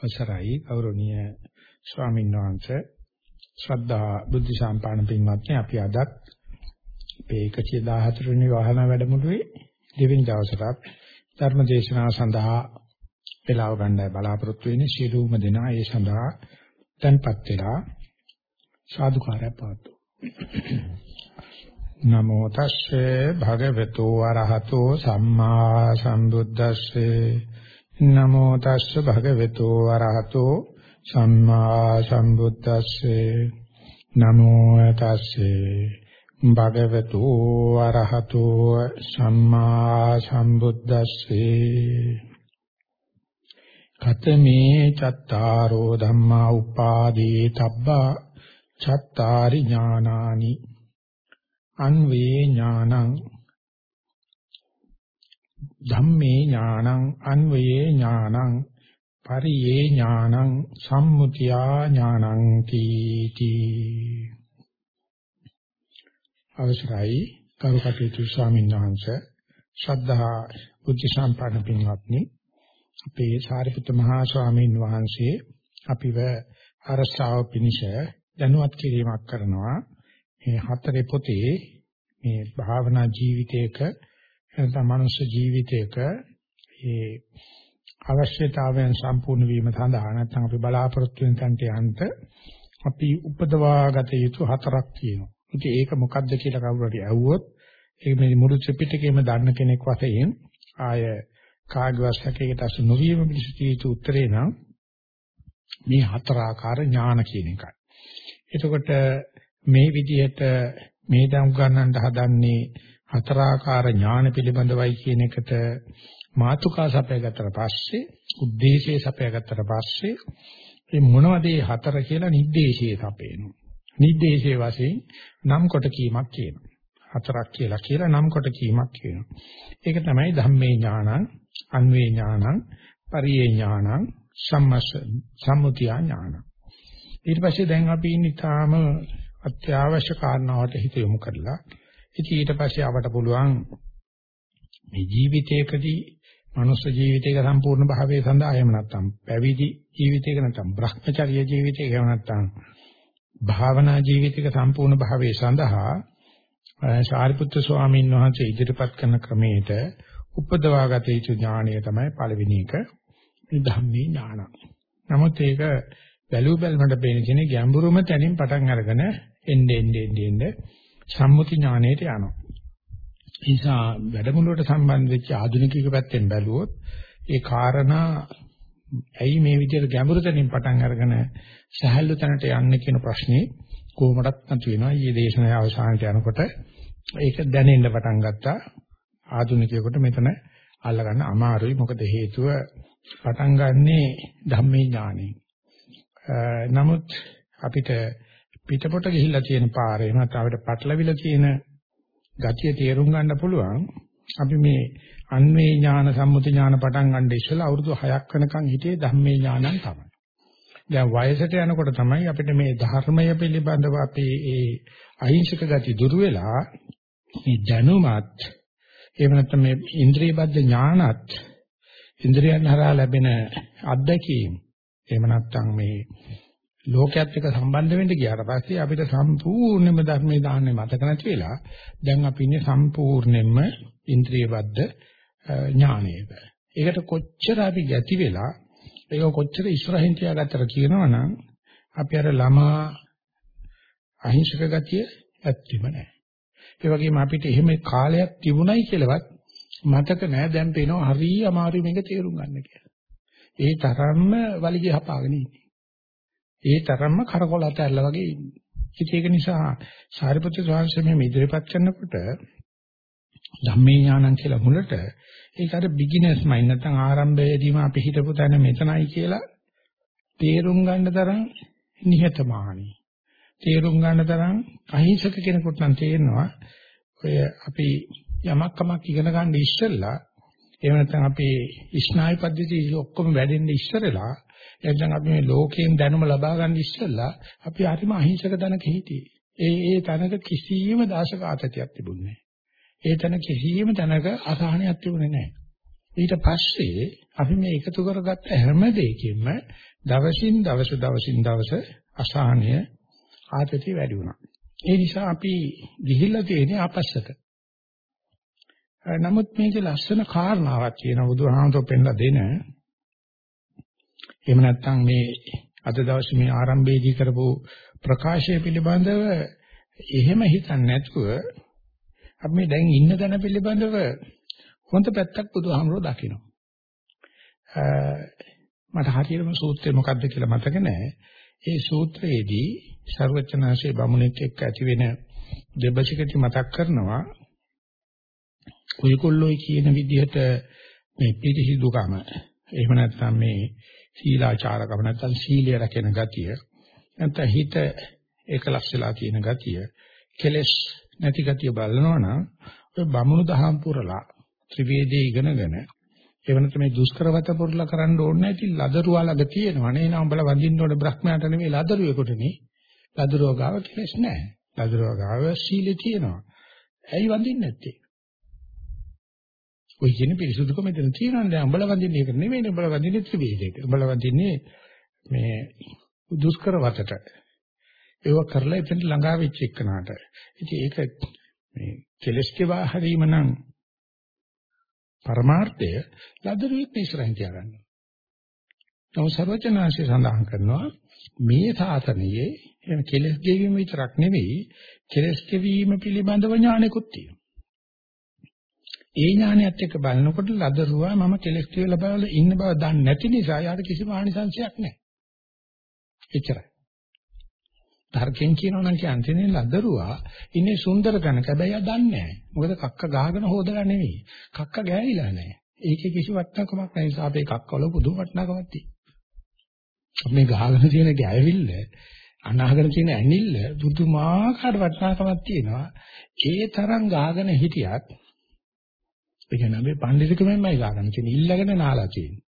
අවසරයි. ගෞරවනීය ස්වාමීන් වහන්සේ ශ්‍රද්ධා බුද්ධ සම්පාදන පින්වත්නි අපි අදත් අපේ 114 වෙනි වාහන වැඩමුළුවේ දෙවෙනි දවසටත් ධර්ම දේශනාව සඳහා වේලාව ගන්නයි බලාපොරොත්තු වෙන්නේ. ශීලූම දෙනා ඒ සඳහා තන්පත් වෙලා සාදුකාරය පාතු නමෝ තස්සේ භගවතු වරහතෝ සම්මා සම්බුද්දස්සේ නමෝ තස්ස භගවතු වරහතෝ සම්මා සම්බුද්දස්සේ. නමෝ තස්සේ භගවතු වරහතෝ සම්මා සම්බුද්දස්සේ. කතමේ චත්තාරෝ ධම්මා උපාදී තබ්බා චත්තාරි ඥානානි. අන්වේ ඥානං ධම්මේ ඥානං අන්වයේ ඥානං පරියේ ඥානං සම්මුතියා ඥානං තීති අවසරයි කරුකටයුතු ස්වාමීන් වහන්සේ ශ්‍රද්ධා බුද්ධ සම්පන්න පින්වත්නි. අපේ සාරිපුත්‍ර මහා ස්වාමීන් වහන්සේ අපිව අරසාව පිනිෂ දැනුවත් කිරීමක් කරනවා. මේ හතරේ පොතේ මේ භාවනා ජීවිතයක නැත්නම් මනුෂ්‍ය ජීවිතයක ඒ අවශ්‍යතාවයන් සම්පූර්ණ වීම සඳහා නැත්නම් අපි බලාපොරොත්තු වෙන තන්ට යන්ත අපි උපදවාගත යුතු හතරක් තියෙනවා. ඉතින් ඒක මොකක්ද කියලා කවුරු හරි අහුවොත් ඒක මේ මුළු ත්‍රිපිටකයේම දන්න කෙනෙක් වශයෙන් ආය කාග්‍යවස් හැකේකට අසු නොවීම පිළිසිත යුතු උත්තරේ නම් මේ හතර ආකාර ඥාන කියන එකයි. එතකොට මේ විදිහට මේ දම් ගන්නට හදන්නේ හතරාකාර ඥාන පිළිබඳවයි කියන එකට මාතුකා සපයගත්තට පස්සේ උද්දේශය සපයගත්තට පස්සේ මේ මොනවද මේ හතර කියලා නිर्देशය සපේනවා. නිर्देशයේ වශයෙන් නම් කොට කීමක් කියනවා. හතරක් කියලා කියලා නම් කොට කීමක් කියනවා. ඒක තමයි ධම්මේ ඥානං, අන්වේ ඥානං, පරියේ ඥානං, සම්මස සම්මුතිය ඥානං. ඊට පස්සේ දැන් අපි ඉන්න ඊටාම අත්‍යවශ්‍ය කාරණාවට හිත යොමු කරලා ඉතින් ඊට පස්සේ අපට පුළුවන් මේ ජීවිතයකදී මනුස්ස ජීවිතයක සම්පූර්ණ භාවය සඳහා එහෙම නැත්නම් පැවිදි ජීවිතයක නැත්නම් Brahmacharya ජීවිතයක එහෙම නැත්නම් භාවනා ජීවිතයක සම්පූර්ණ භාවය සඳහා සාරිපුත්‍ර ස්වාමීන් වහන්සේ ඉදිරිපත් කරන ක්‍රමයට උපදවාගත යුතු ඥානය තමයි පළවෙනි එක මේ ධම්මේ ඥාන. නමුත් ඒක බැලු බැලමට පේන කෙනේ ගැඹුරුම තැනින් පටන් අරගෙන එන්නේ එන්නේ එන්නේ සම්මුති ඥාණයට යනවා. ඒ නිසා වැඩමුළුවට සම්බන්ධ වෙච්ච ආධුනිකයෙකු පැත්තෙන් බැලුවොත් ඒ කාරණා ඇයි මේ විදිහට ගැඹුරු තැනින් පටන් අරගෙන සහැල්ලු තැනට යන්නේ කියන ප්‍රශ්නේ කොහොමදත් මතුවෙනවා. ඊයේ දේශනාවේ අවසානට යනකොට ඒක දැනෙන්න පටන් ගත්තා. ආධුනිකයෙකුට මෙතන අල්ලගන්න අමාරුයි. මොකද හේතුව පටන් ගන්නේ ධම්මේ ඥානෙ. නමුත් අපිට පිටපොට ගිහිල්ලා තියෙන පාරේ නැත්නම් අපිට පටලවිලා තියෙන ගතිය තේරුම් ගන්න පුළුවන්. අපි මේ අන්වේ ඥාන සම්මුති ඥාන පටන් ගන්න ඉස්සෙල්ලා අවුරුදු 6ක් වෙනකන් හිටියේ ධම්මේ ඥානන් තමයි. දැන් වයසට යනකොට තමයි අපිට මේ ධර්මය පිළිබඳව අපේ ඒ අහිංසක ගති දුරු වෙලා මේ දැනුමත් එහෙම නැත්නම් මේ ඉන්ද්‍රිය බද්ධ ඥානත් ඉන්ද්‍රියන් හරහා ලැබෙන අත්දැකීම් එහෙම නැත්නම් මේ ලෝකයක් එක්ක සම්බන්ධ වෙන්න ගියාට පස්සේ අපිට සම්පූර්ණයෙන්ම ධර්මයේ දාන්නේ මතක නැති වෙලා දැන් අපි ඉන්නේ සම්පූර්ණයෙන්ම ඉන්ද්‍රියබද්ධ ඥානයක. ඒකට කොච්චර අපි ගැති වෙලා ඒක කොච්චර ඉස්සරහින් තියාගත්තට කියනවනම් අපි අර ළමා අහිංසක ගතිය ඇත්තෙම නැහැ. ඒ වගේම අපිට එහෙම කාලයක් තිබුණයි කියලාවත් මතක නැහැ දැන් පේනවා හරිය අමාරු මේක තේරුම් ගන්න කියලා. ඒ තරම්ම වලිගය හපාගෙන ඉන්නේ. ඒ තරම්ම කරකොල අතැරලා වගේ ඉන්නේ. ඉතින් ඒක නිසා සාරිපුත්‍ර ස්වාමීන් මේ ඉදිරිපත් කරනකොට ධම්මේ ඥානං කියලා මුලට ඒක අර බිග්ිනර්ස් මයින්ඩ් නැත්නම් ආරම්භයේදීම අපි හිතපු තැන මෙතනයි කියලා තේරුම් ගන්න තරම් නිහතමානී. තේරුම් ගන්න තරම් අහිංසක කෙනෙකුට නම් තේරෙනවා ඔය අපි යමක් කමක් ඉගෙන ගන්න ඉස්සෙල්ලා එහෙම නැත්නම් අපේ ස්නායු පද්ධතිය ඔක්කොම වැඩෙන්න ඉස්සරලා එතන අපි මේ ලෝකයෙන් දැනුම ලබා ගන්න ඉස්සෙල්ලා අපි හරිම අහිංසක තැනක හිටියේ. ඒ ඒ තැනක කිසියම් දාශක ආතතියක් තිබුණේ නැහැ. ඒ තැන කිසියම් තැනක අසහනයක් තිබුණේ නැහැ. ඊට පස්සේ අපි මේ එකතු කරගත්ත හැම දෙයකින්ම දවසින් දවස දවසින් දවස අසහනය ආතතිය වැඩි වුණා. ඒ නිසා අපි ගිහිල්ලා තියෙන්නේ ආපස්සට. නමුත් මේකේ ලස්සන කාරණාවක් තියෙනවා බුදුහාමුදුරුවෝ පෙන්ලා දෙන. එහෙම නැත්නම් මේ අද දවසේ මේ ආරම්භයේදී කරපු ප්‍රකාශය පිළිබඳව එහෙම හිතන්නේ නැතුව අපි මේ දැන් ඉන්න තැන පිළිබඳව හොඳ පැත්තක් බුදුහාමුදුරුවෝ දකිනවා. මට හරියටම සූත්‍රය මොකක්ද කියලා මතක නැහැ. ඒ සූත්‍රයේදී ਸਰවචනාංශයේ බමුණෙක් එක්ක ඇති වෙන දෙබසිකටි මතක් කරනවා. ඔයගොල්ලෝ කියන විදිහට මේ පිරිසිදුකම එහෙම නැත්නම් මේ සීලාචාරකම නැත්නම් සීලය රැකෙන ගතිය නැත්නම් හිත ඒකලස් වෙලා තියෙන ගතිය කෙලස් නැති ගතිය බලනවා නම් ඔය බමුණු දහම් පුරලා ත්‍රිවේදයේ ඉගෙනගෙන එවනත මේ දුෂ්කරවත පුරලා කරන්න ඕනේ නැති ලදරුවා ළඟ තියෙනවා නේ. නම් උඹලා වඳින්න ඕනේ බ්‍රහ්මයාට නෙමෙයි ලදරුවෙකුටනේ ලදරුවා ගාව කෙලස් නැහැ. ලදරුවා ගාව සීලෙ තියෙනවා. ඇයි වඳින්නේ නැත්තේ? ඔය කියන පිරිසුදුකම මෙතන තියෙනවා දැන් උඹලා වඳින්නේ ඒක නෙමෙයි උඹලා වඳින්නේ ත්‍රිවේදයට උඹලා වඳින්නේ මේ දුෂ්කර වතට. ඒව කරලා එතන ළඟා වෙච්ච එකනට ඉතින් ඒක මේ කෙලස්කේ වාහරීම නම් පරමාර්ථය ලදරුවෙක් ඉස්සරහින් තියාගන්න. නමුත් සර්වචනාංශය සඳහන් කරනවා මේ සාසනයේ එන කෙලස් ගෙවීම විතරක් නෙවෙයි කෙලස් ගෙවීම පිළිබඳව ඥානෙකුත් තියෙනවා. ඒ ඥානයත් එක්ක බලනකොට ලදරුවා මම කෙලස් කියලා බලලා ඉන්න බව දන්නේ නැති නිසා යාට කිසිම ආනිසංශයක් නැහැ. එච්චරයි. තර්කයෙන් කියනවා නම් කියන්නේ ලදරුවා ඉන්නේ සුන්දර තැනක. හැබැයි ආ දන්නේ නැහැ. මොකද කක්ක ගහගෙන හොදලා නෙවෙයි. කක්ක ගෑවිලා නැහැ. ඒකේ කිසි වටිනාකමක් නැහැ. ඒ නිසා අපේ කක්කවල පුදුම වටිනාකමක් තියෙනවා. මේ ගහගෙන තියෙන ගෑවිල්ල අනාගෙන තියෙන ඇනිල්ල පුදුමාකාර වටිනාකමක් තියෙනවා. ඒ තරම් ගහගෙන හිටියත් ඒ කියන්නේ මේ පඬිතුකමෙන්මයි ගහගෙන තියෙන්නේ. ඉල්ලගෙන නාලා තියෙන්නේ.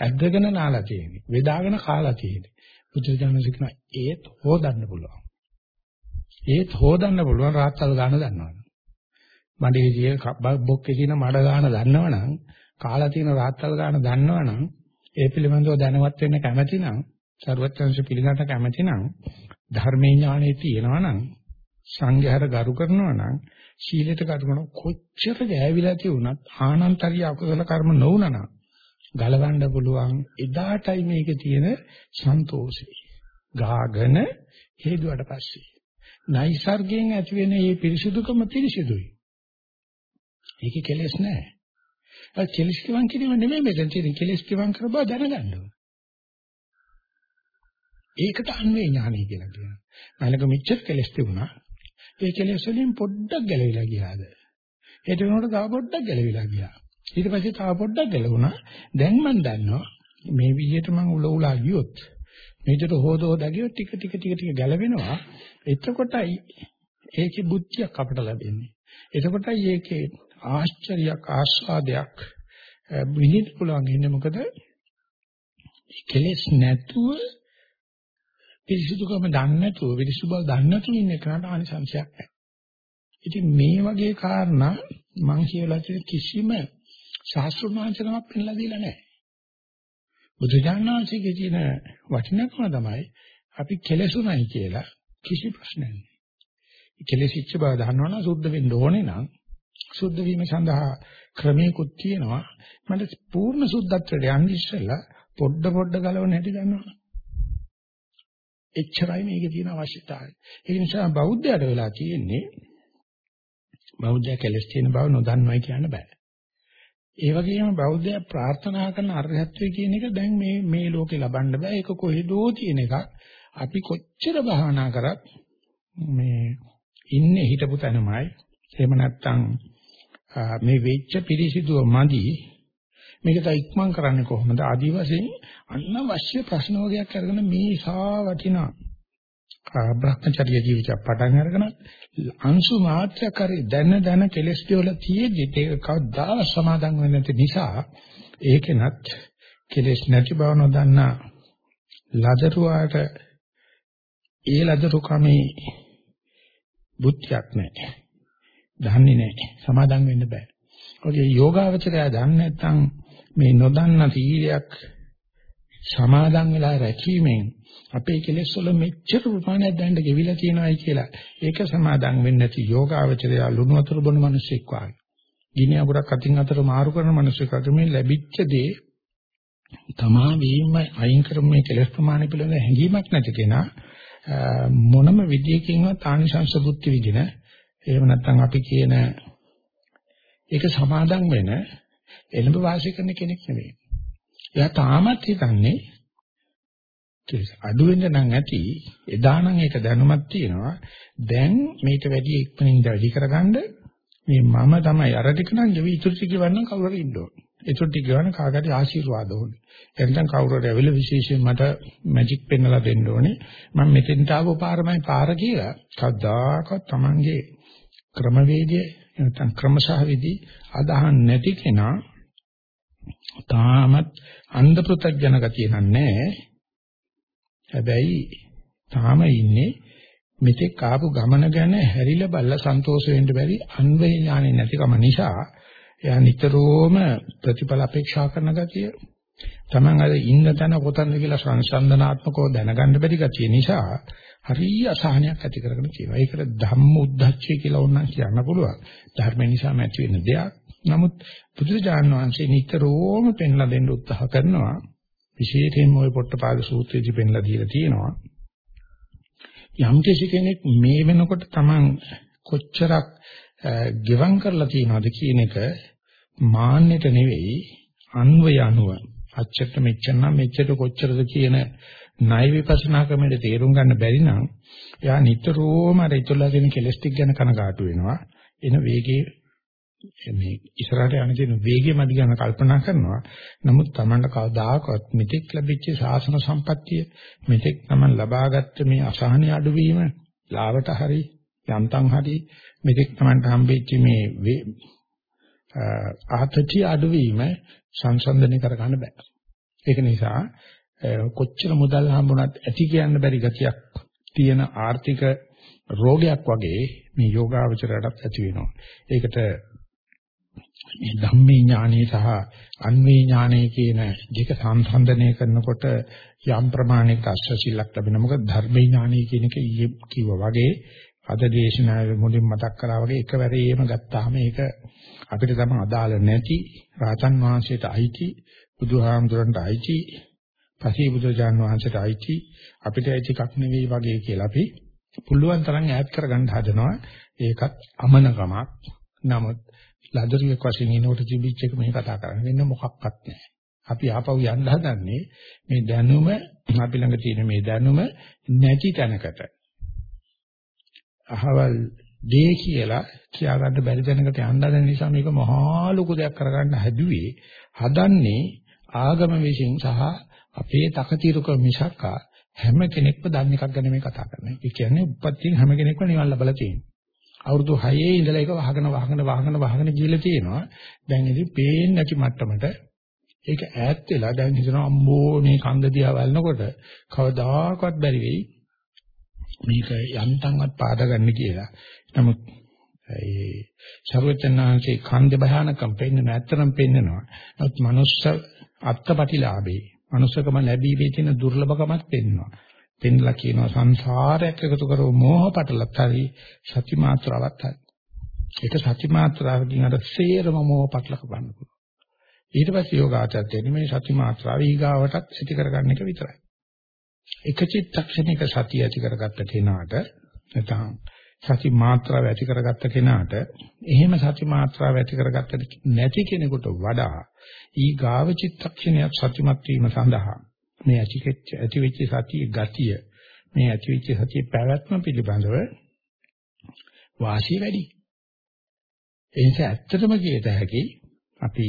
ඇද්දගෙන නාලා තියෙන්නේ. වේදාගෙන කාලා තියෙන්නේ. බුදුජානක කියන ඒත් හොදන්න පුළුවන්. ඒත් හොදන්න පුළුවන් රාත්තල් ගන්න දන්නවනම්. මඩේ තියෙන බොක්කේ තියෙන මඩ ගන්න දන්නවනම් කාලා තියෙන රාත්තල් ගන්න දන්නවනම් ඒ පිළිබඳව දැනවත් වෙන්න කැමැති නම් ਸਰවඥංශ පිළිගන්න කැමැති නම් ධර්මයේ ඥානෙ තියෙනවා නම් සංඝයාට ගරු කරනවා නම් සීලයට ගරු කරන කොච්චර ගෑවිලා තියුණත් ආනන්තරිය අකුසල කර්ම නොවුනනම් ගලවන්න පුළුවන් එදාටයි මේකේ තියෙන සන්තෝෂය. ගාගෙන හේදුවට පස්සේ නයිසර්ගයෙන් ඇති වෙන මේ පිරිසිදුකම පිරිසිදුයි. ඒකේ කෙලෙස් නැහැ. ඒ කෙලෙස් කිවන් කිරීම නෙමෙයි මෙතන තියෙන කෙලෙස් කිවන් කර බව දැනගන්න ඕන. ඒකට අන්වේ ඥානයි කියලා කියනවා. මයිලක මෙච්චර කෙලෙස් තිබුණා. ඒ කෙලෙස් වලින් පොඩ්ඩක් ගැලවිලා ගියාද? ඊට වෙනකොට තව පොඩ්ඩක් ගැලවිලා ගියා. ඊට පස්සේ තව පොඩ්ඩක් ගැලවුණා. දැන් මම දන්නවා මේ විදිහට මම උල උලා ගියොත් මේකට හොද හොද ගියොත් ටික ටික ටික ටික ගැලවෙනවා. එතකොටයි ඒකේ බුද්ධියක් අපට ලැබෙන්නේ. එතකොටයි ඒකේ ආශ්චර්යයක් ආස්වාදයක් විඳින්න පුළුවන් ඉන්නේ මොකද? කෙලෙස් නැතුව පිරිසුදුකම දන්නේ නැතුව පිරිසු බව දන්නේ නැතුව ඉන්න එකට ආනිසංශයක් නැහැ. ඉතින් මේ වගේ කාරණා මං කියලා තියෙන කිසිම ශාස්ත්‍රඥාන්සනමක් පෙන්ලා දීලා නැහැ. බුදුජානනාංශයේ තියෙන වටිනාකම තමයි අපි කෙලෙසුණයි කියලා කිසි ප්‍රශ්නයක් නැහැ. කෙලෙසිච්ච බව දන්නවනම් සුද්ධ වෙන්න ඕනේ නම් සුද්ධ වීම සඳහා ක්‍රමයකුත් තියෙනවා. මට පූර්ණ සුද්ධත්වයට යන්න ඉස්සෙල්ලා පොඩ පොඩ ගලවන්න හැටි දන්නවනේ. එච්චරයි මේකේ තියෙන අවශ්‍යතාවය. ඒ නිසා බෞද්ධයට වෙලා තියෙන්නේ බෞද්ධය කෙලස් තියෙන බව නොදන්නවයි කියන්න බෑ. ඒ වගේම බෞද්ධය ප්‍රාර්ථනා කරන අරහත්ත්වයේ කියන එක දැන් මේ මේ ලෝකේ ලබන්න බෑ. ඒක කොහෙදෝ තියෙන එකක්. අපි කොච්චර භාවනා කරත් මේ ඉන්නේ හිටපු තැනමයි. එහෙම නැත්නම් මේ වෙච්ච පිළිසිදුව මදි. මේක තව ඉක්මන් කරන්නේ කොහොමද? ආදි වශයෙන් අනවශ්‍ය ප්‍රශ්න වර්ගයක් අරගෙන මේ සා වටිනා බ්‍රහ්මචර්ය ජීවිතය පටන් අරගෙන අංශු මාත්‍රයක් හරි දැන දැන කෙලස් වල තියෙද්දි ඒක කවදා සමාදන් වෙන්නේ නැති නිසා ඒකෙනත් කෙලස් නැති බව නොදන්නා ලදරුවාට ඒ ලදරු කමේ බුද්ධියක් නැහැ. දන්නේ නැහැ. සමාදන් වෙන්න බෑ. ඔගේ යෝගාවචරය දන්නේ නැත්නම් මේ නොදන්න තීරයක් සමාදන් වෙලා රැකීමෙන් අපේ කෙලෙස් වල මෙච්චර ප්‍රමාණයක් දැන්න ගෙවිලා තියෙනවායි කියලා ඒක සමාදන් වෙන්නේ නැති යෝගාවචරය ලුණු වතුර බොන මිනිස්සෙක් වගේ. ගිනි අඟුරක් අතින් අතට මාරු කරන මිනිස්සෙක් වගේ මේ ලැබිච්ච දේ තමා වීම අයින් කරමු මේ කෙලෙස් ප්‍රමාණය පිළිබඳ හැඟීමක් නැති කෙනා මොනම විදියකින්වත් ආනිශංස බුද්ධි විදින එහෙම නැත්නම් අපි කියන ඒක සමාදම් වෙන එළඹ වාසය කරන කෙනෙක් නෙවෙයි. එයා තාමත් හිතන්නේ අඩු වෙන්න නම් ඇති එදා නම් ඒක දැනුමක් තියෙනවා දැන් මේට වැඩි ඉක්මනින් වැඩි කරගන්න මේ මම තමයි අර ටික නම් ගෙවි ඉතුරු ටික ගන්න කවුරු හරි ඉන්න ඕනේ. ඉතුරු ටික ගන්න කාගට ආශිර්වාද ඕනේ. එතෙන් කවුරු හරි ඇවිල්ලා විශේෂයෙන් මට මැජික් පෙන්නලා දෙන්න ඕනේ. මම මෙතෙන්ට ආවෝ පාරමයි පාර කියලා කද්දාකත් Tamange ක්‍රමවේදය නැත්නම් ක්‍රමසහ විදි අදහන් නැති කෙනා තාමත් අන්ධ පෘථග්ජන ගතිය නෑ. හැබැයි තාම ඉන්නේ මෙතෙක් ආපු ගමන ගැන හැරිලා බලලා සන්තෝෂ වෙන්න බැරි අන්වේ ඥානෙ නැතිකම නිසා එයා නිතරම ප්‍රතිඵල අපේක්ෂා කරන ගතිය Taman අර ඉන්න තැන කොතනද කියලා සංසන්දනාත්මකව දැනගන්න බැරි ගතිය නිසා හරිය අසහනයක් ඇති කරගෙන තියෙනවා. ඒකට ධම්ම උද්දච්චය කියලා ඕනනම් කියන්න පුළුවන්. ධර්ම නිසාම ඇති වෙන දෙයක්. නමුත් බුදුරජාණන් වහන්සේ නිතරම පෙන්ලා දෙන්න උත්සාහ කරනවා. විශේෂයෙන්ම ওই පොට්ටපාද සූත්‍රයේදී පෙන්ලා දීලා තියෙනවා. යම් කෙනෙක් මේ වෙනකොට Taman කොච්චරක් ගෙවම් කරලා තියනවද කියන එක මාන්නෙට නෙවෙයි අන්වය අනුව අච්චට මෙච්චර නම් මෙච්චර කොච්චරද කියන ණය විපස්සනා ක්‍රමයේ තේරුම් ගන්න බැරි නම් එයා නිතරම අර ඉතුරුලා දෙන කෙලස් ටික ගැන කනගාටු වෙනවා. එන වේගයේ මේ ඉස්සරහට යන තියෙන වේගය මදි ගැන කල්පනා කරනවා. නමුත් Tamanට කවදාකවත් මෙතෙක් ලැබිච්ච සාසන සම්පත්තිය මෙතෙක් Taman ලබාගත්ත මේ අසහනය අඩුවීම ලාවට හරි යන්තම් හරි මෙතෙක් Tamanට හම්බෙච්ච මේ ආතතිය අඩුවීම සංසන්දනය කර ගන්න බෑ. ඒක නිසා කොච්චර මුදල් හම්බුණත් ඇති කියන්න බැරි ගතියක් තියෙන ආර්ථික රෝගයක් වගේ මේ යෝගාවචරයටත් ඇති වෙනවා. ඒකට මේ ධම්මේ ඥානෙ සහ අන්වේ ඥානෙ කියන දෙක සංසන්දනය කරනකොට යම් ප්‍රමාණයක අශ්‍රසිලක් ලැබෙනවා. මොකද ධර්මේ ඥානෙ කියන එක ඊයේ කිව්වා වගේ අද දේශනාවේ මුලින් මතක් කරා වගේ එකවරේම ගත්තාම ඒක අපිට තම අදාළ නැති රාතන් වහන්සේට අයිති බුදුහාමුදුරන්ට අයිති පසේ බුදුජාන් වහන්සේට අයිති අපිට අයිති එකක් නෙවෙයි වගේ කියලා අපි පුළුවන් තරම් ඈත් කරගන්න හදනවා. ඒකත් අමනකමක් නමුත් ලදරුවෙක් වශයෙන් ඉනකොට තිබිච්ච එක මේ කතා කරන්නේ වෙන මොකක්වත් නැහැ. අපි ආපහු යන්න හදන්නේ මේ දැනුම අපි ළඟ තියෙන මේ දැනුම නැති තැනකට. අහවල් දේ කියලා කියාගන්න බැරි දැනකට යන්න හදන නිසා මේක මහා ලොකු දෙයක් කරගන්න හැදුවේ හදන්නේ ආගම විශ්ින් සහ අපේ තකතිරුක මිසක් හැම කෙනෙක්ම දන්න එකක් ගැන මේ කතා කරන්නේ. ඒ කියන්නේ උපත්යෙන් හැම කෙනෙක්ම නිවන් ලබලා තියෙනවා. අවුරුදු 6 ඉඳලා ඒක වහගෙන වහගෙන වහගෙන වහගෙන ගිහලා තියෙනවා. දැන් ඉතින් පේන්නේ නැති මට්ටමට ඒක ඈත් වෙලා දැන් හිතනවා අම්බෝ මේ කන්ද දිහා බලනකොට කවදාකවත් බැරි වෙයි මේක යන්තම්වත් පාදා ගන්න කියලා. නමුත් ඒ සර්වචනාංශේ කන්ද භයානකම් පෙන්න නැත්තරම් පෙන්නනවා. නමුත් මනුස්ස අත්පටිලාභේ මනුස්සකම ලැබීමේ තියෙන දුර්ලභකමක් පෙන්වනවා. පෙන්ලා කියනවා සංසාරයක් එකතු කරව මෝහ පටලත් හරි සති මාත්‍රාවත් හරි. ඒක සති මාත්‍රාවකින් අර සේරම මෝහ පටලක ගන්න පුළුවන්. ඊට පස්සේ යෝගාචරයෙන් මේ සති මාත්‍රාව ඊගාවටත් ඇති කරගන්න එක විතරයි. එක චිත්තක්ෂණයක සතිය ඇති කරගත්ත කෙනාට නැත්නම් සති මාත්‍රාව ඇති කරගත්ත කෙනාට එහෙම සති මාත්‍රාව ඇති කරගත්ත නැති කෙනෙකුට වඩා ඊ ගාව චිත්තක්ෂණයක් සතිමත් වීම සඳහා මේ ඇතිවෙච්ච ඇතිවෙච්ච සතිය ගතිය මේ ඇතිවෙච්ච සතිය පැවැත්ම පිළිබඳව වාසිය වැඩි. ඒ නිසා ඇත්තටම කියත හැකි අපි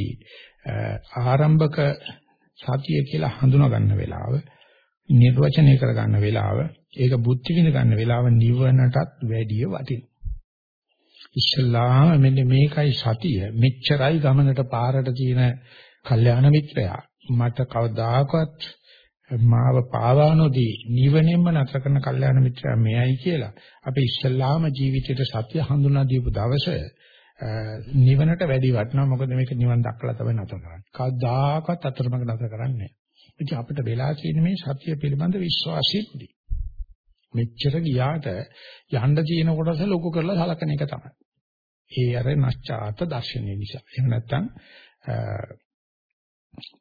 ආරම්භක සතිය කියලා හඳුනා ගන්න වෙලාව නිර්වචනය කර ගන්න වෙලාව ඒක බුද්ධ විඳ ගන්න වෙලාව නිවනටත් වැඩිය වටිනවා. ඉස්ලාම මෙන්න මේකයි සතිය මෙච්චරයි ගමනට පාරට තියෙන කල්යාණ මිත්‍රයා මට කවදාකවත් මාව පාවානෝදී නිවනෙන්ම නැතර කරන කල්යාණ මිත්‍රයා මෙයයි කියලා අපි ඉස්ලාම ජීවිතේට සතිය හඳුනා දීපු දවසේ නිවනට වැඩි වටනවා මොකද මේක නිවන් දක්ලා තමයි නැතර කරන්නේ. කවදාකවත් අතරමඟ නැතර කරන්නේ නැහැ. ඉතින් අපිට වෙලා තියෙන මේ සත්‍ය පිළිබඳ විශ්වාසෙදි මෙච්චර ගියාට යන්න තියෙන කොටස ලොකු කරලා සලකන එක තමයි. ඒ අර නැස්චාත දර්ශනය නිසා. එහෙම නැත්නම්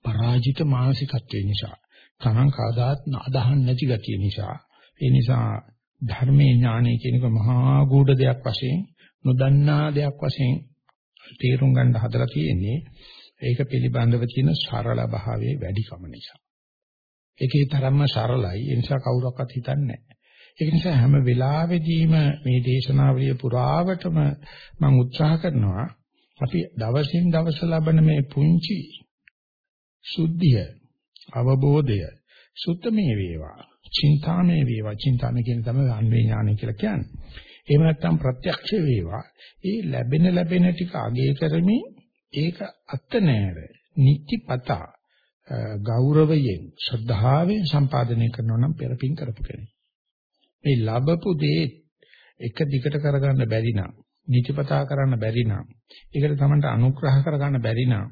පරාජිත මානසිකත්වය නිසා. තමන් කවදාත් අදහන් නැති ගතිය නිසා. ඒ නිසා ධර්මයේ ඥානය කියන එක මහා ගුඪ දෙයක් වශයෙන් නොදන්නා දෙයක් වශයෙන් තේරුම් ගන්න හදලා තියෙන්නේ ඒක පිළිබඳව තියෙන සරල භාවයේ වැඩිකම නිසා. ඒකේ තරම්ම සරලයි ඒ නිසා කවුරක්වත් හිතන්නේ නැහැ. ඒක නිසා හැම වෙලාවෙදීම මේ දේශනාවලිය පුරාවටම මම උත්සාහ කරනවා අපි දවසින් දවස ලබන මේ පුංචි සුද්ධිය අවබෝධය සුත්තමේ වේවා චින්තාමේ වේවා චින්තාමේ කියන තමයි අන්වේ ඥානය කියලා කියන්නේ. එහෙම නැත්නම් ප්‍රත්‍යක්ෂ වේවා. ඒ ලැබෙන ලැබෙන ටික අගය කරමින් ඒක අත නෑර නිත්‍යපතා ගෞරවයෙන් ශ්‍රද්ධාවෙන් සම්පාදනය කරනවා නම් පෙරපින් කරපු කෙනෙක්. මේ ලැබපු දේ එක දිගට කරගන්න බැරි නම් නිතිපතා කරන්න බැරි නම් ඒකට තමයි අනුග්‍රහ කරගන්න බැරි නම්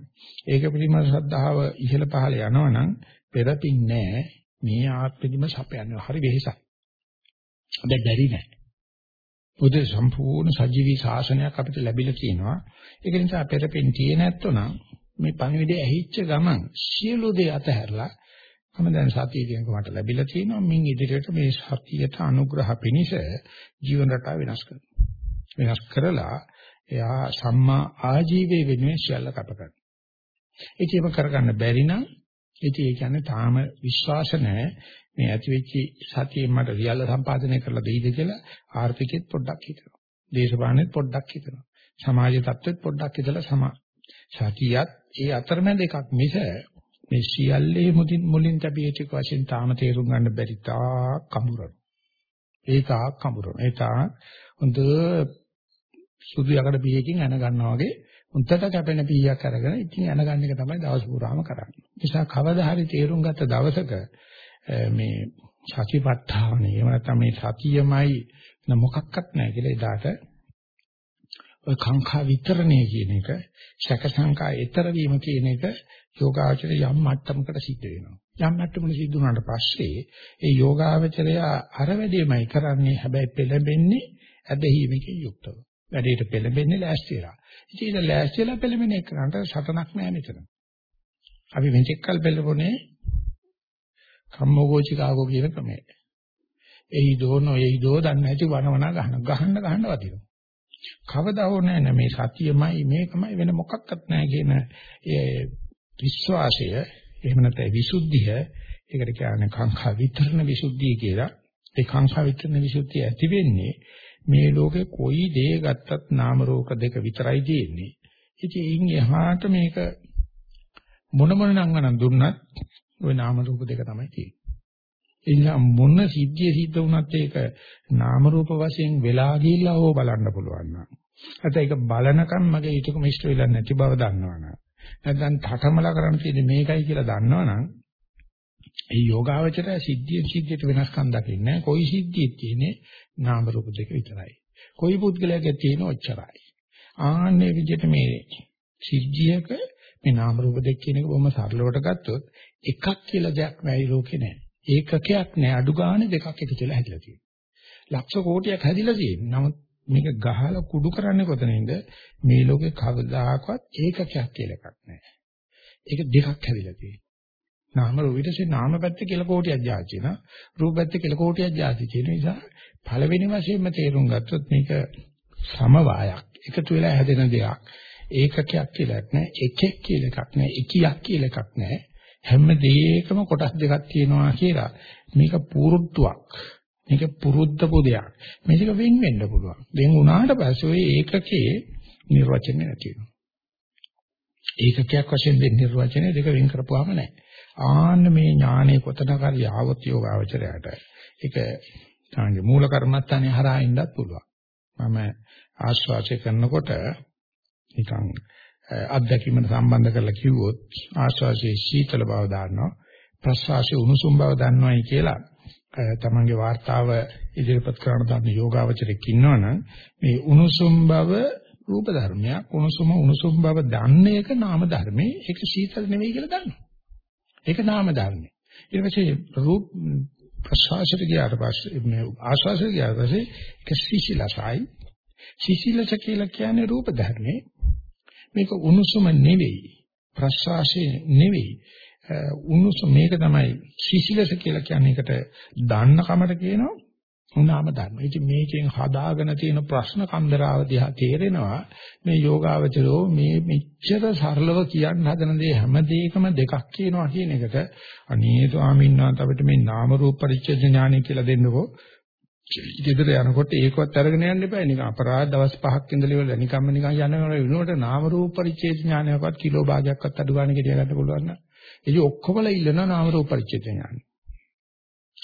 ඒක පිළිබඳ ශ්‍රද්ධාව ඉහළ පහළ යනවා නම් පෙරපින් නෑ මේ ආත්මෙදිම සපයන්නේ හරි වෙහෙසයි. හැබැයි බැරි නෑ. බුදු සම්පූර්ණ සජීවී ශාසනයක් අපිට ලැබිලා තියෙනවා. ඒක නිසා පෙරපින් තියෙ නැත්නම් මේ පණිවිඩය ඇහිච්ච ගමන් සියලු දේ අතහැරලා මම දැන් සතිය කියනක මට ලැබිලා තියෙනවා මින් ඉදිරියට මේ සතියට අනුග්‍රහ පිණිස ජීවන රටාව වෙනස් කරනවා. වෙනස් කරලා එයා සම්මා ආජීවයේ වෙනුවෙන් සියල්ල කැප කරනවා. ඒකේම කරගන්න බැරි නම් ඉතින් ඒ කියන්නේ තාම විශ්වාස නැහැ මේ ඇතිවෙච්ච සතියෙන් මට රියල්ල සම්පාදනය කරලා දෙයිද කියලා ආර්ථිකෙත් පොඩ්ඩක් හිතනවා. දේශපාලනෙත් පොඩ්ඩක් හිතනවා. සමාජ තත්ත්වෙත් පොඩ්ඩක් හිතලා සමා සතියත් ඒ අතරමැද එකක් මිස මේ සියල්ලේ මුලින් මුලින් තැබිච්ච වශයෙන් තාම තේරුම් ගන්න බැරි තා කඹරන. ඒ තා කඹරන. ඒ තා හොඳ සුදු යකඩ පීයකින් අන ගන්නවා වගේ උන්ටට කැපෙන පීයක් අරගෙන ඉතින් අන ගන්න එක තමයි දවස් පුරාම කරන්නේ. නිසා කවදා හරි තේරුම් ගත්ත දවසක මේ සතිපට්ඨාන එහෙම නැත්නම් මේ සතියමයි මොකක්වත් නැහැ කියලා එදාට ඔය කාංකා විතරණය කියන එක ශක සංකා ඊතර වීම කියන එක යෝගාචර යම් මට්ටමකට සිද්ධ වෙනවා. යම් මට්ටමකට සිද්ධ වුණාට පස්සේ ඒ යෝගාචරය අර වැඩේමයි කරන්නේ හැබැයි පෙළඹෙන්නේ ඇදහිීමකින් යුක්තව. වැඩේට පෙළඹෙන්නේ ලෑස්තිලා. ඉතින් ඒක ලෑස්තිලා පෙළඹෙන එකකට සටනක් නෑ මෙතන. අපි මෙතෙක්කල් පෙළඹුණේ කම්මෝගෝචිකාගෝ කියන ක්‍රමයට. එයි දෝනෝ එයි දෝ දන්නේ නැති වනවනා ගහන ගහන්න ගහන්න වදිනවා. කවදා හෝ නැහැ මේ සතියමයි මේකමයි වෙන මොකක්වත් නැහැ කියන ඒ විශ්වාසය එහෙම නැත්නම් විසුද්ධිය ඒකට කියන්නේ කාංකා විතරණ විසුද්ධිය කියලා. ඒ කාංකා විතරණ විසුද්ධිය ඇති වෙන්නේ මේ ලෝකේ කොයි දේ ගත්තත් නාම රූප දෙක විතරයි තියෙන්නේ. ඉතින් එහාට මේක මොන මොන නංගනම් දුන්නත් ওই නාම රූප දෙක තමයි තියෙන්නේ. ඒ නිසා මොන සිද්ධිය සිද්ධ වුණත් ඒක නාම රූප වශයෙන් වෙලා ගිහිල්ලා හෝ බලන්න පුළුවන් නම්. නැත්නම් ඒක බලනකම් මගේ ඊටකම ඉෂ්ට වෙලා නැති බව දන්නවනම්. නැත්නම් තටමලා කරන්න තියෙන්නේ මේකයි කියලා දන්නවනම් ඒ යෝගාවචරය සිද්ධියෙන් සිද්ධියට වෙනස්කම් දකින්නේ නැහැ. කොයි සිද්ධියෙත් තියෙන්නේ නාම රූප දෙක විතරයි. කොයි පුද්ගලයාගේ තියෙන ඔච්චරයි. ආන්නේ විදිහට මේ සිද්ධියක මේ නාම රූප දෙක කියන එක බොහොම සරලවට ගත්තොත් එකක් කියලා දෙයක් නැයි ලෝකේ නැහැ. ඒකකයක් නැහැ අඩු ගානේ දෙකක් එකතු වෙලා හැදිලා තියෙනවා. ලක්ෂ කෝටියක් හැදිලා තියෙනවා. නමුත් මේක ගහලා කුඩු කරන්නේ කොතනින්ද? මේ ලෝකේ කවදාකවත් ඒකකයක් කියලා එකක් නැහැ. ඒක දෙකක් හැදිලා තියෙනවා. නාම රූපිතසේ නාම පැත්ත කියලා කෝටියක් જાති නා රූප පැත්ත කියලා කෝටියක් જાති කියන නිසා පළවෙනි වශයෙන්ම තේරුම් ගත්තොත් මේක සමவாயක් එකතු වෙලා හැදෙන දෙයක්. ඒකකයක් කියලා නැහැ. එකෙක් කියලා එකක් නැහැ. එකියක් කියලා එකක් නැහැ. හැම දෙයකම කොටස් දෙකක් තියෙනවා කියලා. මේක පුරුද්දුවක් මේක පුරුද්දපු දෙයක්. මේක වෙන් වෙන්න පුළුවන්. වෙන් වුණාට පස්සේ ওই ඒකකේ නිර්වචනය නැති වෙනවා. ඒකකයක් වශයෙන් දෙන්න නිර්වචනය දෙක වෙන් කරපුවාම නැහැ. ආන්න මේ ඥානෙ කොතනක හරි ආවොත් යෝගාවචරයට ඒක තමයි මූල කර්මත්තානේ හරහා ඉන්නත් පුළුවන්. මම ආශ්වාසය කරනකොට නිකන් අත්දැකීමට සම්බන්ධ කරලා කිව්වොත් ආශ්වාසයේ සීතල බව දාන්නවා ප්‍රශ්වාසයේ උණුසුම් බව දන්නවයි කියලා තමන්ගේ වார்த்தාව ඉදිරිපත් කරන දන්න යෝගාවචරෙක් ඉන්නවනම් මේ උණුසුම් බව රූප ධර්මයක් උණුසුම උණුසුම් බව දන්න එක නාම ධර්මේ ඒක සීතල නෙවෙයි කියලා දන්නවා. ඒක නාම ධර්මේ. ඊට පස්සේ රූප ප්‍රසවාසයට ගියාට පස්සේ මේ ආශ්වාසයට ගියාට පස්සේ ඒක සීසිලසයි. සීසිලස කියලා කියන්නේ රූප ධර්මේ. මේක උණුසුම නෙවෙයි ප්‍රසවාසය නෙවෙයි උණුසුම මේක තමයි සිසිලස කියලා කියන්නේ ඒකට දන්න කමට කියනවා උනාම ධර්ම. ඉතින් මේකෙන් හදාගෙන තියෙන ප්‍රශ්න කන්දරාව දිහා තේරෙනවා මේ යෝගාවචරෝ මේ මෙච්චර සරලව කියන්න හදන දේ හැම දෙයකම දෙකක් කියනවා කියන එකට අනේ ස්වාමීන් වහන්සේ අපිට මේ නාම රූප පරිච්ඡේද ඥානය කියලා දෙන්නකෝ. ගෙදර යනකොට ඒකවත් අරගෙන යන්න එපා. නිකන් අපරාධ දවස් පහක් ඉඳලා ඉවරලා නිකම්ම නිකන් යනවා වෙනුවට නාම රූප පරිච්ඡේද ඥානයක්වත් කිලෝ භාගයක්වත් අඩු ගන්න කෙටිය ගන්න පුළුවන් නම්. ඉතින් ඔක්කොමලා ඉල්ලනවා නාම රූප පරිච්ඡේද ඥානය.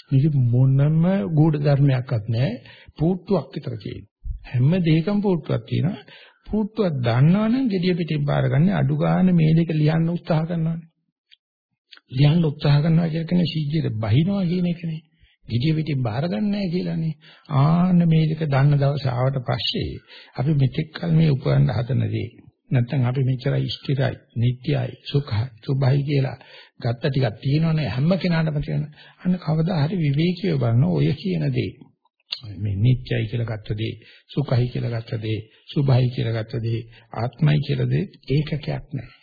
මේක මොනම ගුඪ ධර්මයක්වත් නැහැ. පුට්ටුවක් විතර තියෙන. හැම දෙයකම පුට්ටුවක් තියෙනවා. පුට්ටුවක් දන්නවනම් gediya පිටින් බාරගන්නේ අඩු ගන්න මේ දෙක ලියන්න උත්සාහ කරනවානේ. ලියන්න උත්සාහ කරනවා කියන්නේ සීජියට බහිනවා කියන එකනේ. gediya පිටින් බාරගන්නේ නැහැ කියලානේ. ආන්න මේ දෙක දන්න දවස ආවට පස්සේ අපි මෙතෙක් කල මේ උපයන්න හදන දේ නැත්නම් අපි මෙච්චරයි ස්ථිරයි, නිට්ටයයි, සුඛයි, සුභයි කියලා ගත්ත ටිකක් තියෙනවනේ හැම කෙනාටම තියෙන. අන්න කවදා හරි විවේකීව බලන ඔය කියන දේ. මේ නිට්ටයයි කියලා ගත්ත දේ, සුඛයි කියලා ගත්ත දේ, සුභයි කියලා ගත්ත දේ, ආත්මයි කියලා දේ ඒකකයක් නැහැ.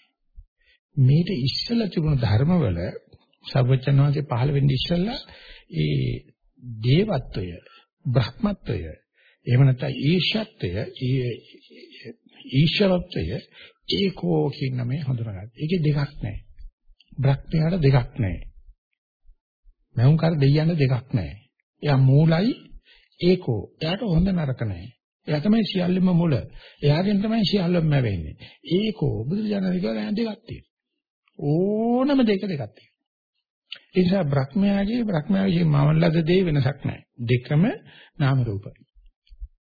මේට ඉස්සලා තිබුණු ධර්මවල සර්වචනවාගේ පහළ වෙන්නේ ඉස්සලා ඒ දේවත්වය, බ්‍රහ්මත්වය, එහෙම නැත්නම් ඊශත්වය, ඊශ්වරත්වය ඒකෝ කියන නමේ හඳුනාගත්තා. ඒකේ දෙකක් නැහැ. බ්‍රහ්මයාට දෙකක් නැහැ. මෞංකාර දෙයියන්න දෙකක් නැහැ. එයා මූලයි ඒකෝ. එයාට හොඳ නරක නැහැ. එයා තමයි සියල්ලම මුල. එයාගෙන් තමයි සියල්ලම වෙන්නේ. ඒකෝ බුදුජානක කියලා දෙකක් තියෙනවා. ඕනම දෙක දෙකක් තියෙනවා. ඒ නිසා බ්‍රහ්මයාගේ බ්‍රහ්මයාගේ මවලද දේ වෙනසක් නැහැ. දෙකම නාම රූපයි.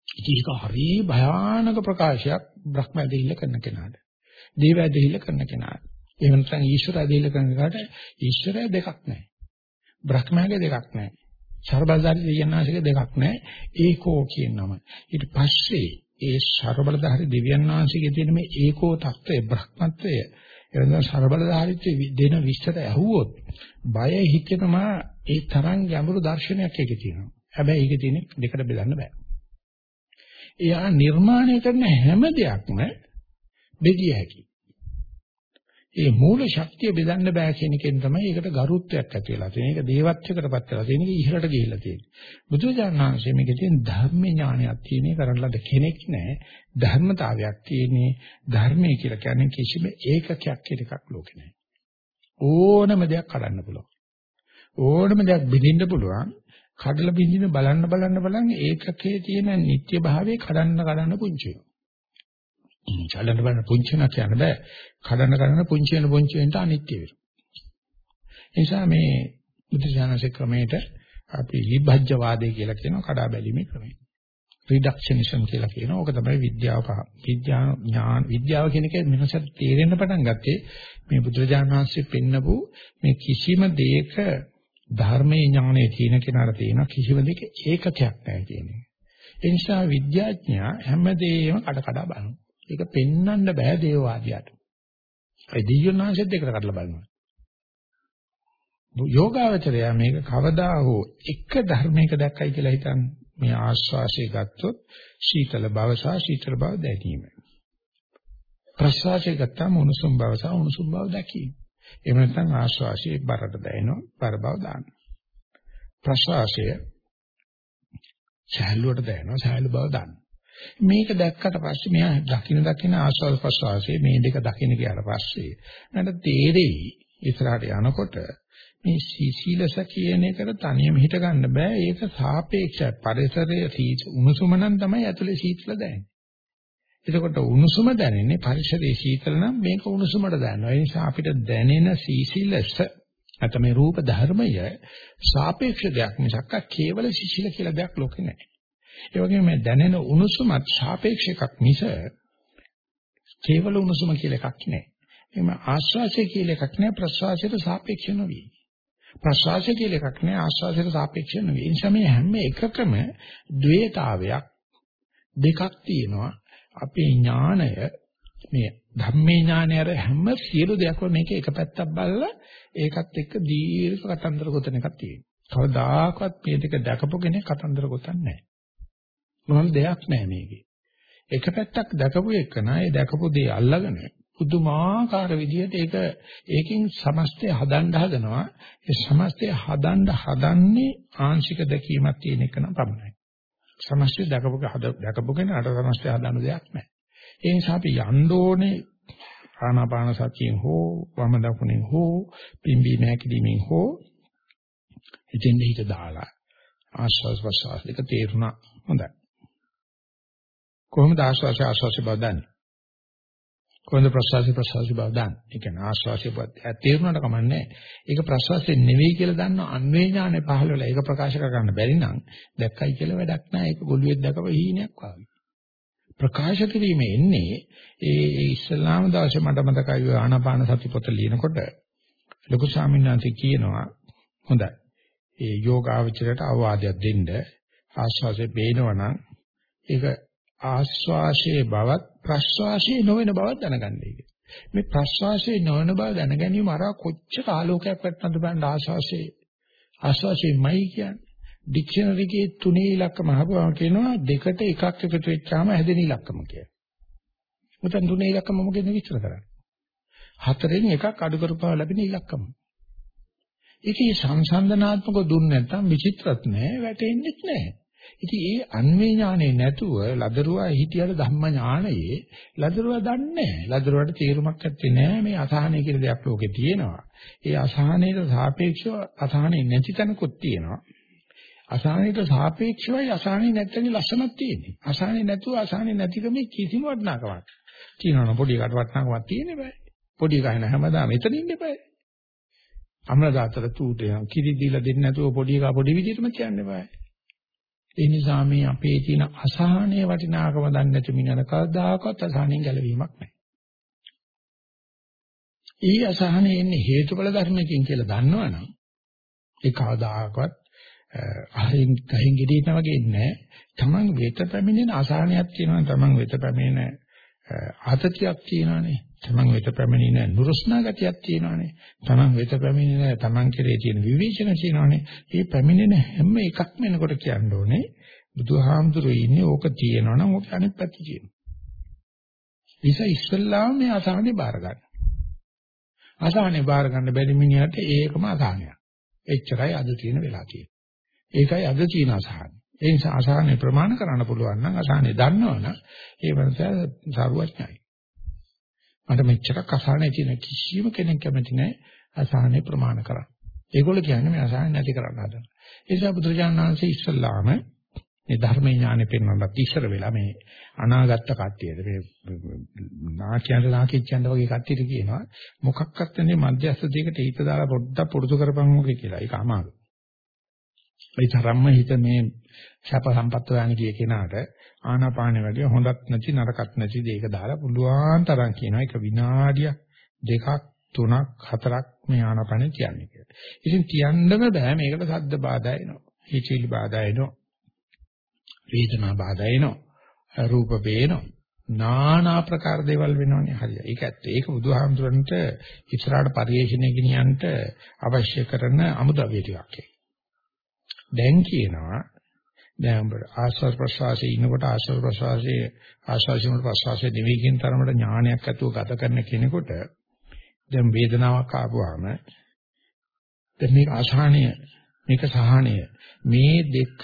ඉතින් ඒක හරි භයානක ප්‍රකාශයක් බ්‍රහ්ම ඇදහිල්ල කරන කෙනාට. දේව ඇදහිල්ල කරන කෙනාට. එහෙම නැත්නම් ඊශ්වර ඇදහිල්ල කරන කෙනාට ඊශ්වරය දෙකක් නැහැ. බ්‍රහ්මයාගේ දෙකක් නැහැ. ਸਰබලධාරී දෙවියන්ාශික දෙකක් නැහැ. ඒකෝ කියන නම. ඊට පස්සේ ඒ ਸਰබලධාරී දෙවියන්ාශිකේ තියෙන මේ ඒකෝ తত্ত্বය බ්‍රහ්මත්වය එවනම් ਸਰබලධාරීත්වය දෙන විස්තර ඇහුවොත් බය හිතෙනවා ඒ තරම් ගැඹුරු දර්ශනයක් ඒකේ තියෙනවා. හැබැයි ඒකේ තියෙන දෙකට බෙදන්න බෑ. එයා නිර්මාණය කරන හැම දෙයක්ම බෙදිය හැකියි. ඒ මූල ශක්තිය බෙදන්න බෑ කියන එකෙන් තමයි ඒකට ගරුත්වයක් ඇති වෙලා තියෙන්නේ. ඒක දේවත්වයකටපත් වෙලා තියෙන එක ඉහළට ගිහිල්ලා තියෙන්නේ. බුදුරජාණන් වහන්සේ මේකේ තියෙන ධර්ම ඥානයක් තියෙන කරන්න ලද කෙනෙක් නෑ. ධර්මතාවයක් තියෙන්නේ ධර්මයේ කියලා කියන්නේ කිසිම ඒකකයක් කියන එකක් ලෝකේ නෑ. ඕනම දෙයක් කඩන්න පුළුවන්. ඕනම දෙයක් බෙදින්න පුළුවන්. කඩලා බින්දින බලන්න බලන්න බලන්න ඒකකයේ තියෙන නිත්‍ය භාවයේ කඩන්න කඩන්න පුංචි වෙනවා. චලන බලන පුංචි වෙනවා කියන්න බෑ. කඩන්න කඩන්න පුංචි වෙන පුංචි වෙනට අනිත්‍ය වෙනවා. ඒ නිසා මේ බුද්ධ ක්‍රමයට අපි විභජ්‍ය වාදය කියලා කියනවා කඩා බැලීමේ ක්‍රමය. රිඩක්ෂනිසම් කියලා කියනවා. ඕක තමයි විද්‍යාව විද්‍යා ඥාන විද්‍යාව කියන එක මෙන්නසට තේරෙන්න පටන් ගත්තේ මේ බුදුරජාණන් වහන්සේ පෙන්නපු මේ කිසිම දෙයක ධර්මයේ ඥානයේ තියෙන කෙනාට තියෙන කිසිම දෙයක ඒකකයක් නැහැ කියන්නේ. ඒ නිසා විද්‍යාඥයා හැමදේම කඩ කඩ බලනවා. ඒක පෙන්වන්න බෑ දේවවාදියාට. ඒ දියුණාංශෙත් දෙකට කඩලා බලනවා. යෝගාවචරය මේක කවදා හෝ එක ධර්මයක දැක්කයි කියලා හිතන්නේ. මේ ආස්වාසිය ගත්තොත් සීතල බව සහ සීතල බව දැකීම. ප්‍රසවාසය ගත්තාම උණුසුම් බව සහ උණුසුම් බව දැකීම. එහෙම නැත්නම් ආශ්වාසයේ බරට දැනෙනවා බර බව දාන්න. ප්‍රශ්වාසය සහැල්ලුවට දැනෙනවා සහැල්ලු බව දාන්න. මේක දැක්කට පස්සේ මෙයා දකින දකින ආශ්වාස ප්‍රශ්වාසයේ මේ දෙක දකින ගියාට පස්සේ මට තේරෙයි ඉස්සරහට යනකොට මේ සීසීලස කියන එකට තනියම හිට ගන්න බෑ ඒක සාපේක්ෂයි පරිසරයේ උණුසුම නම් තමයි ඇතුලේ සීතල දැනෙන්නේ එතකොට උණුසුම දැනෙන්නේ පරිසරයේ සීතල නම් මේක උණුසුමට දැනෙනවා. ඒ නිසා අපිට දැනෙන සීසීලස නැත්නම් මේ රූප ධර්මය සාපේක්ෂ දෙයක් මිසක් කේවල සිසිල කියලා දෙයක් ලෝකේ නැහැ. ඒ වගේම මේ දැනෙන උණුසුමත් සාපේක්ෂ එකක් මිස කේවල උණුසුම කියලා එකක් නැහැ. එහම ආශ්වාසය කියලා එකක් නැහැ ප්‍රශ්වාසයට සාපේක්ෂ නොවේ. ප්‍රශ්වාසය කියලා එකක් නැහැ ආශ්වාසයට සාපේක්ෂ නොවේ. ඒ නිසා මේ හැම එකකම ද්වේතාවයක් දෙකක් තියෙනවා. අපේ ඥාණය මේ ධම්මේ ඥානය අර හැම සියලු දෙයක්ම මේක එක පැත්තක් බලලා ඒකත් එක්ක දීර්ඝ කතන්දර ගොතන එකක් තියෙනවා. කවදාකවත් මේ දෙක දැකපු කෙනෙක් කතන්දර ගොතන්නේ නැහැ. මොනම දෙයක් නැහැ මේකේ. එක පැත්තක් දැකපු එකන ඒ දැකපු දේ අල්ලගෙන පුදුමාකාර විදිහට ඒක ඒකෙන් සමස්තය හදන්න හදනවා. ඒ සමස්තය හදන්න හදන්නේ ආංශික දැකීමක් තියෙන එක නම් පමණයි. සමස්තය දැකපු දැකපු කෙනාට සමස්තය හදන්න දෙයක් නැහැ. ඒ නිසා අපි යන්න ඕනේ ආනාපාන සතියෙන් හෝ වම දකුණෙන් හෝ පිම්බි නැකිලිමින් හෝ ඉතින් හිත දාලා ආස්වාස් ප්‍රසවාස දෙක තේරුණා. හොඳයි. කොහොමද ආස්වාස ආස්වාස බව දන්නේ කොහොමද ප්‍රසවාස ප්‍රසවාස බව දන්නේ? ඒ කියන්නේ ආස්වාසය තේරුණාට කමන්නේ ඒක ප්‍රසවාසය නෙවෙයි කියලා දන්න අන්වේ ඥානෙ පහළ වෙලා. ඒක ප්‍රකාශ කර ගන්න බැරි නම් දැක්කයි කියලා වැඩක් නැහැ. ඒක ගොළුෙක් දැකව හීනයක් වගේ. ප්‍රකාශ කිරීම එන්නේ ඒ ඉස්ලාම දාශ මට මතකයි ආනාපාන සති පොත ලියනකොට ලොකු ස්වාමීන් වහන්සේ කියනවා හොඳයි. ඒ යෝගාවචරයට අවවාදයක් දෙන්න ආස්වාසේ බේනවනම් ඒක ආස්වාසේ බවත් ප්‍රස්වාසේ නොවන බවත් දැනගන්නයි මේ ප්‍රස්වාසේ නොවන බව දැනගැනීම අර කොච්චර ආලෝකයක් වටනද බලන්න ආස්වාසේ ආස්වාසේමයි කියන්නේ ඩික්ෂනරි එකේ තුනේ ඉලක්කම අහපුවම කියනවා දෙකට එකක් එකතු වෙච්චාම හැදෙන ඉලක්කම කියලා. මුතන් තුනේ ඉලක්කම මොකෙන්ද විස්තර කරන්නේ? හතරෙන් එකක් අඩු කරපුවා ලැබෙන ඉලක්කම. ඒකේ සංසන්දනාත්මක දුන්න නැත්නම් විචිත්‍රත් නැහැ වැටෙන්නෙත් නැහැ. ඉතින් ඒ අන්වේ ඥානෙ නැතුව ලදරුවා හිටියට ධම්ම ඥානයේ ලදරුවා දන්නේ නැහැ. ලදරුවාට තේරුමක් නැත්තේ නෑ මේ අසහනය කියලා දෙයක් ලෝකේ තියෙනවා. ඒ අසහනයට සාපේක්ෂව අසහනෙ නැති තැනකුත් තියෙනවා. අසහනයට සාපේක්ෂවයි අසහනෙ නැත්තේ ලස්සනක් තියෙන්නේ. අසහනෙ නැතුව අසහනෙ නැතිකමේ කිසිම වටිනාකමක්. තියෙනවා පොඩි එකට වටිනාකමක් තියෙන්නේ බෑ. පොඩි ගහන හැමදාම එතන ඉන්න බෑ. අමරදාතර තූතේ කිරි දීලා දෙන්නේ නැතුව පොඩි එකා පොඩි විදිහටම කියන්න බෑ. ඒ නිසා මේ අපේ තියෙන අසහනයේ වටිනාකම දන්නේ නැති මිනිහන කවදාකවත් අසහනෙන් ගැලවීමක් නැහැ. ඊ අසහනේ එන්නේ හේතුඵල ධර්මකින් කියලා දන්නවනම් ඒ කවදාකවත් අහින් ගහින් ගෙඩියන වගේ ඉන්නේ තමන් වෙත පැමිණෙන අසහනයක් තියෙනවා තමන් වෙත පැමිණෙන ආතතියක් තියෙනවානේ තමන් වෙත පැමිණෙන නුරුස්නා ගතියක් තියෙනවානේ. තමන් වෙත පැමිණෙන තමන් කෙරේ තියෙන විවේචන තියෙනවානේ. මේ පැමිණෙන හැම එකක්ම එනකොට කියන්න ඕනේ. බුදුහාමුදුරුවෝ ඉන්නේ ඕක තියෙනවනම් ඕක අනිත් පැත්ත තියෙනවා. නිසා ඉස්සල්ලාම මේ අසහනේ බාර ගන්න. අසහනේ බාර ගන්න බැරි මිනිහට ඒකම අසහනයක්. එච්චරයි අද තියෙන වෙලා තියෙන්නේ. ඒකයි අද තියෙන අසහන. ඒ නිසා අසහනේ ප්‍රමාණ කරන්න පුළුවන් නම් අසහනේ දන්නවනම් ඒ වෙනස සරුවඥයි. මට මෙච්චරක් අසහනේ තියෙන කිසිම කෙනෙක් කැමති නැහැ අසහනේ ප්‍රමාණ කරන්න. ඒගොල්ලෝ කියන්නේ මේ අසහන නැති කරන්න හදන. ඒ නිසා බුදුරජාණන් වහන්සේ ඉස්සල්ලාම මේ ධර්ම ඥානෙ පෙන්වන්නත් ඉස්සර වෙලා මේ අනාගත කට්ටියද මේ නාකියන්ට නාකිච්චන්ට වගේ කට්ටියට කියනවා මොකක්වත් නැන්නේ මධ්‍යස්ථ දෙයකට හිත දාලා පොඩ්ඩක් පුරුදු කරපන් මොකේ කියලා. ඒක අමාරුයි. ඒ තරම්ම හිත මේ ශාප සම්පත්ත යන කිය කෙනාට ආනාපානෙ වැඩි හොඳක් නැති නරකක් නැති දෙයක දාලා පුළුවන් තරම් කියනවා ඒක විනාඩියක් දෙකක් තුනක් හතරක් මේ ආනාපානෙ කියන්නේ කියලා. ඉතින් කියන්නම බෑ මේකට සද්ද බාධා එනවා. හිචිලි බාධා එනවා. වේදනා බාධා එනවා. රූප පේනවා. නානා ප්‍රකාර දේවල් වෙනවනේ හරිය. ඒක ඇත්ත. ඒක බුදුහාමුදුරන්ට ඉස්සරහට පරිේශණය ගෙනියන්න අවශ්‍ය කරන අමුද්‍රව්‍ය ටිකක්. දැන් කියනවා දැන් ඔබ ආස්වාද ප්‍රසවාසයේ ඉන්නකොට ආස්වාද ප්‍රසවාසයේ ආස්වාසිනුත් ප්‍රසවාසයේ නෙවෙයි කියන තරමට ඥානයක් ඇතුව ගත කරන කෙනෙකුට දැන් වේදනාවක් ආපුවාම දැන් මේක අසහනය මේක සහනය. මේ දෙක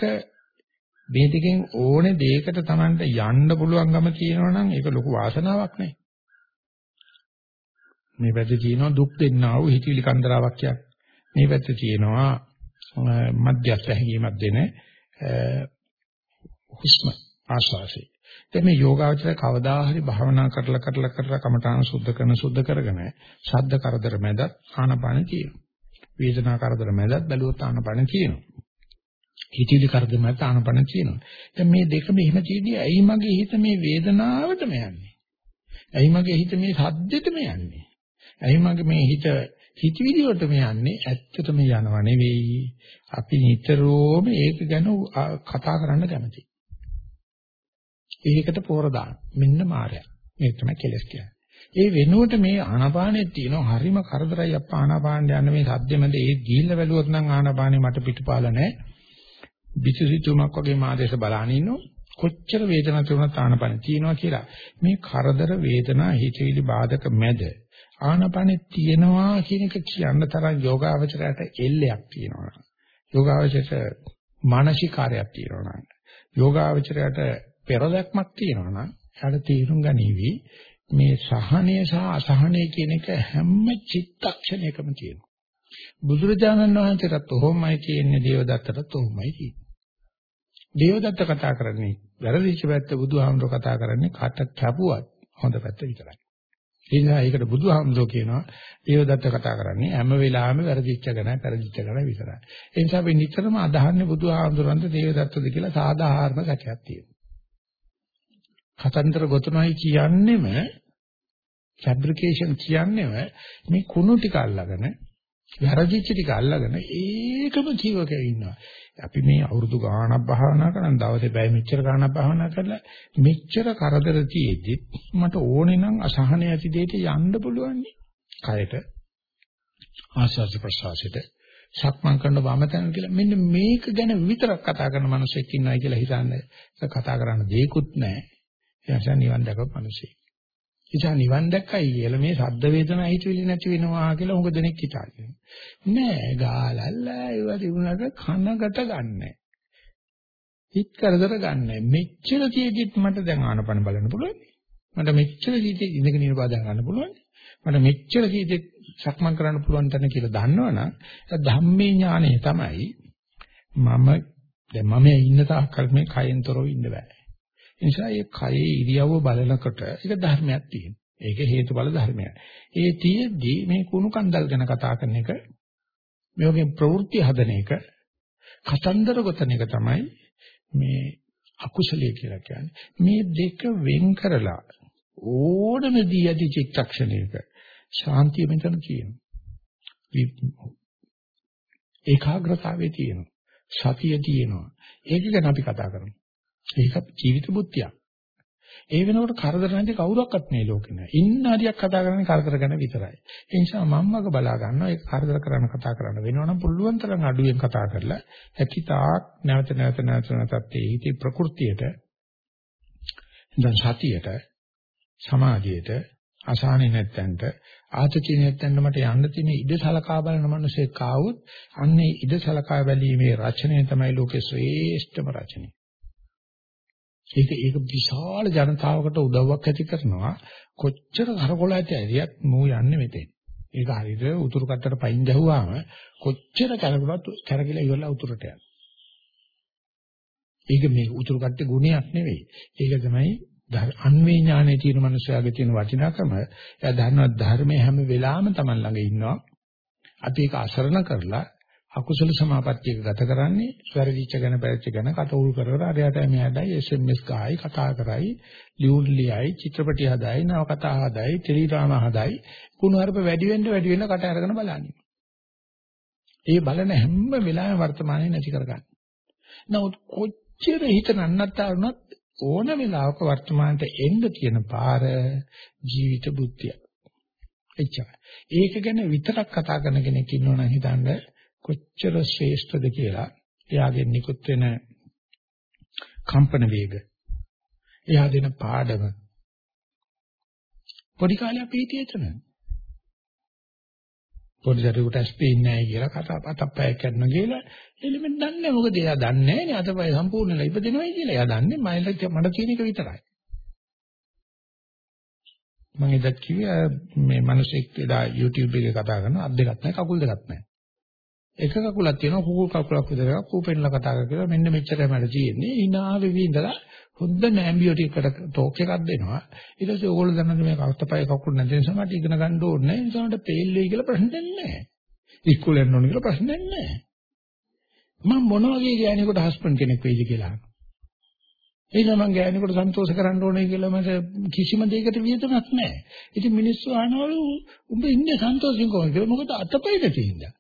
මේ දෙකෙන් ඕනේ දෙයකට Tamanට යන්න පුළුවන්කම තියෙනවා නම් ඒක ලොකු වාසනාවක් නේ. මේ පැත්තේ තියෙනවා දුක් දෙන්නා වූ හිතවිලි කන්දරාවක් කියන්නේ මේ පැත්තේ තියෙනවා මධ්‍යස්ථ හැඟීමක් දෙන හුස්ම ආශ්වාසය. දැන් මේ යෝගාවචර කවදා හරි භාවනා කරලා කරලා කරලා කමඨාන සුද්ධ කරන සුද්ධ කරගෙන ශබ්ද කරදර මැද ආනපාන කියනවා. වේදනා කරදර මැදත් බැලුවොත් ආනපාන කියනවා. හිතවිලි කරදර මැද ආනපාන කියනවා. දැන් මේ දෙකම එහෙම තියෙද්දි ඇයි මගේ හිත මේ වේදනාවටම යන්නේ? ඇයි මගේ හිත මේ සද්දෙටම යන්නේ? ඇයි මගේ මේ හිත හිතවිලි වලටම යන්නේ ඇත්තටම යනව නෙවෙයි. අපි නිතරම ඒක ගැන කතා කරන්න කැමතියි. ඒකට පොර දාන. මෙන්න මායя. මේක තමයි කෙලස් කියන්නේ. ඒ වෙනුවට මේ ආනාපානෙත් තියෙන හරිම කරදරයි අප්පා ආනාපාන යන මේ සද්දෙමද ඒ ගිහිල්ලා බැලුවොත් නම් ආනාපානෙ මට පිටුපාල නැහැ. විචිතුමක් වගේ මාදේශ බලාන ඉන්නෝ කොච්චර වේදනාවක් තිබුණත් ආනාපානෙ තියෙනවා කියලා. මේ කරදර වේදනා හිතවිලි බාධක මැද ආනාපානෙ තියෙනවා කියන එක කියන්න තරම් යෝගාවචරයට එල්ලයක් තියෙනවා. යෝගාවචරයට මානසිකාරයක් තියෙනවා. යෝගාවචරයට පෙරදක්මක් තියෙනවා නම් එයාට තීරුම් ගනීවි මේ සහනය සහ අසහනය කියන එක හැම චිත්තක්ෂණයකම තියෙනවා. බුදුරජාණන් වහන්සේටත් ඔහොමයි කියන්නේ දේවදත්තටත් ඔහොමයි කියන්නේ. දේවදත්ත කතා කරන්නේ වැරදිච්ච පැත්ත බුදුහාමුදුර කතා කරන්නේ කට කැපුවත් හොඳ පැත්ත විතරයි. ඒ නිසා ඒකට බුදුහාමුදුර කියනවා දේවදත්ත කතා කරන්නේ හැම වෙලාවෙම වැරදිච්ච ගැන පෙරදිච්ච ගැන විතරයි. ඒ නිසා අපි නිතරම අදහන්නේ බුදුහාමුදුරන්ට දේවදත්තද කියලා සාධාරණ සැකයක් තියෙනවා. කතන්දර ගොතනයි කියන්නේම ෆැබ්‍රිකේෂන් කියන්නේම මේ කුණු ටික අල්ලගෙන වැරදිච්ච ටික අල්ලගෙන ඒකම කියවක ඉන්නවා. අපි මේ අවුරුදු ගාණක් භාවනා කරන් දවසේ බය මෙච්චර ගාණක් භාවනා කරලා මෙච්චර කරදර තියෙද්දි මට ඕනේ නම් අසහන ඇති දෙයට යන්න පුළුවන් නේ. කයට ආස්වාද ප්‍රසවාසයට සක්මන් කරන වම තැන කියලා මෙන්න මේක ගැන විතරක් කතා කරන මිනිස්සෙක් ඉන්නයි කියලා හිතන්නේ. කතා කරන්න දෙයක්වත් නැහැ. ඒ නිසා නිවන් දැකපු මිනිස්සෙක්. නිසා නිවන් දැක්කයි කියලා මේ සද්ද වේදනා හිතවිලි නැති වෙනවා කියලා උඟ දෙනෙක් හිතාගෙන. නෑ ගාලල්ලා ඒව තිබුණාට කනකට ගන්නෑ. හිත කරදර ගන්නෑ. මෙච්චර තියෙද්දිත් මට දැන් ආනපන බලන්න පුළුවන්. මට මෙච්චර තියෙද්දි ඉඳගෙන ඉන්න බව ගන්න පුළුවන්. මට මෙච්චර තියෙද්දි සක්මන් කරන්න පුළුවන් තැන කියලා දන්නවනම් ධම්මේ ඥානය තමයි මම දැන් මම ඉන්න තාක්කල් මේ කයෙන් තොරව ඉන්න බෑ. නිසා මේ කයේ ඉරියව්ව බලනකොට ඒක ධර්මයක් තියෙනවා. ඒක හේතුඵල ධර්මයක්. ඒ තියෙද්දි මේ කුණු කන්දල් ගැන කතා කරන එක මේ වගේ ප්‍රවෘත්ති හදන එක කතන්දර ගොතන එක තමයි මේ අකුසලයේ කියලා කියන්නේ. මේ දෙක වෙන් කරලා ඕනම දී යටි චිත්තක්ෂණයක ශාන්තිය මෙතන තියෙනවා. ඒකාග්‍රතාවයේ තියෙනවා. සතිය තියෙනවා. ඒක ගැන අපි කතා කරමු. ඒක ජීවිත බුද්ධියක්. ඒ වෙනකොට කරදර නැති කවුරක්වත් මේ ලෝකේ නැහැ. ඉන්න හරියක් කතා කරන්නේ කරදර ගැන විතරයි. ඒ නිසා මම්මක බලා ගන්නවා ඒක කරදර කරන්න කතා කරන්න වෙනවනම් පුළුවන් තරම් අඩුවෙන් කතා කරලා හැකිතාක් නැවත නැවත නැවත නැවතත් ඒ හිතේ ප්‍රകൃතියට දැන් සතියට සමාධියට අසහනෙ නැත්තන්ට ආතතිය නැත්තන්ට මට යන්න තියෙන ඉඩ සලකා බලන මිනිසෙක් ආවොත් අන්නේ ඉඩ සලකා බැලීමේ රචනය තමයි ලෝකේ ශ්‍රේෂ්ඨම රචනය. ඒක ඒක විශාල ජනතාවකට උදව්වක් ඇති කරනවා. කොච්චර කරකොල ඇති ඇරියත් මූ යන්නේ මෙතෙන්. ඒක හරියට උතුරු කට්ටට පයින් ගැහුවාම කොච්චර කරකුණත් කරකිලා ඉවරලා උතුරට යනවා. ඒක මේ උතුරු කට්ටේ ගුණයක් නෙවෙයි. ඒක තමයි අන්වේ ඥානයේ තියෙන මනුස්සයාගේ තියෙන වටිනාකම. එයා දන්නවා ධර්මයේ හැම වෙලාවෙම Taman ළඟ ඉන්නවා. අපි ඒක අසරණ කරලා අකුසල සමාපත්තියක ගත කරන්නේ වැරදිච්ච ගැන පැරච්ච ගැන කට උල් කරවර අරයට මෙයාටයි SMS ගායි කතා කරයි ලියුම් ලියයි චිත්‍රපටි හදයි නව කතා හදයි ටෙලිග්‍රාම හදයි කුණුහරුප වැඩි වෙන්න වැඩි වෙන්න කට අරගෙන බලන්නේ. ඒ බලන හැම වෙලාවෙම වර්තමානයේ නැති කරගන්න. නමුත් කොච්චර හිත නන්නත්තරුණත් ඕන වෙලාවක වර්තමානට එන්න තියෙන පාර ජීවිත බුද්ධිය. එච්චරයි. ඒක ගැන විතරක් කතා කරන කෙනෙක් ඉන්නවනම් හිතන්නේ කොච්චර ශ්‍රේෂ්ඨද කියලා එයාගෙන් නිකුත් වෙන කම්පන වේග එයා දෙන පාඩම පොඩි කාලේ අපි හිටියේ එතන පොඩි දරුවෙකුට ස්පේන්නේ නැහැ කියලා කතා පතප්පය කරන කියලා එලිමෙන් දන්නේ මොකද එයා දන්නේ නැහැ නේ අතපය සම්පූර්ණලා ඉපදෙනවයි කියලා. එයා දන්නේ මයිලට මඩ තියෙන එක විතරයි. මම එදත් කිව්වා මේ මිනිස්සෙක් එදා YouTube එකේ කතා කරන අත් දෙකක් නැහැ කකුල් දෙකක් නැහැ. එක කකුලක් තියෙනවා කුකුල් කකුලක් විතර එකක් ඌ පෙන්නලා කතා කරලා මෙන්න මෙච්චරයි මට තියෙන්නේ. hina වෙවි ඉඳලා හොඳ නෑම්බියොටිකට ටෝක් එකක් දෙනවා. ඊට පස්සේ ඕගොල්ලෝ දන්නද මේ කවුත්තපය කකුල් නැති නිසා මට ඉගෙන ගන්න ඕනේ නෑ. ඒ නිසා මට පේල් වෙයි කියලා ප්‍රශ්නයක් නෑ. ඉස්කෝලේ යන්න ඕනේ කියලා ප්‍රශ්නයක් නෑ. මම මොන වගේ ගෑණියෙකුට හස්බන්ඩ් කෙනෙක් වෙයිද කියලා එහෙනම් මං ගෑණියෙකුට සන්තෝෂ කරන්න ඕනේ කියලා මට කිසිම දෙයකට වියදමක් නැහැ. ඉතින් මිනිස්සු අහනවලු උඹ ඉන්නේ සන්තෝෂින් කොහොමද? කියලා. මොකද අතපයිද තියෙන්නේ.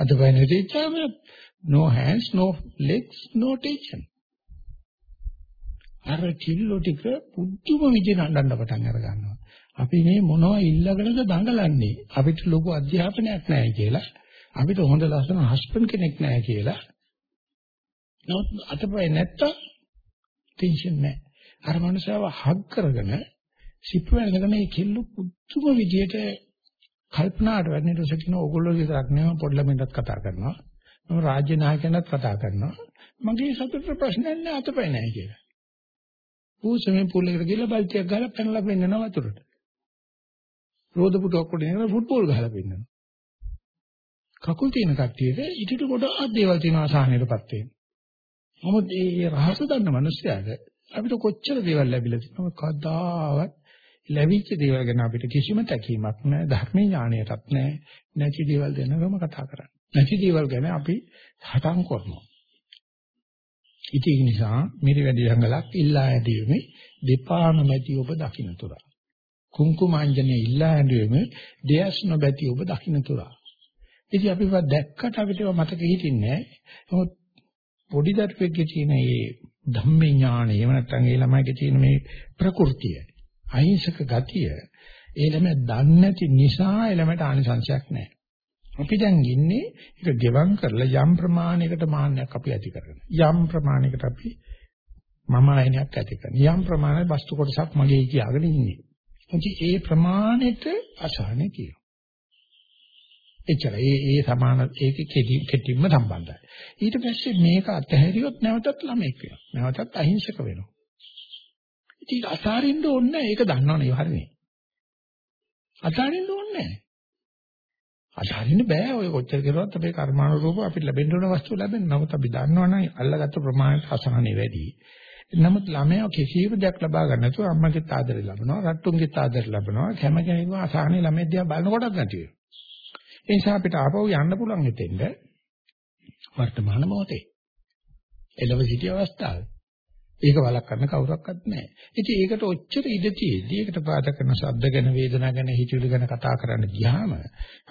අද වෙන විදිහටම no hands no legs no tension අර කිල්ලෝ ටික පුදුම විදිහට අඬන්න පටන් අර ගන්නවා. අපි මේ මොනවා ඉල්ලගෙනද දඟලන්නේ? අපිට ලොකු අධ්‍යාපනයක් නැහැ කියලා. අපිට හොඳ ලස්සන හස්බන්ඩ් කෙනෙක් නැහැ කියලා. නමුත් අතපය නැත්තම් ටෙන්ෂන් නැහැ. අර මනුස්සයව හග් කරගෙන සිප් වෙනකන් මේ කිල්ලෝ පුදුම විදිහට කල්පනාට වැඩි ඊට පස්සේ කියන ඕගොල්ලෝ විතරක් නෙවෙයි පොඩි ළමයින්ටත් කතා කරනවා. මම රාජ්‍ය නායකයන්ටත් කතා කරනවා. මගේ සතුට ප්‍රශ්නයක් නෑ අතපය නෑ කියලා. ඌ සමේ පූල් එකට ගිහලා බල්ටියක් ගහලා පැනලා පෙන්නනවා වතුරට. රෝද පුටුවක් උඩ ඉඳලා ෆුට්බෝල් ගහලා පෙන්නනවා. කකුල් තියෙන කට්ටියට ඉදිරියට ගොඩාක් දේවල් තියෙනවා අසහනයටපත් වෙන්න. නමුත් මේ රහස දන්න මිනිස්යාට අපිට කොච්චර දේවල් ලැබිලා තියෙනවද කවදාවත් ලැබිච්ච දේවල් ගැන අපිට කිසිම තැකීමක් නැහැ ධර්මයේ ඥාණයටත් නැහැ නැති දේවල් ගැනම කතා කරන්නේ. නැති දේවල් ගැන අපි හටන් කරනවා. ඉතින් ඒ නිසා මිරි වැඩි හංගලක් ඉල්ලා ඇදීමේ දෙපාම මැති ඔබ දකින්න තුරා. කුංකුමාංජනේ ඉල්ලා ඇදීමේ දෙයස් නොබැති ඔබ දකින්න තුරා. ඉතින් අපිව දැක්කට අපිට මතක හිටින්නේ නැහැ. පොඩි දරුවෙක්ගේ තියෙන මේ ධම්මේ ඥාණය එහෙම නැත්නම් ඒ ළමයිගේ තියෙන මේ ප්‍රകൃතිය අහිංසක ගතිය ඒ ළමයා දන්නේ නැති නිසා ඒ ළමයට ආනිසංශයක් නැහැ. අපි දැන් ඉන්නේ ඒක ගෙවම් කරලා යම් ප්‍රමාණයකට මාන්නයක් අපි ඇති කරගෙන. යම් ප්‍රමාණයකට අපි මම ආයනයක් ඇති කරන. යම් ප්‍රමාණයක වස්තු කොටසක් මගේ කියාගෙන ඉන්නේ. ඉතින් ඒ ප්‍රමාණයට අසහනෙ කියනවා. එච්චර ඒ ඒ සමාන ඒක කෙටිම සම්බන්ධයි. ඊට පස්සේ මේක අතහැරියොත් නැවතත් ළමෙක් වෙනවා. නැවතත් අහිංසක වෙනවා. ඉතින් අතාරින්න ඕනේ ඒක දන්නවනේ හරිනේ. අතාරින්න ඕනේ අතාරින්න බෑ ඔය කොච්චර කරුවත් අපේ කර්මානුරූප අපිට ලැබෙන්න ඕන වස්තු ලැබෙන. නමුත් අපි දන්නවනම් අල්ලගත්ත ප්‍රමාණයට අසහනෙ වැඩි. නමුත් ළමයා කිසිම දෙයක් ලබා ගන්න නැතුව අම්මගේ ආදරය ලබනවා, රට්ටුන්ගේ ආදරය ලබනවා. හැම කෙනෙකුම අසහනෙ ළමයි දිහා බලනකොටත් නැති වෙනවා. ඒ නිසා අපිට ආපහු යන්න පුළුවන් හිතෙන්ද වර්තමාන මොහොතේ. එළව සිටි අවස්ථාවේ. ඒක වළක්වන්න කවුරක්වත් නැහැ. ඉතින් ඒකට ඔච්චර ඉඩ තියෙද්දි ඒකට පාද කරන ශබ්ද ගැන වේදනා ගැන හිතුවිලි ගැන කතා කරන්න ගියාම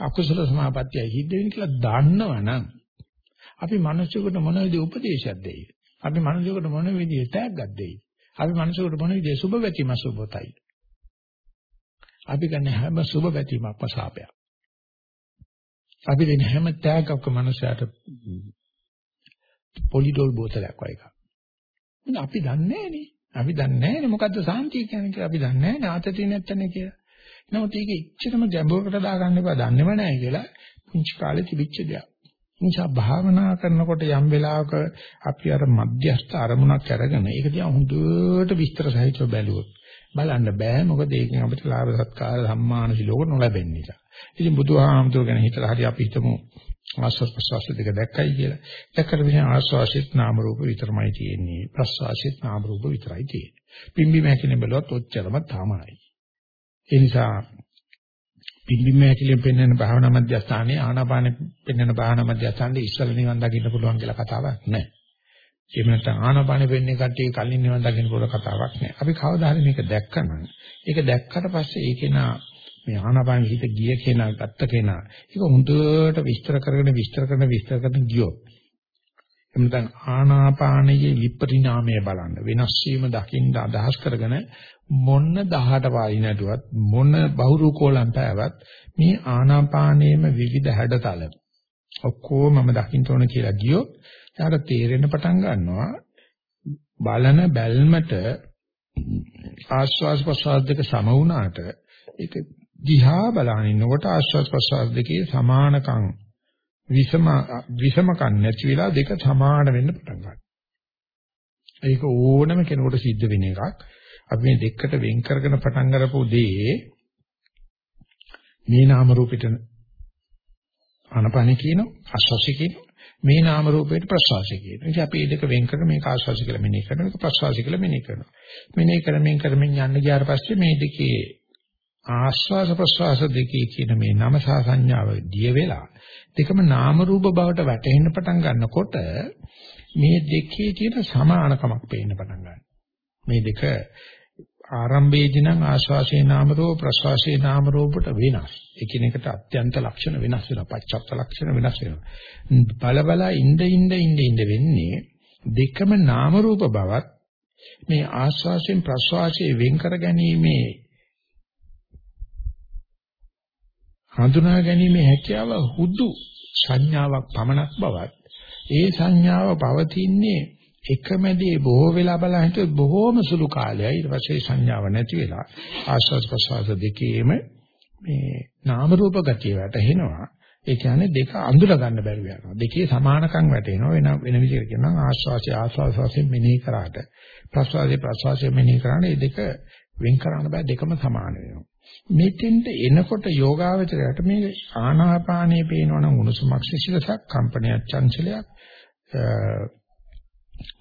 අකුසල සමාපත්තිය හිද්ද වෙන කියලා දන්නවනම් අපි මිනිස්සුන්ට මොන විදිහේ උපදේශයක් දෙයිද? අපි මිනිස්සුන්ට මොන විදිහේ තෑග්ගක් දෙයිද? අපි මිනිස්සුන්ට මොන විදිහේ සුබ වැටීම සුබතයි? අපි ගන්න හැම සුබ වැටීමක්ම සාපයක්. අපි දෙන හැම තෑග්ගක්ම මිනිසයාට පොලිඩෝල් බෝතලයක් වගේ එකක්. අපි දන්නේ නැහනේ. අපි දන්නේ නැහනේ මොකද්ද සාන්තිය කියන්නේ කියලා. අපි දන්නේ නැහැ ආතතිය නැත්තනේ කියලා. නමුත් ඒක ඉච්චරම ගැඹුරකට දාගන්න එපා. දන්නේම නැහැ කියලා පුංචි කාලේ තිබිච්ච දෙයක්. නිසා භාවනා කරනකොට යම් වෙලාවක අපි අර මධ්‍යස්ථ අරමුණක් අරගෙන ඒක දිහා හොඳට විස්තර සහිතව බැලුවොත් බලන්න බෑ මොකද ඒකෙන් අපිට ලාභ සත්කාර සම්මාන සිලෝක නොලැබෙන නිසා. ඉතින් බුදුහාමුදුර ගැන හිතලා හරි අපි හිතමු ආස්වාද ප්‍රසවාස දෙක දැක්කයි කියලා. දැක්කට මෙහි ආස්වාසිත නාම රූප විතරමයි තියෙන්නේ. ප්‍රසවාසිත නාම රූප විතරයි තියෙන්නේ. පිම්බි මහැකිනේ බලවත් ඔච්චරම තමයි. ඒ නිසා පිම්බි මහැකිලෙන් පෙන්වන භාවනා මධ්‍යස්ථානයේ ආනාපාන පෙන්වන භාවනා මධ්‍යස්ථානයේ ඉස්සල නිවන් දකින්න පුළුවන් කියලා කතාවක් නැහැ. එහෙම නැත්නම් ආනාපාන වෙන්නේ කට්ටිය කලින් නිවන් දකින්න පුළුවන් කතාවක් නැහැ. අපි කවදා හරි මේක දැක්කම ඒක දැක්කට පස්සේ ඒකේ නා මේ ආනාපාන හිත ගිය කෙනා ගත්ත කෙනා ඒක හොඳට විස්තර කරගෙන විස්තර කරන විස්තර කරන ගියොත් එමුදන් ආනාපානයේ විපරිණාමය බලන්න වෙනස් වීම දකින්න අදහස් කරගෙන මොන 18 වායි නැටුවත් මොන බහුරු කෝලම් පෑවත් මේ ආනාපානයේම විවිධ හැඩතල ඔක්කොම මම දකින්න ඕන කියලා ගියොත් යාට තේරෙන්න පටන් ගන්නවා බලන බැල්මට ආස්වාස් ප්‍රසාද දෙක සම වුණාට ඒක දිහා බලන ඉන්නකොට ආශ්වාස ප්‍රශ්වාස දෙකේ සමානකම් විසම විසමකම් නැති වෙලා දෙක සමාන වෙන්න පටන් ගන්නවා. ඒක ඕනම කෙනෙකුට සිද්ධ වෙන එකක්. අපි මේ දෙකට වෙන් කරගෙන පටන් ගන්නපු දේ මේ නාම රූපෙට අනපන කියන ආශ්වාසය කියන මේ නාම රූපයට ප්‍රශ්වාසය කියන. ඉතින් අපි මේ දෙක වෙන් කරගෙන මේක ආශ්වාසය කියලා මෙනෙහි කරනවා මේක ප්‍රශ්වාසය කියලා මෙනෙහි කරනවා. මෙනෙහි කරමින් කරමින් යන්න ගියාට පස්සේ මේ දෙකේ ආස්වාස ප්‍රස්වාස දෙකේ කියන මේ නම සහ සංඥාව දිය වෙලා දෙකම නාම රූප බවට වැටෙන්න පටන් ගන්නකොට මේ දෙකේ තියෙන සමානකමක් පේන්න පටන් ගන්නවා. මේ දෙක ආරම්භයේදී නම් ආස්වාසේ නාම රූප ප්‍රස්වාසේ නාම රූපට වෙනස්. එකිනෙකට අත්‍යන්ත ලක්ෂණ වෙනස් වෙනවා. පච්චත්ත ලක්ෂණ වෙනස් වෙනවා. බල බල ඉඳ ඉඳ ඉඳ ඉඳ වෙන්නේ දෙකම නාම රූප බවත් මේ ආස්වාසයෙන් ප්‍රස්වාසයේ වෙන් කර ගැනීමේ හඳුනා ගැනීමේ හැකියාව හුදු සංඥාවක් පමණක් බවත් ඒ සංඥාව පවතින්නේ එකමැදී බොහෝ වෙලා බලන හිට බොහෝම සුළු කාලයයි. ඊට පස්සේ සංඥාව නැති වෙලා ආස්වාද ප්‍රසවාස දෙකේම මේ නාම රූප ගතිය වැටෙනවා ඒ කියන්නේ දෙක අඳුර ගන්න බැරුව යනවා. දෙකේ සමානකම් වැටෙනවා. වෙන වෙන විදිහට කියනවා ආස්වාසිය ආස්වාසයෙන් මෙනෙහි කරාට. ප්‍රසවාසයේ ප්‍රසවාසයෙන් මෙනෙහි කරාට මේ දෙක වෙන් කරන්න බෑ. දෙකම සමාන වෙනවා. මෙතෙන්ට එනකොට යෝගාවචරයට මේ ආනාපානයේ පේනවනම් උණුසුමක් සිසිලසක් කම්පනයක් චංචලයක්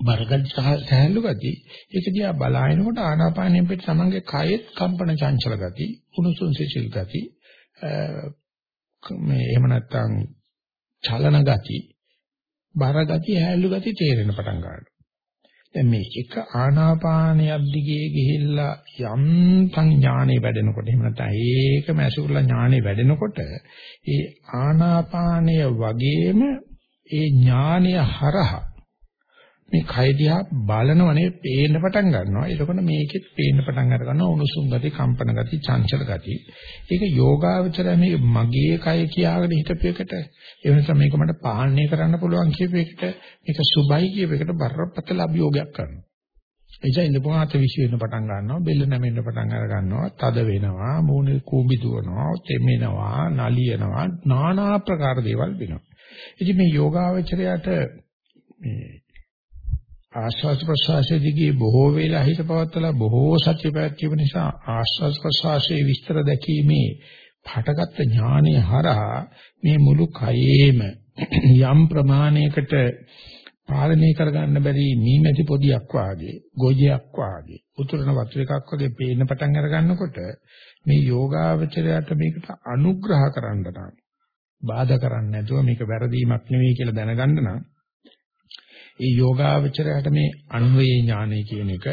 බරගත් සහැල්ලු ගති. ඒක දිහා බලාගෙනකොට ආනාපානයෙන් පිට තමන්ගේ කයෙත් කම්පන චංචල ගති උණුසුම් සිසිල් ගති මේ එහෙම නැත්නම් චලන ගති බර ගති හැල්ලු ගති තේරෙන පටන් ගන්නවා. දැන් මේ එක ආනාපානයක් දිගේ ගිහිල්ලා යම්තන් ඥානෙ වැඩෙනකොට එහෙම නැත්නම් ඒකම ඇසුරලා ඥානෙ වැඩෙනකොට ඒ ආනාපානය වගේම ඒ ඥානය හරහා මේ කය දිහා බලනවනේ පේන්න පටන් ගන්නවා. එතකොට මේකෙත් පේන්න පටන් අර ගන්නවා උණුසුම් ගති, කම්පන ගති, චංචල ගති. ඒක යෝගාවචරය මේ මගේ කය කියාගෙන හිටපෙකට ඒ නිසා මේක මට පාලනය කරන්න පුළුවන් කියපෙකට මේක සුබයි කියපෙකට බරපතල අභියෝගයක් කරනවා. එනිසා ඉඳපුවාත විශ්ව වෙන පටන් ගන්නවා, බෙල්ල නැමෙන්න පටන් අර ගන්නවා, තද වෙනවා, මූණේ කූඹි දුවනවා, තෙමෙනවා, නලියනවා, নানা ආකාර දේවල් වෙනවා. ඉතින් මේ යෝගාවචරයට මේ ආස්වාද ප්‍රසවාසයේ දිගේ බොහෝ වේලා හිත පවත්තලා බොහෝ සත්‍ය පැවැත්වීම නිසා ආස්වාද ප්‍රසවාසයේ විස්තර දැකීමේ පාඨගත ඥානය හරහා මේ මුළු කයේම යම් ප්‍රමාණයකට පාලනය කරගන්න බැරි නීමැති පොදියක් වාගේ ගොජයක් වාගේ උතුරන වතුර එකක් වගේ පේන්න පටන් අර ගන්නකොට මේ යෝගාවචරයට මේකට අනුග්‍රහ කරන්න නම් බාධා කරන්නේ නැතුව මේක වැරදීමක් නෙවෙයි කියලා දැනගන්න නම් ඒ යෝගාවචරයට මේ අන්වේ ඥානය කියන එක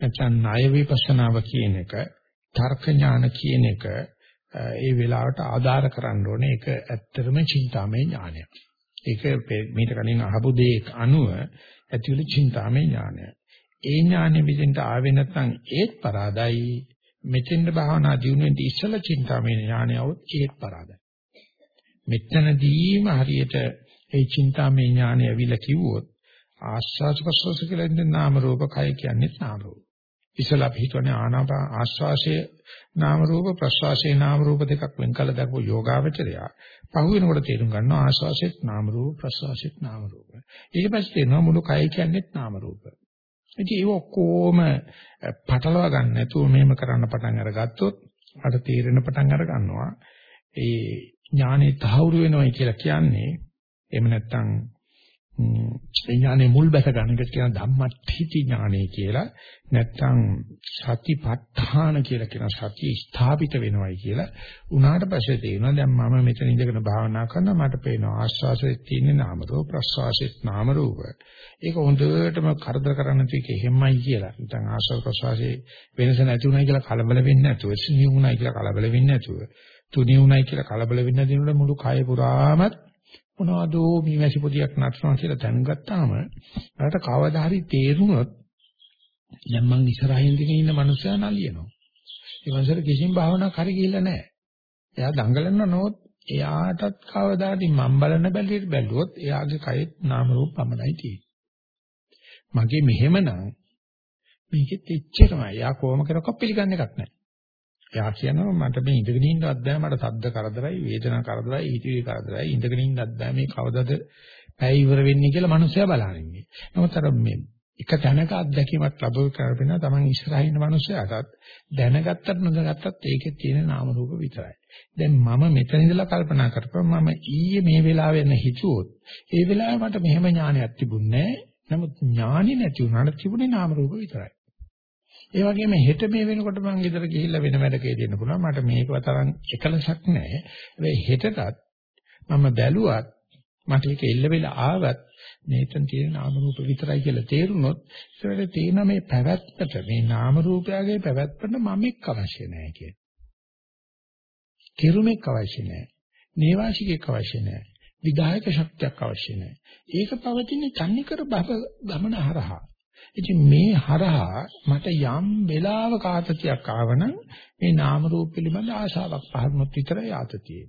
නැත්නම් ණය විපස්සනාව කියන එක තර්ක ඥාන කියන එක ඒ වෙලාවට ආධාර කරන්න ඕනේ ඒක ඇත්තටම චින්තාමය ඥානයක්. ඒක මීට කලින් අහපු දේ අනුව ඇතිවල චින්තාමය ඥානය. ඒ ඥානෙ විදිහට ආවේ නැත්නම් ඒත් පරාදයි. මෙතෙන්ද භාවනා දිනුවෙන් ඉස්සලා චින්තාමය ඥානය આવොත් ඒත් පරාදයි. මෙතනදීම හරියට ඒ චින්තාමය ඥානය ඇවිල්ලා කිව්වොත් ආස්වාද ප්‍රසවාස කියලා ඉන්නේ නාම රූප කය කියන්නේ නාම රූප. ඉස්සලා අපි හිතන්නේ ආනාපා ආස්වාසයේ නාම රූප ප්‍රස්වාසයේ නාම රූප දෙකක් වෙන් කළ දක්වෝ යෝගාවචරය. පහු වෙනකොට තේරුම් ගන්නවා ආස්වාසෙත් නාම රූප ප්‍රස්වාසෙත් නාම රූප. ඊට පස්සේ තේරෙනවා මුළු කය කියන්නේ නාම රූප. ඉතින් ඒක ඔක්කොම පටලවා ගන්න නැතුව මෙහෙම කරන්න පටන් අරගත්තොත් අර තේරෙන පටන් අර ගන්නවා. ඒ ඥානෙ තහවුරු වෙනවයි කියලා කියන්නේ එහෙම නැත්නම් ඥානෙ මුල් බැස ගන්න එක කියන ධම්මට්ඨිති ඥානෙ කියලා නැත්තම් සතිපට්ඨාන කියලා කියන සතිය ස්ථාපිත වෙනවයි කියලා උනාට පස්සේ තේරෙනවා. දැන් මම මෙතන ඉඳගෙන භාවනා කරනවා. මට පේනවා ආශ්වාසයේ තියෙන නාම රූප ප්‍රශ්වාසෙත් නාම රූප. ඒක හොඳටම කරදර කරන්න තියෙක එහෙමයි කියලා. නැත්නම් ආශ්වාස ප්‍රශ්වාසයේ වෙනස නැති උනායි කියලා කලබල වෙන්නේ නැතුව සිනි උනායි කියලා කලබල වෙන්නේ නැතුව තුනි උනායි කියලා කලබල වෙන්නේ නැතිනොට මුළු කය පුරාමත් මොනවදෝ මේ වැසි පොදියක් නටනවා කියලා දැනගත්තාම අරට කවදා හරි තේරුනොත් දැන් මං ඉස්සරහින් දිගේ ඉන්න මනුස්සයා නලියනවා. ඒ මනුස්සයාට කිසිම භාවනාවක් හරි ගිහිල්ලා නැහැ. එයා දඟලන නෝත් එයාටත් කවදාදී මම බලන බැලියට බැලුවොත් එයාගේ කයෙත් නාම රූප පමණයි තියෙන්නේ. මගේ මෙහෙමනම් මේකෙත් එච්චරමයි. එයා කොහොම කරකක් පිළිගන්න එකක් නැහැ. එයා කියනවා මට මේ ඉඳගෙන ඉන්නවත් බෑ මට සද්ද කරදරයි වේදනා කරදරයි හිතවිලි කරදරයි ඉඳගෙන ඉන්නවත් බෑ මේ කවදද පැය ඉවර වෙන්නේ කියලා මිනිස්සයා බලන්නේ. නමුත් අර මේ එක තැනක අත්දැකීමක් ලැබුව කරපෙන තමන් ඉස්සරහින් ඉන්න මිනිස්සයාටත් දැනගත්තත් නොදැනගත්තත් ඒකේ තියෙන නාම රූප විතරයි. දැන් මම මෙතන ඉඳලා කල්පනා කරපුවම මම ඊයේ මේ වෙලාවෙ යන හිතුවොත් ඒ වෙලාවේ මට මෙහෙම ඥානයක් තිබුණේ නැහැ. නමුත් ඥානෙ නැති වුණාට තිබුණේ නාම රූප විතරයි. ඒ වගේම හෙට මේ වෙනකොට මම ගෙදර ගිහිල්ලා වෙන වැඩකේ දෙන්න පුළුවන්. මට මේකව තරම් එකලසක් නැහැ. හැබැයි හෙටටත් මම බැලුවත් මට ඒක එල්ල වෙලා ආවත් මේතන තියෙන නාම රූප විතරයි කියලා තේරුනොත් ඒකට තියෙන මේ පැවැත්මට මේ නාම රූපයගේ පැවැත්මට මම එක් අවශ්‍ය නැහැ කියන. කිරුමෙක් අවශ්‍ය නැහැ. නේවාසිකෙක් අවශ්‍ය නැහැ. විදායක ශක්තියක් අවශ්‍ය නැහැ. ඒක පවතින්නේ තන්නිකර බව ගමන හරහා. ඉතින් මේ හරහා මට යම් වෙලාවක ආතතියක් ආවනම් මේ නාම රූප පිළිබඳ ආශාවක් පහළොත් විතරයි ආතතිය.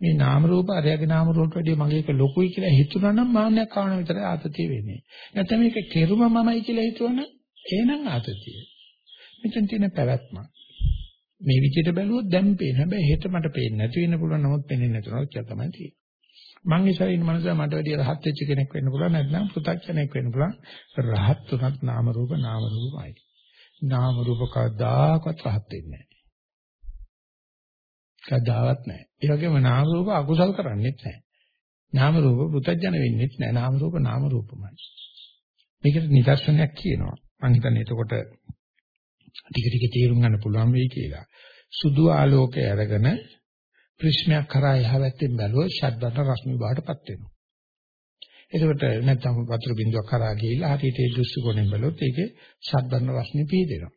මේ නාම රූප අරයාගේ නාම රූප වැඩි මගේ එක ලොකුයි කියලා හිතුණා නම් මාන්නයක් ආවන විතරයි ආතතිය වෙන්නේ. නැත්නම් මේක කෙරුම මමයි කියලා හිතුවනම් එහෙනම් ආතතිය. මෙතන තියෙන පැවැත්ම. මේ විදිහට බැලුවොත් දැන් පේන. හැබැයි හෙට මට පේන්නේ නැති වෙන්න පුළුවන් නමුත් පේන්නේ නැතුනවා කියලා තමයි තියෙන්නේ. මං ඉස්සරහින් ඉන්න මනස මට වැඩි රහත් වෙච්ච කෙනෙක් වෙන්න පුළුවන් නැත්නම් පෘථග්ජනෙක් වෙන්න පුළුවන්. රහත් උනත් නාම රූප නාම රූපයි. නාම රූප කවදාකවත් රහත් වෙන්නේ නැහැ. කවදාවත් නැහැ. ඒ වගේම නාම රූප අකුසල් කරන්නේත් නැහැ. නාම රූප පෘථග්ජන වෙන්නේත් නැහැ. නාම රූප නාම රූපමයි. මේකට නිදර්ශනයක් කියනවා. මං හිතන්නේ එතකොට ටික ටික තේරුම් ගන්න පුළුවන් වෙයි කියලා. සුදු ආලෝකය අරගෙන ප්‍රශ්නයක් කරා එහාවැත්තෙන් බැලුවොත් ශබ්දන රශ්මි බාටපත් වෙනවා. එතකොට නැත්නම් වතුර බින්දුවක් කරා ගිහිල්ලා හරියට ඒ දෘෂ්ටි කෝණයෙන් බැලුවොත් ඒකේ ශබ්දන රශ්මි පීදෙනවා.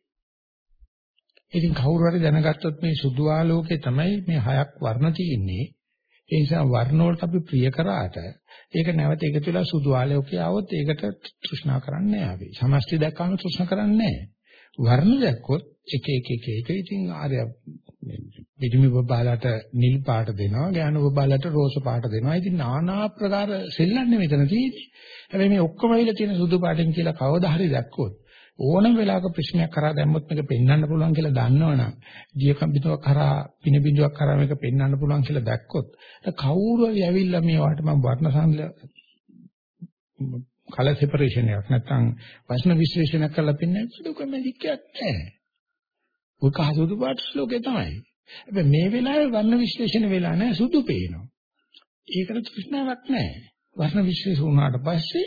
ඉතින් කවුරු හරි දැනගත්තොත් මේ සුදු ආලෝකේ තමයි මේ හයක් වර්ණ තියෙන්නේ. ඒ නිසා වර්ණ වලට අපි ප්‍රිය කරාට ඒක නැවත එකතු වෙලා සුදු ආලෝකයේ આવොත් ඒකට තෘෂ්ණා කරන්නේ නැහැ අපි. සමස්තය දැක්කම තෘෂ්ණා කරන්නේ නැහැ. වර්ණ දැක්කොත් එක එක එක එක ඉතින් ආර්ය පිටිමි බබාලට නිල් පාට දෙනවා, ඥාන බබාලට රෝස පාට දෙනවා. ඉතින් নানা ආකාර සෙල්ලන්නේ මෙතන තියෙන්නේ. හැබැයි මේ ඔක්කොම ඇවිල්ලා තියෙන සුදු පාටින් කියලා කවදා හරි දැක්කොත් ඕනම වෙලාවක ප්‍රශ්නයක් කරා දැම්මොත් මේක පෙන්වන්න පුළුවන් කියලා දන්නවනම් දියකම් බිඳුවක් කරා පින බිඳුවක් කරා මේක පෙන්වන්න පුළුවන් කියලා දැක්කොත් කවුරු හරි ඇවිල්ලා මේ වාට මම වර්ණ සංල කලර් සෙපරේෂන් එකක් නැත්නම් වචන විශ්ලේෂණයක් කරලා පෙන්නන්නේ දුක මැජික් එකක් නැහැ. ඔය කහසුදු පාට ශ්ලෝකේ තමයි. හැබැයි මේ වෙලාවේ වර්ණ විශ්ලේෂණ වෙලා නැහැ සුදු පේනවා. ඒකට තෘෂ්ණාවක් නැහැ. වර්ණ විශ්ලේෂණ වුණාට පස්සේ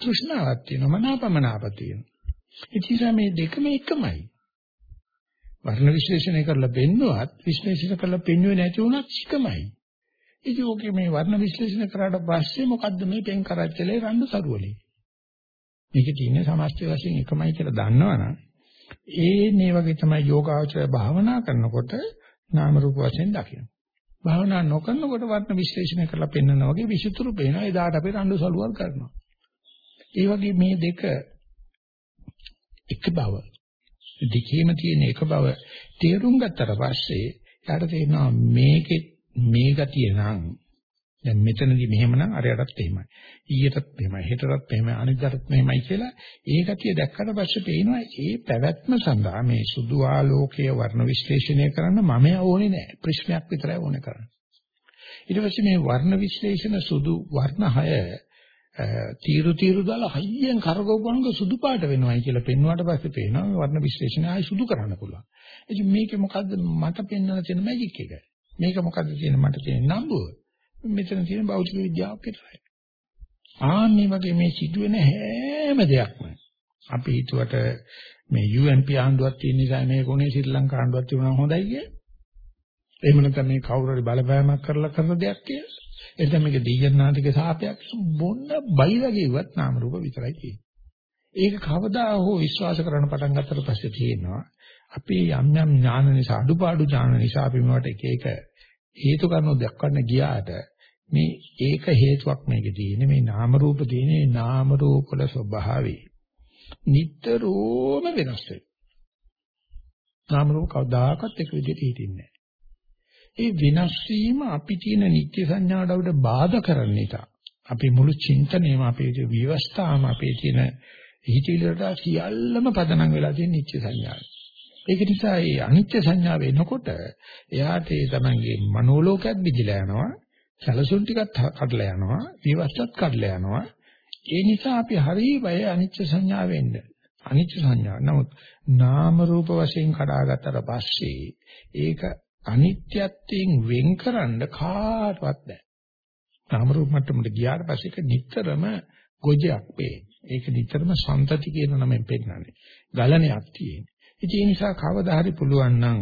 තෘෂ්ණාවක් තියෙනවා මනාපමනාප තියෙනවා. ඉතින් මේ දෙකම එකමයි. වර්ණ විශ්ලේෂණය කරලා පෙන්නුවත් විශ්ලේෂණය කරලා පෙන්වුවේ නැති වුණත් එකමයි. ඉතින් ඕකේ මේ වර්ණ විශ්ලේෂණය කරාට පස්සේ මොකද්ද මේ පෙන් කරච්චලේ රණ්ඩු සරුවලේ. මේක තියෙන්නේ සමස්ත වශයෙන් එකමයි කියලා දන්නවනම් ඒ මේ වගේ තමයි යෝගාචරය භාවනා කරනකොට නාම රූප වශයෙන් දකින්න. භාවනා නොකරනකොට වර්ණ විශ්ලේෂණය කරලා පෙන්වනවා වගේ විචිතුරු පේනවා. එදාට අපි රණ්ඩු සරුවල් කරනවා. ඒ වගේ මේ දෙක එක බව දෙකේම තියෙන එක බව තේරුම් ගත්තට පස්සේ යාට තේරෙනවා මේකේ මේ ගතිය නම් දැන් මෙතනදී මෙහෙමනම් අරයටත් එහෙමයි ඊයටත් එහෙමයි හෙටටත් එහෙමයි අනිද්දාටත් මෙහෙමයි කියලා ඒ ගතිය දැක්කට පස්සේ පේනවා ඒ පැවැත්ම සඳහා මේ සුදු ආලෝකයේ වර්ණ විශ්ලේෂණය කරන්න මම ඕනේ නැහැ ප්‍රශ්නයක් විතරයි ඕනේ කරන්නේ ඊට පස්සේ මේ වර්ණ විශ්ලේෂණ සුදු වර්ණ 6 තීරු තීරු දාලා හයියෙන් කරකවපුවම සුදු පාට වෙනවයි කියලා පෙන්වුවාට පස්සේ පේනවා මේ වර්ණ විශ්ලේෂණය ආයි සුදු කරන්න පුළුවන්. ඉතින් මේකේ මොකද්ද මට පෙන්වන්න තියෙන මැජික් එක? මේක මොකද්ද තියෙන මට තියෙන නම්බුව? මෙතන තියෙන භෞතික විද්‍යාව විතරයි. ආන්නේ වගේ මේ සිදුවෙන හැම දෙයක්ම අපි හිතුවට මේ UNP ආණ්ඩුවක් තියෙන නිසා මේ කොනේ ශ්‍රී ලංකා ආණ්ඩුවක් තිබුණා හොඳයි කිය. එහෙම නැත්නම් මේ කවුරු හරි බලපෑමක් කරලා කරන දෙයක් කියලා. එතන මේක දීයන්නාතික සාපයක් බොන්න බයිලා කිව්වත් නාම රූප විතරයි තියෙන්නේ. ඒක කවදා හෝ විශ්වාස කරන්න පටන් ගත්තට පස්සේ තියෙනවා අපි යම් යම් ඥාන නිසා අඩුපාඩු ඥාන නිසා අපි මේවට එක එක හේතු කාරණා දක්වන්න ගියාට මේ ඒක හේතුවක් මේකේ තියෙන්නේ මේ නාම රූප තියෙන්නේ නාම රූප වල ස්වභාවය. නිට්ටරෝම වෙනස් වෙයි. නාම රූප කවදාකවත් එක විදිහට හිටින්නේ ඒ වෙනස් වීම අපි තියෙන නිත්‍ය සංඥාවට අපිට බාධා කරන නිසා අපේ මුළු චින්තනයම අපේ විවස්ථාවම අපේ තියෙන හිතිලට සියල්ලම පදනම් වෙලා තියෙන නිත්‍ය සංඥාව. ඒක නිසා මේ අනිත්‍ය සංඥාව එනකොට එයාට ඒ තමන්ගේ මනෝලෝකයක් දිගිලා යනවා, සැලසුම් ටිකක් කඩලා යනවා, විවස්ථත් කඩලා යනවා. ඒ නිසා අපි හරි බය අනිත්‍ය සංඥාව වෙන්න. අනිත්‍ය සංඥාව. නමුත් නාම රූප වශයෙන් කඩාගත්තට පස්සේ ඒක අනිත්‍යත්වයෙන් වෙන්කරන්න කාටවත් බෑ. නාම රූප මට්ටමට ගියාට පස්සේ ඒක නිතරම ගොජයක් වේ. ඒක නිතරම සන්තති කියන නමෙන් පෙන්නන්නේ. ගලණයක් තියෙන්නේ. ඒ නිසා කවදා හරි පුළුවන් නම්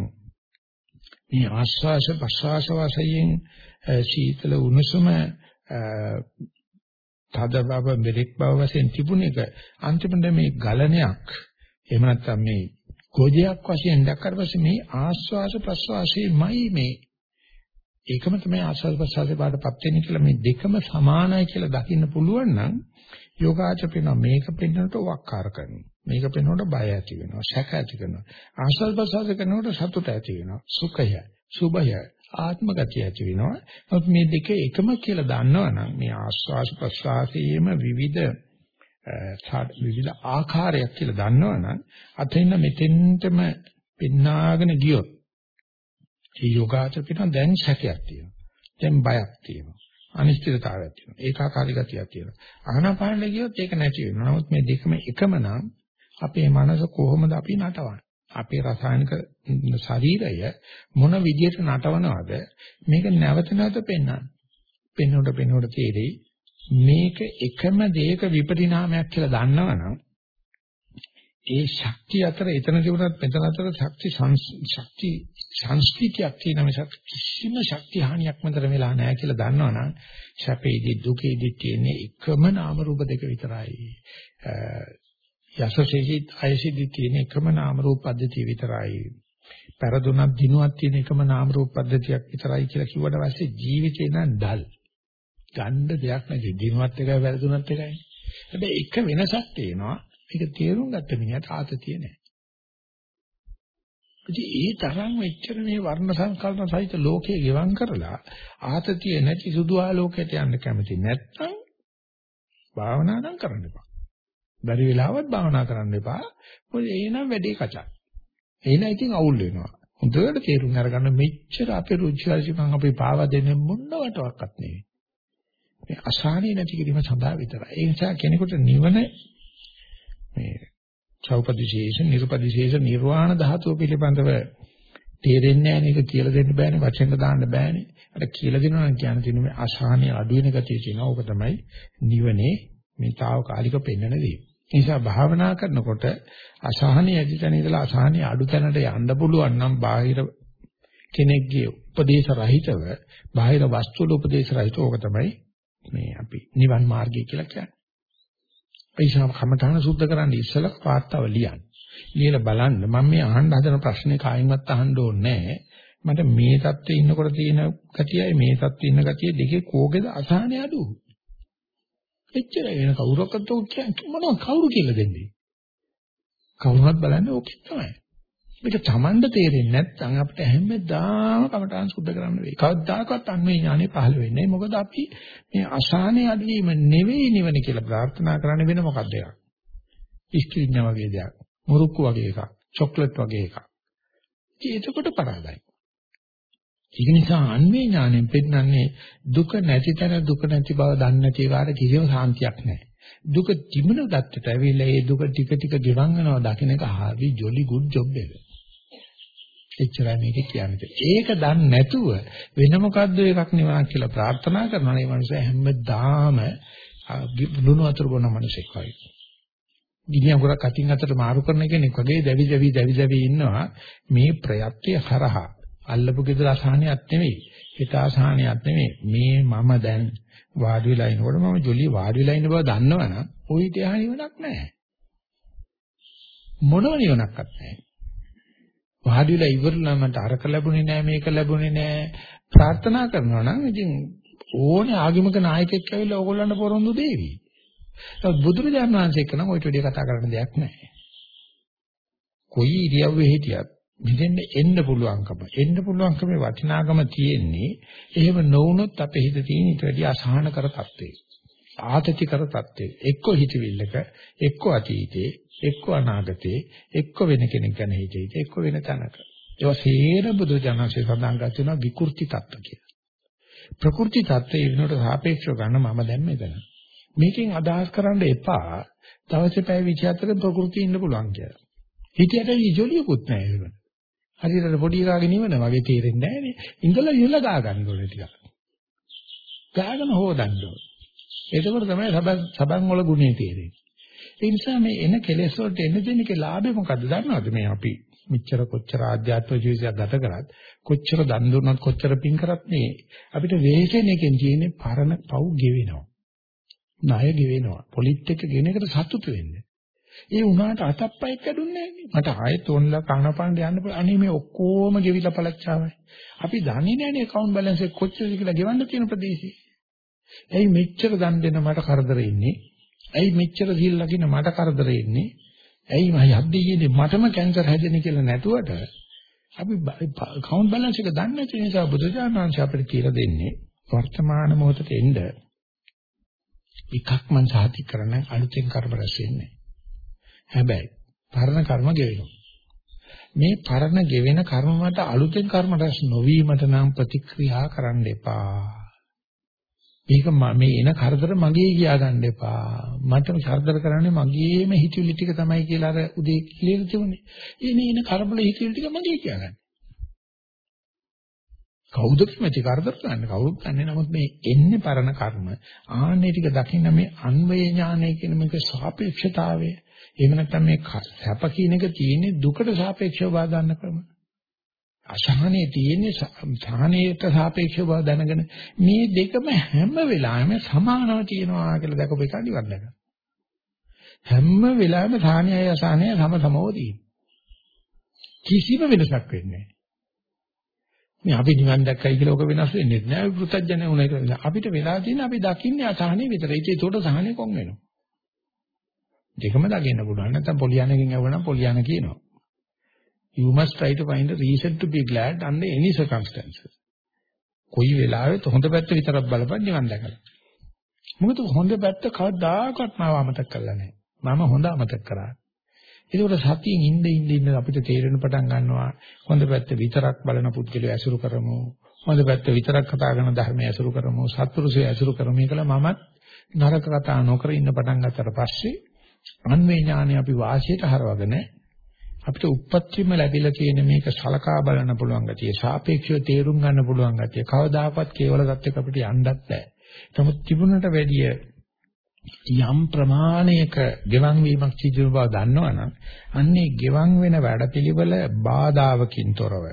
මේ ආස්වාස ප්‍රසවාස වශයෙන් සීතල උණුසුම තද බව මෙලෙක් බව වශයෙන් තිබුණ එක අන්තිමට මේ ගලණයක් එහෙම නැත්නම් මේ ගොජයක් වශයෙන් දැක්කට පස්සේ මේ ආස්වාස ප්‍රස්වාසයේමයි මේ ඒකම තමයි ආස්වාද ප්‍රසආසයේ බාටපත් වෙන්නේ කියලා මේ දෙකම සමානයි කියලා දකින්න පුළුවන් නම් යෝගාචර පේනවා මේක පෙන්නනට වක්කාර කරනවා. මේක පෙන්නනට බය ඇති වෙනවා. සැක ඇති කරනවා. ආස්වාද ප්‍රසආස කරනකොට සතුට ඇති වෙනවා. සුඛය, සුභය, ආත්ම ගතිය ඇති වෙනවා. නමුත් මේ දෙක එකම කියලා දන්නවනම් මේ ආස්වාද ප්‍රසආසයේම විවිධ විවිධ ආකාරයක් කියලා දන්නවනම් අතින් මෙතෙන්ටම පින්නාගෙන ගියොත් මේ යෝගාචර පිටන දැන් සැකයක් තියෙනවා. දැන් බයක් තියෙනවා. අනිශ්චිතතාවයක් තියෙනවා. ඒකාකාරී ගතියක් තියෙනවා. ආනාපානෙ ගියොත් ඒක නැති වෙනවා. නමුත් මේ දෙකම එකම නම් අපේ මනස කොහොමද අපි නටවන්නේ? අපේ රසායනික ශරීරය මොන විදියට නටවනවද මේක නැවත නැවත පෙන්වන්න. පෙන්වනකොට පෙන්වනකොට තේරෙයි මේක එකම දෙයක විපරිණාමයක් කියලා දන්නවනම් ඒ ශක්තිය අතර එතන තිබුණත් මෙතන අතර ශක්ති ශක්ති සංස්කෘතියක් තියෙන මිසක් කිසිම ශක්ති හානියක් මතර වෙලා නැහැ කියලා දන්නවනම් ශපේදී දුකේදී තියෙන එකම නාම රූප දෙක විතරයි. යසසෙහි අයසිදි තියෙන එකම නාම රූප පද්ධතිය විතරයි. පෙරදුනක් දිනුවක් තියෙන එකම නාම රූප පද්ධතියක් විතරයි කියලා කිව්වට පස්සේ ජීවිතේ නම් දල්. ගන්න දෙයක් නැති දිනුවත් එකයි පෙරදුනත් එකයි. හැබැයි එක වෙනසක් තියෙනවා. ඒක තේරුම් ගත්ත මිනිහට ආතතිය නැහැ. ඉතින් ඒ තරම් මෙච්චර මේ වර්ණ සංකල්ප සහිත ලෝකයේ ගෙවම් කරලා ආතතිය නැති සුදු ආලෝකයට යන්න කැමති නැත්නම් භාවනා නම් කරන්න එපා. බැරි වෙලාවත් භාවනා කරන්න එපා. මොකද එහෙනම් වැඩේ කචක්. එහෙනම් ඉතින් අවුල් වෙනවා. හොඳට තේරුම් අරගන්න මෙච්චර අපේ රුචිවලසිකම් අපි පාවා දෙන්නේ මොනවටවත් නෙවෙයි. මේ අසහනිය නැති කිරීම සඳහා විතරයි. ඒ නිසා කෙනෙකුට නිවන මේ චෞපදිශේෂ, නිර්පදිශේෂ, නිර්වාණ ධාතුව පිළිබඳව තේරෙන්නේ නැහැ නේද කියලා දෙන්න බෑනේ වචෙන් දාන්න බෑනේ. අර කියලා දෙනවා නම් කියන තියෙන මේ අසහනිය අඩු වෙන ගතිය තියෙනවා. ඕක තමයි නිවනේ මේ తాවකාලික පෙන්වන දේ. ඒ නිසා භාවනා කරනකොට අසහනිය ඇති තැන ඉඳලා අසහනිය අඩු තැනට යන්න පුළුවන් නම් බාහිර කෙනෙක්ගේ උපදේශ රහිතව බාහිර වස්තු වල උපදේශ රහිතව ඕක තමයි මේ අපි නිවන් මාර්ගය කියලා කියන්නේ. ඒසම කමඨාන සුද්ධ කරන්න ඉස්සලා වාර්තාව ලියන්න. ලියලා බලන්න මම මේ අහන්න හදන ප්‍රශ්නේ කායින්වත් අහන්න ඕනේ මට මේ தත්ත්වයේ ඉන්නකොට තියෙන ගතියයි මේ தත්ත්වයේ ඉන්න ගතිය දෙකේ කෝකේද අසහනේ අඩු. එච්චරයි වෙන කවුරක්වත් ඔක් කියන්නේ මොනව කවුරු කියලා දෙන්නේ. කවුරුත් බලන්නේ ඕක තමයි. මේක Tamand තේරෙන්නේ නැත්නම් අපිට හැමදාම කමටහන් සුද්ධ කරන්න වෙයි. කවදාකවත් අන්වේ ඥානෙ පහළ වෙන්නේ නැහැ. මොකද අපි මේ අසහනේ අඩවීම නෙවෙයි නිවන කියලා ප්‍රාර්ථනා කරන්න වෙන මොකක්ද එකක්. ඉස්කිරින්න වගේ දෙයක්. මුරුක්කු වගේ එකක්. චොක්ලට් වගේ එකක්. ඒකකොට පරාදයි. ඒක නිසා අන්වේ ඥාණයෙන් පෙන්නන්නේ දුක නැති තැන දුක නැති බව දන්නේ නැති කාට කිසිම සාන්තියක් නැහැ. දුක තිබුණ ගත්තට ඇවිල්ලා ඒ දුක ටික ටික ගෙවන් වෙනවා දකින්න එක හරි ජොලි ගුඩ් ජොබ් එක. එච්චරයි මේක කියන්නේ. ඒක දන්නේ නැතුව වෙන මොකද්ද එකක් නෙවෙයි කියලා ප්‍රාර්ථනා කරනවා නේ මනුස්සය හැමදාම ලුණු වතුර බොන මිනිසෙක් වගේ. ගිනි අඟුරක් අතින් අතට මාරු කරන කෙනෙක් වගේ දැවි දැවි දැවි දැවි ඉන්නවා මේ ප්‍රයත්‍ය හරහා. අල්ලපු ගෙදර අසහනයක් නෙවෙයි. හිත අසහනයක් නෙවෙයි. මේ මම දැන් වාඩි වෙලා ඉනකොට මම ජොලිය වාඩි වෙලා ඉන්න බව දන්නවනම් ওই තියා නිවනක් නැහැ. මොනම නිවනක්වත් නැහැ. වාඩි වෙලා ඉවරලා මට අරක ලැබුණේ නැහැ මේක ලැබුණේ නැහැ ප්‍රාර්ථනා කරනවා නම් ඉතින් ඕනේ ආගමික නායකයෙක් ඇවිල්ලා ඕගොල්ලන්ට පොරොන්දු දෙවි. ඒත් බුදුරජාණන් වහන්සේ එක්කනම් ඔය ටෙඩිය කතා කරන්න දෙයක් නැහැ. කොයි ඉරියව්වේ හිටියත් මෙතෙන් එන්න පුළුවන්කම. එන්න පුළුවන්කමේ වටිනාකම තියෙන්නේ එහෙම නොවුනොත් අපේ හිත තියෙන ඊට වැඩි අසහන කර තත්ත්වේ ආතති කර තත්ත්වේ එක්ක හිතවිල්ලක එක්ක අතීතේ එක්ක අනාගතේ එක්ක වෙන කෙනෙක් ගැන හිතේ. එක්ක වෙන තැනක. ඒවා සේර බුදු ජානසේ සඳහන් කරන විකෘති තත්ත්ව කියලා. ප්‍රකෘති තත්ත්වයේ වෙනට සාපේක්ෂව ගන්න මම දැන් මෙතන. මේකෙන් අදහස් කරන්න එපා. දවසේ පැය 24 ප්‍රകൃතිය ඉන්න පුළුවන් කියලා. හිතියට ඉජොලියකුත් නැහැ ඒක හරියට පොඩි එකාගේ නිවන වගේ තේරෙන්නේ නැහැ නේ. ඉඳලා ඉඳලා ගා ගන්න ඕනේ ටිකක්. ගාගෙන හොදන්න ඕනේ. එතකොට තමයි සබන් සබන් වල ගුණේ තේරෙන්නේ. ඒ නිසා මේ එන කෙලෙස් වලට එන දෙන්නේගේ ලාභය මොකද්ද දන්නවද මේ අපි මෙච්චර කොච්චර ආධ්‍යාත්මික ජීවිතයක් ගත කරත් කොච්චර දන් දුන්නත් කොච්චර පින් කරත් මේ අපිට වෙහෙසෙන එකෙන් තියෙන්නේ පරණ පව් ගෙවෙනවා. ණය ගෙවෙනවා. පොලිත් එක ගෙන එකට සතුටු වෙන්නේ. ඒ උනාට අතප්පයක් කැඩුන්නේ නැහැ මට ආයෙත් ඕනලා කනපාන්න යන්න පුළුවන්. අනේ මේ ඔක්කොම ගෙවිලා පළච්චාවයි. අපි දන්නේ නැහැනේ account balance එක කොච්චරද කියලා ගෙවන්න තියෙන ප්‍රදේශي. ඇයි මෙච්චර දන් දෙන මට කරදර ඉන්නේ? ඇයි මෙච්චර සීල් ලකින මට කරදර ඉන්නේ? ඇයි මම යද්දී මටම කැන්සර් හැදෙන්නේ කියලා නැතුවට අපි account balance එක දන්නේ නැති නිසා බුදුජානක අපිට කියලා දෙන්නේ වර්තමාන මොහොතට එන්න එකක් මං සාති කරන අලුතෙන් කර්ම රැස් වෙන්නේ. හැබැයි පරණ කර්ම ගෙවෙනවා. මේ පරණ ගෙවෙන කර්ම මත අලුතෙන් කර්ම රැස් නොවීමට නම් ප්‍රතික්‍රියා කරන්න එපා. මේක මේ එන කරදර මගේ කියා ගන්න එපා. මට කරදර කරන්නේ මගේම හිතුවිලි ටික තමයි කියලා අර උදේ කියලා තිබුණේ. එනේ එන කරබල හිතුවිලි ටික මගේ කියා ගන්න. කවුද කැමති කරදර ගන්න කවුරුත් ගන්නෙ නමුත් මේ එන්නේ පරණ කර්ම ආන්නේ ටික දකින්න මේ අන්වේ ඥානය කියන මේක සාපේක්ෂතාවය එහෙම නැත්නම් මේ සැප කියන එක තියෙන්නේ දුකට සාපේක්ෂව බාධාන්න ක්‍රම අසහනේ තියෙන්නේ සහනයට සාපේක්ෂව බව දැනගෙන මේ දෙකම හැම වෙලාවෙම සමානව තියෙනවා කියලා දැකපු එක නිවන් දැක හැම වෙලාවෙම සාහනයයි අසහනයයි සම සමව තියෙනවා කිසිම වෙනසක් වෙන්නේ නැහැ මේ අපි නිවන් දැක්කයි කියලා ඔක වෙනස් වෙන්නේ නැහැ. අපි පෘථජ්ජන වුණා කියලා. අපිට වෙලා තියෙන අපි දකින්නේ අසහනේ විතරයි. ඒක ඒකට සහනේ කොන් වෙනවා. දෙකම දකින්න පුළුවන්. නැත්නම් පොලියනකින් යවනම් පොලියන කියනවා. You must try to find a reason to be glad under any circumstances. කොයි වෙලාවෙත් හොඳ පැත්ත විතරක් බලපන් නිවන් දැකලා. මොකද හොඳ පැත්ත කවදාකවත් මාව අමතක කරලා නැහැ. මම හොඳ අමතක කරා. ඒකෝට සතියෙන් ඉන්න ඉන්න ඉන්න අපිට තේරෙන පටන් ගන්නවා හොඳ පැත්ත විතරක් බලන පුද්ගලයා ඇසුරු කරමු හොඳ පැත්ත විතරක් කතා කරන ධර්මය ඇසුරු කරමු සත්පුරුෂය ඇසුරු කරමු කියලා මමත් නරක කතා නොකර ඉන්න පටන් ගත්තට පස්සේ අන්වේ ඥානෙ අපි වාසියට හරවගෙන අපිට උප්පත්තියම ලැබිලා තියෙන මේක සලකා බලන්න පුළුවන් ගතිය සාපේක්ෂව තේරුම් ගන්න පුළුවන් ගතිය කවදාකවත් කේවල தත්ත්වයක අපිට යන්නත් බෑ. නමුත් තිබුණට වැඩිය යම් ප්‍රමාණයක ගෙවන් වීමක් සිදු වෙන බව දන්නවනම් අන්නේ ගෙවන් වෙන වැඩපිළිවෙල බාධාවකින් තොරව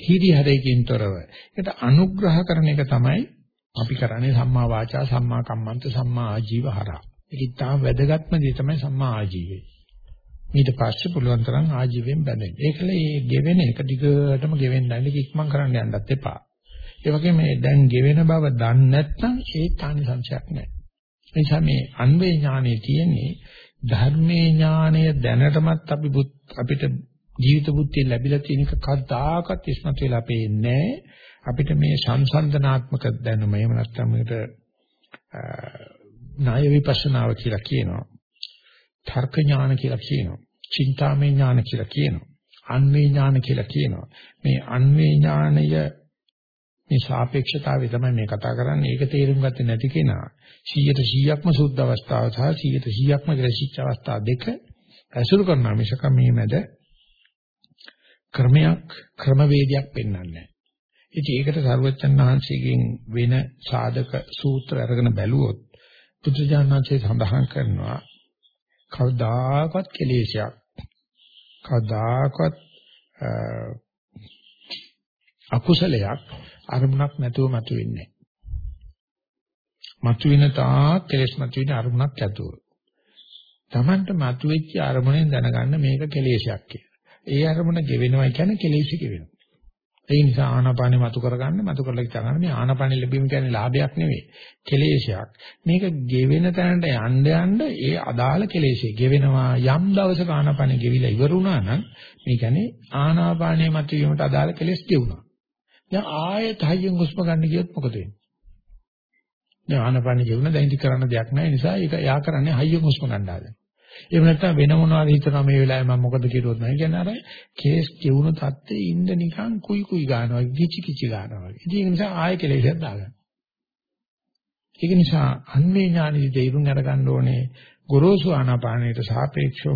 හිරිහැරකින් තොරව ඒකට අනුග්‍රහ කරන එක තමයි අපි කරන්නේ සම්මා වාචා සම්මා කම්මන්ත සම්මා ආජීව හරහා. ඒක තාම වැදගත්ම දේ තමයි සම්මා ආජීවය. ඊට පස්සේ පුළුවන් තරම් ආජීවයෙන් බැඳෙන්න. ඒකල මේ ගෙවෙන එක දිගටම ගෙවෙන්න නැති ඉක්මන් කරන්න යන්නත් එපා. ඒ වගේම මේ දැන් ගෙවෙන බව දන්නේ නැත්නම් ඒ තානි සංශයක් නැහැ. ඒ නිසා මේ අන්වේ ඥානෙ තියෙන්නේ ධර්මයේ ඥානය දැනටමත් අපි අපිට ජීවිත බුද්ධිය ලැබිලා තියෙන එක කවදාකවත් ඉස්මතු වෙලා පේන්නේ අපිට මේ සංසන්දනාත්මක දැනුම එහෙම නැත්නම් මේකට ණය විපස්සනාව කියලා කියනවා. තර්ක ඥාන කියලා කියනවා. චින්තාමය ඥාන කියලා කියනවා. අන්වේ ඥාන කියලා කියනවා. මේ අන්වේ ඥානය මේ සාපේක්ෂතාවය තමයි මේ කතා කරන්නේ. ඒක තේරුම් ගත්තේ නැති කෙනා 100%ක්ම සුද්ධ අවස්ථාව සහ 100%ක්ම ග්‍රසිච්ච අවස්ථා දෙක ඇසුරු කරනවා මිසක මේ මැද ක්‍රමයක් ක්‍රමවේදයක් පෙන්වන්නේ නැහැ. ඉතින් ඒකට සරුවච්චන් වහන්සේගෙන් වෙන සාධක සූත්‍ර අරගෙන බැලුවොත් පුදුජානනාංශය සඳහන් කරනවා කවදාකවත් කෙලෙසයක් කවදාකවත් අකුසලයක් අරමුණක් නැතුව මතුවෙන්නේ මතුවෙන තාක් කෙලෙස් මතුවෙන අරමුණක් ඇතුව. Tamanට මතුවෙච්ච අරමුණෙන් දැනගන්න මේක කෙලෙසයක් කියලා. ඒ අරමුණ ගෙවෙනවා කියන්නේ කෙලෙසි ගෙවෙනවා. ඒ නිසා ආනාපානෙ මතු කරගන්න මතු කරලා ඉතගන්න මේ ආනාපානෙ ලැබීම කියන්නේ ලාභයක් නෙවෙයි කෙලෙසයක්. මේක ගෙවෙන තැනට යන්න යන්න ඒ අදාළ කෙලෙසේ ගෙවෙනවා යම් දවසක ආනාපානෙ ගෙවිලා ඉවර වුණා නම් මේ කියන්නේ ආනාපානෙ මතුවීමට අදාළ කෙලෙස් ගෙවුණා. දැන් ආයෙත් හයියෙන් හුස්ම ගන්න ගියොත් මොකද වෙන්නේ? දැන් ආනපන කියුණ දැන් ඉති කරන්න දෙයක් නැහැ නිසා ඒක යා කරන්නේ හයියෙන් හුස්ම ගන්න ආදෙන. එහෙම නැත්නම් වෙන මොනවාද හිතනවා මේ වෙලාවේ මම මොකද කිරුවොත් නැහැ කියන්නේ අර කේස් කියුණු තත්ත්වේ ඉන්න නිකන් කුයි කුයි ගන්නවා කිචි කිචි ගන්නවා. ඉතින් ඒක නිසා ආයෙ කෙලෙසක් දාගන්න. ඒක නිසා අන්නේ ඥානෙදි දෙයිරුම් අරගන්න ඕනේ ගොරෝසු ආනාපානයට සාපේක්ෂව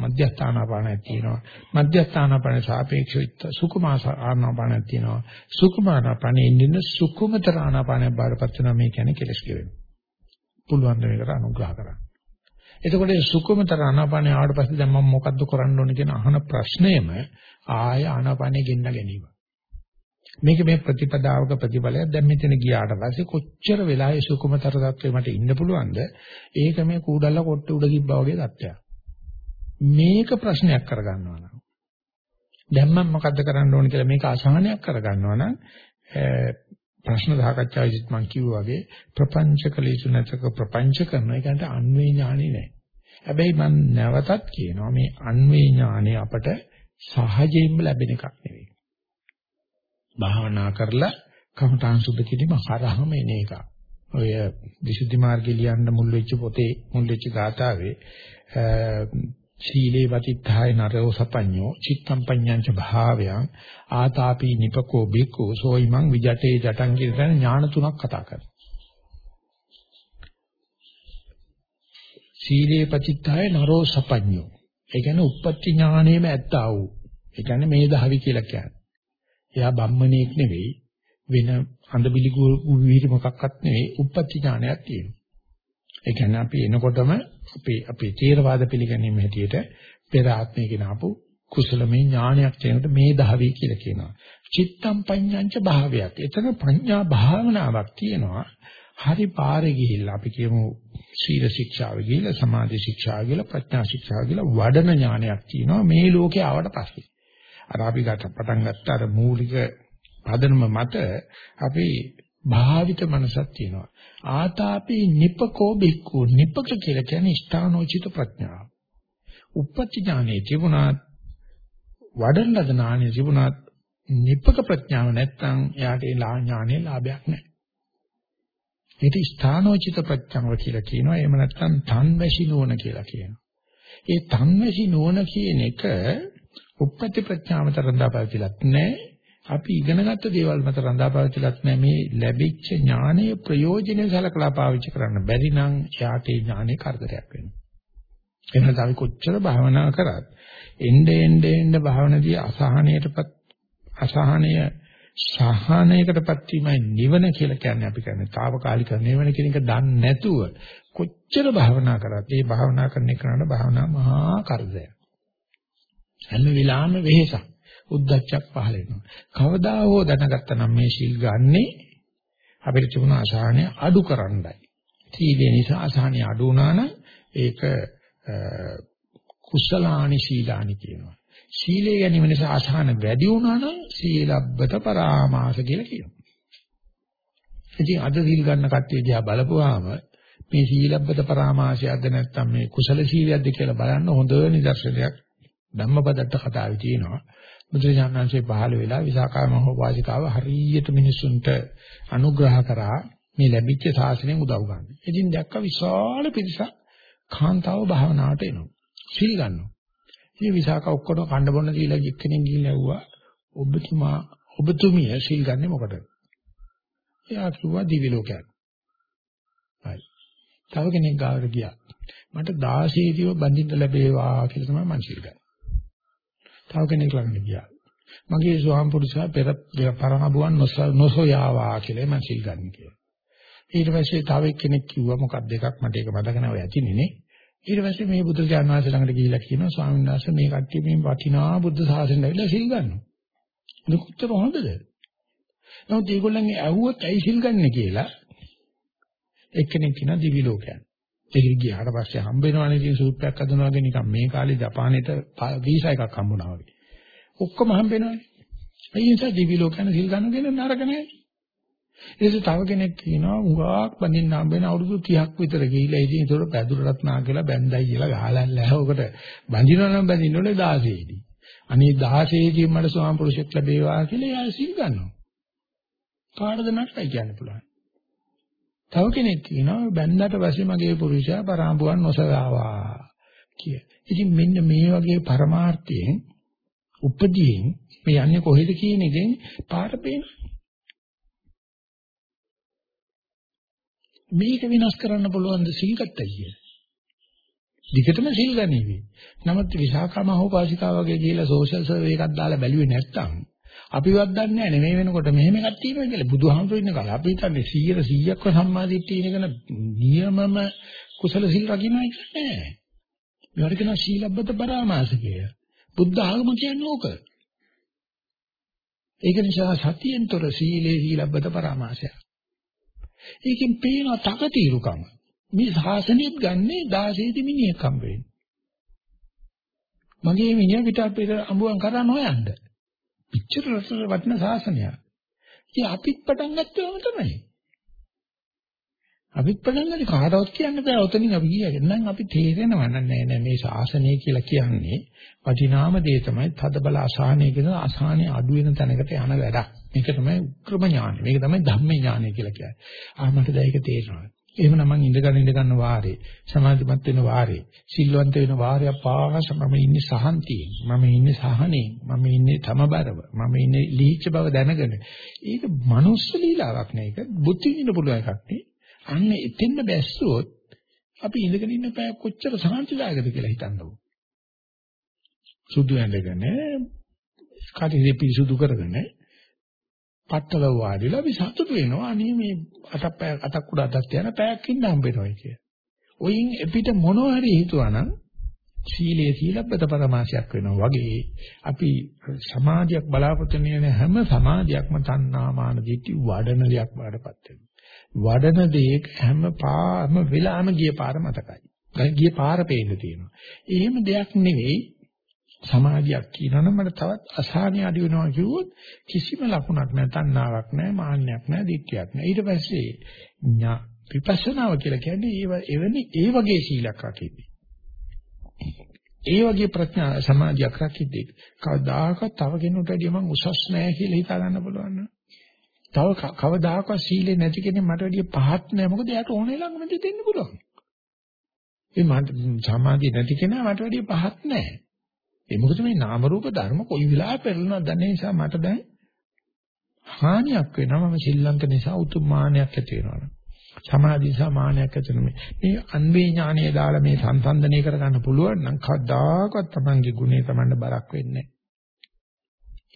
මධ්‍යස්ථ ආනාපානයක් තියෙනවා. මධ්‍යස්ථ ආනාපානයට සාපේක්ෂව සුකුම ආනාපානයක් තියෙනවා. සුකුම ආනාපානයේ ඉන්න සුකුමතර ආනාපානයක් බාරපත් වෙනවා මේ කියන්නේ කෙලස් කියවෙන. පුළුවන් ද මේකට අනුග්‍රහ කරන්න. එතකොට සුකුමතර ආනාපානය ආවට පස්සේ දැන් මම මොකද්ද කරන්න ඕනේ කියන අහන ප්‍රශ්නයම ආය ආනාපානය ගෙන්න ගැනීම. මේක මේ ප්‍රතිපදාවක ප්‍රතිඵලයක් දැන් මෙතන ගියාට පස්සේ කොච්චර වෙලා ඒ සුකුමතර තත්ත්වෙ මට ඉන්න පුළුවන්ද? ඒක මේ කූඩල්ල කොට්ට උඩ කිබ්බා වගේ තත්ත්වයක්. මේක ප්‍රශ්නයක් කරගන්නවා නම් දැන් මම මොකද්ද කරන්න ඕන කියලා මේක අසහනයක් කරගන්නවා නම් ප්‍රශ්න සාකච්ඡාවේදීත් මම කිව්වා වගේ ප්‍රපංච කලීසු නැතක ප්‍රපංච කරන එකට අන්වේ ඥානෙ නැහැ. හැබැයි මම නැවතත් කියනවා මේ අන්වේ ඥානෙ අපට සහජයෙන්ම ලැබෙන එකක් නෙවෙයි. භාවනා කරලා කමඨාන් සුද්ධ කිරීම හරහම එන එක. ඔය විසුද්ධි මාර්ගය ලියන්න මුල් වෙච්ච පොතේ මුල් වෙච්ච ගාථාවේ සීලේ වතිත්ථාය නරෝ සපඤ්ඤෝ චිත්තම් පඤ්ඤංච භාවයං ආතාපි නිපකෝ බිකෝ සෝයිමං විජටේ ජටං කියන ඥාන තුනක් කතා කරනවා. සීලේ පතිත්ථාය නරෝ සපඤ්ඤෝ. ඒ කියන්නේ උප්පත්ති ඥානෙම ඇත්තා වූ. ඒ කියන්නේ මේ දහවි කියලා කියන්නේ. එයා බම්මණෙක් නෙවෙයි වෙන අඳබිලි විහිරි මොකක්වත් නෙවෙයි උප්පත්ති ඥානයක් තියෙනවා. ඒ කියන්නේ අපි එනකොටම අපේ අපේ තේරවාද පිළිගැනීම හැටියට පෙර ආත්මයකින් ආපු කුසලමේ ඥානයක් තියෙනකොට මේ දහවි කියලා කියනවා. චිත්තම් පඤ්ඤංච භාවයක්. එතන ප්‍රඥා භාවනාවක් තියෙනවා. හරි පාරේ ගිහිල්ලා අපි කියමු සීල ශික්ෂාව ගිහිල්ලා සමාධි ශික්ෂාව ගිහිල්ලා ප්‍රඥා ශික්ෂාව ගිහිල්ලා වඩන ඥානයක් තියෙනවා මේ ලෝකේ ආවට පස්සේ. අර අපි ගත පටන් ගත්ත අර මූලික පදනම මත අපි භාවිත මනසක් තියෙනවා. ආතාපි නිපකෝ බික්කු නිපක කියලා කියන්නේ ස්ථානෝචිත ප්‍රඥාව. උපපති ඥානෙ තිබුණාත් වඩන ලද ඥානෙ තිබුණාත් නිපක ප්‍රඥාව නැත්නම් එයාට ඒ ඥානෙ ලාභයක් නැහැ. ඒක ස්ථානෝචිත ප්‍රඥාව කියලා කියනවා. එහෙම නැත්නම් තන්වැසි නෝන කියලා කියනවා. ඒ තන්වැසි නෝන කියන එක උපපති ප්‍රඥාවත රඳාපවතිලත් නැහැ. අපි ඉගෙනගත්ත දේවල් මත රඳාපවතිලත් නැහැ. මේ ලැබිච්ච ඥානයේ ප්‍රයෝජනෙ සලකලා පාවිච්චි කරන්න බැරි නම් යාට ඒ ඥානේ කරදරයක් වෙනවා. එහෙනම් අපි කොච්චර භාවනා කරත් එnde ende ende භාවනාදී අසහනයටපත් අසහනය සහනයකටපත් වීමයි නිවන කියලා කියන්නේ අපි කියන්නේ తాවකාලික නිවන කියන එක දන්නේ නැතුව කොච්චර භාවනා කරත් මේ භාවනා කරන එකට භාවනා මහා කරදරයක්. හැම වෙලාවෙම වෙහෙසක් උද්දච්චයක් පහල වෙනවා. කවදා හෝ දැනගත්තා නම් මේ සිල් ගන්නේ අපිට තිබුණ අසහනය අඩු කරන්නයි. සීලේ නිසා අසහනය අඩු වුණා නම් ඒක කුසලානි සීලානි කියනවා. සීලේ ගැනීම නිසා අසහන වැඩි වුණා නම් සීලබ්බත පරාමාස කියලා කියනවා. ඉතින් අද සීල් ගන්න කට්ටිය දිහා බලපුවාම මේ සීලබ්බත පරාමාසයක්ද නැත්නම් මේ කුසල සීලයක්ද කියලා බලන්න හොඳ නිදර්ශනයක් ධම්මපදත්ත කතාවේ තියෙනවා. බුදුරජාණන්සේ පහළ වෙලා විසාකා මහෝපාසිකාව හරියට මිනිසුන්ට අනුග්‍රහ කරා මේ ලැබිච්ච ශාසනයෙන් උදව් ගන්න. ඉතින් දැක්ක විශාල පිරිසක් කාන්තාව භාවනාවට එනවා. සිල් ගන්නවා. ඉතින් විසාකා ඔක්කොට කණ්ඩ බොන්න දීලා එක්කෙනෙක් ගිහිල්ලා ඇහුවා ඔබතුමා ඔබතුමිය සිල් ගන්නේ මොකටද? එයා කිව්වා දිවි ලෝකයක්. හරි. තව කෙනෙක් ගාවට ගියා. මට 16 දිව බඳින්න ලැබේවා කියලා තමයි මං සිල් ගන්නේ. තව කෙනෙක් ළඟට ගියා. මගේ ස්වාම පුරුෂයා පෙර පරමබුවන් නොසොයාවා කියලා මම සිල් ගන්න කියලා. ඊට පස්සේ තව කෙනෙක් කිව්වා මොකක්ද එකක් මට ඒක මතක නැහැ ඔය ඇතිනේ නේ. ඊට පස්සේ මේ බුදු දාන වාසය ළඟට ගිහිල්ලා කියනවා ස්වාමීන් වහන්සේ මේ කට්ටිය මේ වටිනා බුද්ධ ශාසනය ඇවිල්ලා සිල් ගන්නවා. ඒක උත්තර හොඳද? නමුත් ඒගොල්ලන්ගේ ඇහුවොත් ඇයි සිල් ගන්න කියලා එක්කෙනෙක් කියනවා දිවි ලෝකයන්. ඒක ගියාට පස්සේ හම්බ වෙනවනේ ඉතින් සූප්පයක් හදනවා වගේ නිකන් මේ කාලේ ජපානයේට වීසා එකක් හම්බුණා වගේ. ඔක්කොම හම්බ වෙනවනේ. ඒ නිසා දිවි ලෝකයන් සිල් ගන්න දෙන නරක නැහැ. ඒක තව කෙනෙක් කියනවා උගාක් බඳින්න හම්බ වෙන අවුරුදු 30ක් විතර ගිහිල්ලා ඉතින් ඒතකොට පැදුරටත් නා කියලා බැන්දයි කියලා ගහලා ලැහවකට බඳිනවා නම් බඳින්න ඕනේ 16 දී. අනේ 16 දී මට ස්වාම පුරුෂයෙක් ලැබේවා කියලා එයා සිල් ගන්නවා. කාටද නටයි කියන්න පුළුවන්. තව කෙනෙක් කියනවා බැන්දට පස්සේ මගේ පුරුෂයා පරාඹුවන් නොසලාවා කිය. ඉතින් මෙන්න මේ වගේ පරමාර්ථයෙන් උපදීන් මේ යන්නේ කොහෙද කියන එකෙන් පාර පේනවා. මේක විනාශ කරන්න පුළුවන් ද සිල්ගත්තයි කිය. දිගටම සිල් ගනිවි. නමුත් විසාකා මහෝපාසිකා වගේ කියලා සෝෂල් සර්වේ එකක් දාලා බැලුවේ නැත්තම් අපිවත් දන්නේ නැහැ මේ වෙනකොට මෙහෙම එකක් තියෙනවා කියලා. බුදුහාමුදුරු ඉන්න කාලේ අපි හිතන්නේ 100 100ක්ව සම්මාදිට්ඨිය ඉගෙන නියමම කුසල සිල් රකින්නයි කියන්නේ. මේවට කියනවා සීලබ්බත පරාමාස කිය. බුද්ධ ආගම කියන්නේ ඕක. ඒක නිසා සතියෙන්තර සීලේ සීලබ්බත පරාමාසය. ඒකෙන් පේන තකතිරුකම. මේ ශාසනයත් ගන්නේ 16 මිනිහෙක් හම්බ වෙන්නේ. මගේ මිනිහා පිට අපිට අඹුවන් කරන් හොයන්න. පිච්චර රස වටින ශාසනයක්. ඉතින් අපිත් පටන් ගත්තම තමයි. අපිත් පටන් ගන්නේ කාටවත් කියන්න බෑ. ඔතනින් අපි ගියාගෙන නම් අපි තේරෙනවා නෑ නෑ මේ ශාසනය කියලා කියන්නේ වටිනාම දේ තමයි තද බල අසහනය කියන අසහනේ අඩු වෙන තැනකට යන වැඩක්. මේක තමයි උක්‍රම ඥානය. මේක තමයි ධම්ම ඥානය කියලා කියන්නේ. ආ මට දැන් ඒක තේරෙනවා. එහෙමනම් මං ඉඳගෙන ඉඳ ගන්න වාරේ සමාධිමත් වෙන වාරේ සිල්වන්ත වෙන වාරය පාස මම ඉන්නේ සහන්තියෙන් මම ඉන්නේ සහනෙන් මම ඉන්නේ තමබරව මම ඉන්නේ ලීච්ඡ බව දැනගෙන. ඒක මනුස්ස ලීලාවක් නේ ඒක. බුද්ධි විඳින්න පුළුවන් එකක් නේ. අන්න එතෙන්න බැස්සුවොත් අපි ඉඳගෙන ඉන්න පැය කොච්චර සාන්තිදායකද කියලා හිතන්නකො. සුදු ඇඳගෙන කටේ පිරිසුදු කරගෙන පట్టල වාඩිලා අපි සතුටු වෙනවා අනේ මේ අතක් පැය අතක් උඩ අතක් තියන පැයක් ඉන්න හම්බෙනවා කිය. ඔයින් එපිට මොනවා හරි හිතුවනම් සීලයේ සීලබ්බත පරමාශයක් වෙනවා වගේ අපි සමාධියක් බලාපොරොත්තු වෙන හැම සමාධියක්ම තණ්හා මාන දිටි වඩන දෙයක් වඩපත් වෙනවා. වඩන දේ හැම පාම වෙලාම ගිය පාර මතකයි. ගිය පාර පේන්න තියෙනවා. එහෙම දෙයක් නෙවෙයි සමාධියක් කියනවනම් මට තවත් අසහනිය අඩු වෙනවා කිව්වොත් කිසිම ලකුණක් නැහැ, තණ්හාවක් නැහැ, මාන්නයක් නැහැ, දික්තියක් නැහැ. ඊට පස්සේ ඥා විපස්සනාව කියලා කියන්නේ ඒ එවැනි ඒ වගේ සීලයක් රකින්නේ. ඒ වගේ ප්‍රඥා සමාධියක් රකිද්දී කවදාකවත් තව කෙනෙකුට වැඩිය මං උසස් නැහැ කියලා හිතා ගන්න පුළුවන් නේද? තව කවදාකවත් සීලේ නැති කෙනෙක් මට වැඩිය පහත් නෑ මොකද එයාට ඕනේ ළඟම දෙන්න පුළුවන්. ඒ මට සමාධිය නැති කෙනා මට වැඩිය පහත් නෑ. ඒ මොකද මේ නාම රූප ධර්ම කොයි වෙලාවෙ පෙරලනවද දන්නේ නිසා මට දැන් හානියක් වෙනවා මම ශ්‍රීලංක නිසා උතුම් මානයක් ඇති වෙනවා. සමාධි නිසා මානයක් ඇති වෙනවා. මේ අන්වේ ඥානය දාලා මේ සංසන්දනය කරගන්න පුළුවන් නම් කවදාකවත් Tamange ගුණේ Tamanne බරක් වෙන්නේ නැහැ.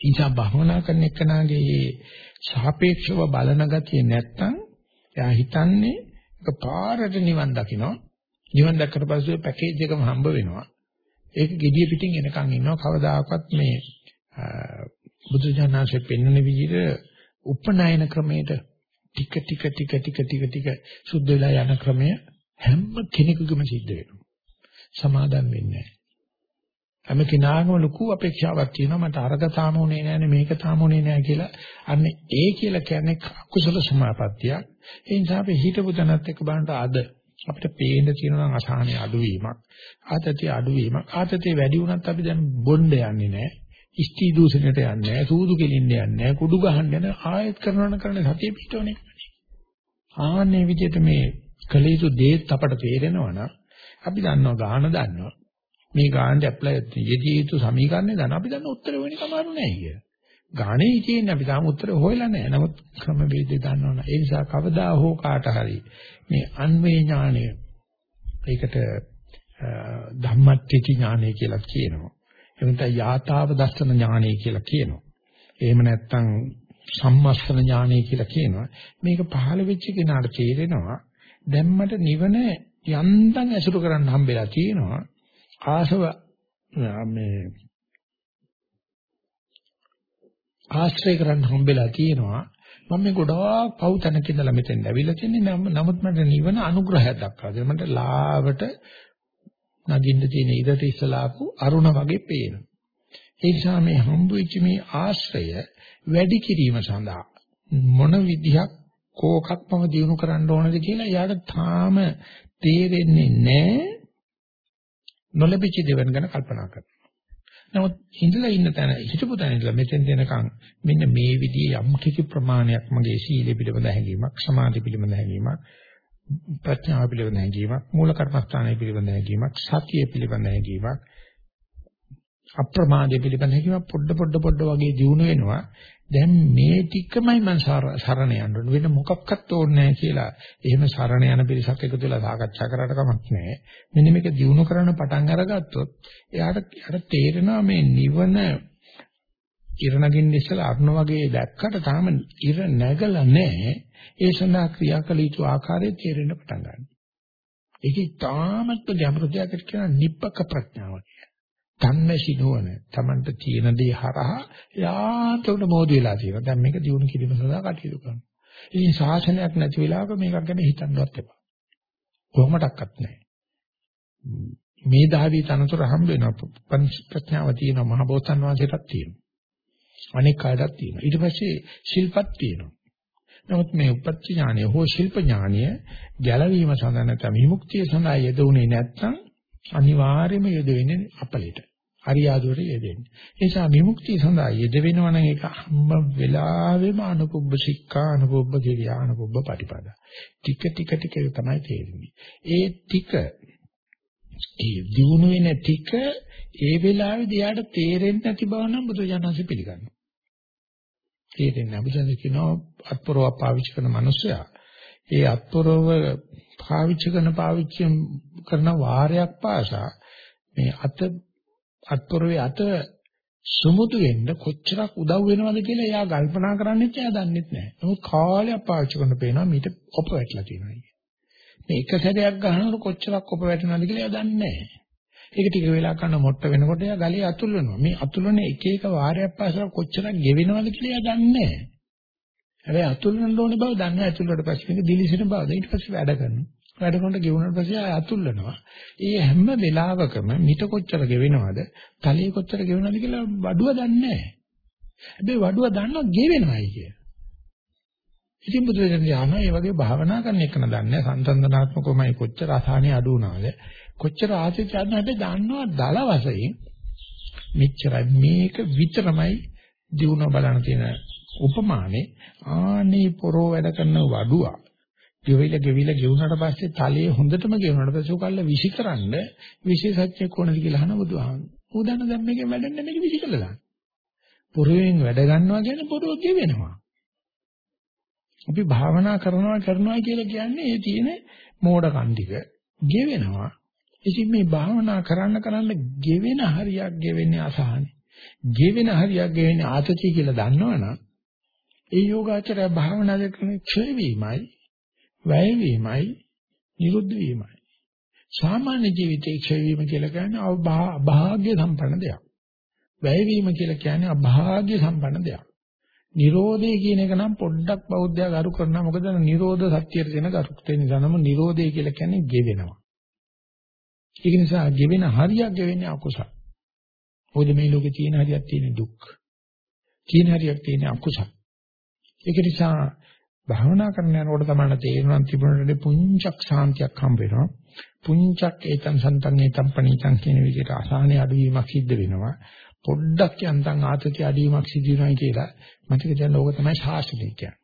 නිසා භවනා කරන එකනාගේ සාපේක්ෂව බලන ගතිය නැත්තම් එයා හිතන්නේ එක පාරට නිවන් දකින්න නිවන් දැක්කට පස්සේ පැකේජ් එකම හම්බ වෙනවා ඒක gediya පිටින් එනකන් ඉන්නවා කවදාකවත් මේ බුදුජානනාංශයෙන් පෙන්වන විදිහට උපනයන ක්‍රමයට ටික ටික ටික ටික ටික ටික සුද්ධ වෙලා යන ක්‍රමය හැම කෙනෙකුගේම සිද්ධ වෙනවා සමාදම් වෙන්නේ නැහැ හැම කෙනාගම ලොකු අපේක්ෂාවක් තියෙනවා මට අරග තාම උනේ නෑනේ මේක තාම උනේ නෑ කියලා. අන්න ඒ කියලා කියන්නේ කුසල සමාපත්තියක්. ඒ නිසා අපි හිතපු තැනත් එක්ක බලනට අද අපිට පේන්න තියෙනවා නම් අසහනය අඩුවීමක්. ආතතිය අඩුවීමක්. ආතතිය වැඩි වුණත් අපි දැන් බොණ්ඩ යන්නේ නෑ. ඉස්ටි දූෂණයට යන්නේ නෑ. සූදු කෙලින්න යන්නේ නෑ. කුඩු ගහන්න යන ආයෙත් කරනවන කරන්නේ සතිය පිටවන්නේ. ආන්නේ විදිහට මේ කළ යුතු දේත් අපට තේරෙනවා නම් අපි දන්නවා ගාන දන්නවා. මේ ගානට ඇප්ලයි යෙදී යුතු සමීකරණය දන්න අපි දන්න උත්තර වෙන්නේ කමාරු නැහැ කිය. ගානේ තියෙන්නේ අපි තාම උත්තර හොයලා නැහැ. නමුත් ක්‍රම වේදේ දන්නවනේ. ඒ නිසා කවදා හෝ කාට හරි මේ අන්වේ ඥානය ඒකට ධම්මට්ටි ඥානය කියලා කියනවා. එහෙම නැත්නම් යථාව දර්ශන ඥානය කියලා කියනවා. එහෙම නැත්නම් සම්මස්තන ඥානය කියලා කියනවා. මේක පහළ වෙච්ච කෙනාට තේරෙනවා දැම්මට නිවන යන්තම් ඇසුරු කරන්න හම්බෙලා තියෙනවා. ආසව මේ ආශ්‍රය කරන්න හම්බෙලා තියෙනවා. මම මේ ගොඩාක් පව් තැනක ඉඳලා මෙතෙන් ඇවිල්ලා තින්නේ නමුත් මට නිවන අනුග්‍රහයක් දක්වා දෙන්න මට ලාවට නගින්න තියෙන ඉදට ඉස්සලාපු අරුණ වගේ පේනවා. ඒ නිසා මේ හම්බ වෙච්ච මේ ආශ්‍රය වැඩි කිරීම සඳහා මොන විදිහක් කෝකක් මම දිනු කරන්න ඕනද කියලා යාට තාම තේරෙන්නේ නැහැ. නොලැබිච්ච දේවල් ගැන කල්පනා කරනවා. නමුත් ඉඳලා ඉන්න තැන හිතපු තැන ඉඳලා මෙතෙන් දෙනකන් මෙන්න මේ විදිහේ යම් කිසි ප්‍රමාණයක් මගේ සීලෙ පිළිබඳ හැඟීමක්, සමාධි පිළිබඳ හැඟීමක්, ප්‍රඥාව පිළිබඳ හැඟීමක්, මූල කර්මස්ථානය පිළිබඳ හැඟීමක්, සතිය පිළිබඳ හැඟීමක්, අප්‍රමාදය පිළිබඳ හැඟීමක් පොඩ පොඩ පොඩ වගේ දිනු වෙනවා. දැන් මේ ටිකමයි මම සරණ යන්න ඕන වෙන මොකක්වත් ඕනේ නැහැ කියලා. එහෙම සරණ යන පිරිසක් එකතු වෙලා සාකච්ඡා කරාට කමක් නැහැ. මෙන්න මේක දිනු කරන්න පටන් අරගත්තොත් එයාට එයාට තේරෙනවා මේ නිවන ඉර නගින්න ඉස්සලා අරුණ වගේ දැක්කට තාම ඉර නැගලා නැහැ. ඒ සඳහා ක්‍රියා කළ යුතු ආකාරය තේරෙන්න පටන් ගන්නවා. ඒකේ තාමත් ගැඹුරු දෙයක් කියන නිබ්බක ප්‍රඥාව. තන්නසි නොවන Tamanට තියෙන දේ හරහා යාන්තමට මෝදු වෙලා තියෙනවා. දැන් මේක දිනු කිරීම සඳහා කටයුතු කරනවා. ඉතින් ශාසනයක් නැති වෙලාවක මේකක් ගැන හිතන්නවත් එපා. කොහොමඩක්වත් නැහැ. මේ දහවී තනතුර හම්බ වෙනවා. ප්‍රඥාව තියෙනවා මහ බෝසත්න් වහන්සේටත් තියෙනවා. අනෙක් අයටත් තියෙනවා. ඊට පස්සේ ශිල්පත් තියෙනවා. නමුත් මේ උපත්ති ඥානය හෝ ශිල්ප ඥානය ගැලවීම සඳහා නැත්නම් විමුක්තිය සඳහා යෙදුනේ නැත්නම් අනිවාර්යයෙන්ම යෙදෙන්නේ අපලෙට. හරියාදුවට යෙදෙන්නේ. ඒ නිසා විමුක්තිය සඳහා යෙදෙනවා නම් ඒක හම්බ වෙලාවෙම අනුපුබ්බ සික්ඛා අනුපුබ්බ කිරියා අනුපුබ්බ පටිපදා. ටික ටික ටික තමයි තේරෙන්නේ. ඒ ටික ඒ දිනු වෙන ටික ඒ වෙලාවේදී යාට තේරෙන්නේ නැති බව නම් බුදුජානක පිළිගන්නවා. තේරෙන්නේ නැහැ. බුදුන් කියනවා අත්පොරව පාවිච්චි කරන මිනිස්සයා ඒ අත්පොරව පාවිච්චි කරන පාවිච්චි කරන වාරයක් පාසා මේ අත අත්පොරවේ අත සුමුදු වෙන්න කොච්චරක් උදව් වෙනවද කියලා එයා කල්පනා කරන්නේත් එයා දන්නෙත් නැහැ. නමුත් කාලයක් පාවිච්චි කරන පේනවා මීට ඔප වැටලා තියෙනවා කියන්නේ. මේ එක සැරයක් ගහනකොට කොච්චරක් ඔප වැටෙනවද කියලා එයා දන්නේ නැහැ. ඒක ටික වෙලා කරන මොට්ට වෙනකොට එයා ගලිය අතුල් වෙනවා. මේ අතුල්වන එක එක වාරයක් පාසා කොච්චරක් ගෙවෙනවද කියලා එයා දන්නේ නැහැ. හැබැයි අතුල් වෙන ඕනේ බව දන්නේ අතුල් වලට පස්සේ මේක දිලිසෙන බව. ඊට පස්සේ වැඩ කරනවා. වැඩ කරනකොට ගෙවුනට පස්සේ ආය අතුල් වෙනවා. ඒ හැම වෙලාවකම මිට කොච්චර ගෙවෙනවද, තලිය කොච්චර ගෙවෙනවද කියලා වඩුව දන්නේ නැහැ. හැබැයි වඩුව දන්නවා ගෙවෙනවයි කිය. ඉතින් බුදුරජාණන් වහන්සේ මේ වගේ භාවනා කරන එක නදන්නේ සංසන්දනාත්මකවමයි කොච්චර අසහනේ අඩු වුණාද කොච්චර ආසිත යන හැබැයි දන්නවා දල වශයෙන් මෙච්චරයි මේක විතරමයි දිනුන බලන තියෙන උපමානේ ආනේ පොරෝ වැඩ කරන වඩුවා ගෙවිල ගෙවිල ගෙවුනට පස්සේ තලයේ හොඳටම ගෙවුනට පස්සේ උකල්ල විසිකරන්න විශේෂඥ කොනද කියලා අහන බුදුහාමුදුරුවෝ. උදාන දැන් මේකෙන් වැඩන්නේ මේක විසිකලා දාන්න. පොරවෙන් වැඩ ගන්නවා කියන්නේ පොරව ගෙවෙනවා. අපි භාවනා කරනවා කරනවා කියලා කියන්නේ ඒ තියෙන මෝඩකම් ටික ගෙවෙනවා. ඉතින් මේ භාවනා කරන්න කරන්න ගෙවෙන හරියක් ගෙවෙන්නේ අසහනේ. ගෙවෙන හරියක් ගෙවෙන්නේ ආතතිය කියලා දන්නවනම් ඒ යෝගාචරය භාවනා කරන ක්ෂය වීමයි, වැය වීමයි, නිරුද්ධ වීමයි. සාමාන්‍ය ජීවිතයේ ක්ෂය වීම කියලා කියන්නේ අභාග්‍ය සම්පන්න දෙයක්. වැය වීම කියලා කියන්නේ අභාග්‍ය සම්පන්න දෙයක්. නිරෝධය කියන එක නම් පොඩ්ඩක් බෞද්ධයා ගරු කරනවා මොකද නිරෝධ සත්‍යයට දෙන ගරුත්වය නිසා නම් නිරෝධය කියලා කියන්නේ ගෙවෙනවා. ඒක නිසා ගෙවෙන හරියක් ගෙවෙන්නේ අකුසල. මොකද මේ ලෝකේ තියෙන හරියක් තියෙන දුක්. තියෙන හරියක් තියෙන අකුසල. ඒක නිසා භාවනා කරන යනකොට තමයි තේරෙනවා තිබුණේ පුංචක් ශාන්තියක් හම්බ වෙනවා. පුංචක් ඒතන් සන්තන් ඒතම් පණීතන් කියන විදිහට අසහනේ අඩුවීමක් සිද්ධ වෙනවා. පොඩ්ඩක් යන්තම් ආතතිය අඩුවීමක් සිදු වෙනවා කියලා මතක තියාගන්න ඕක තමයි ශාසනය කියන්නේ.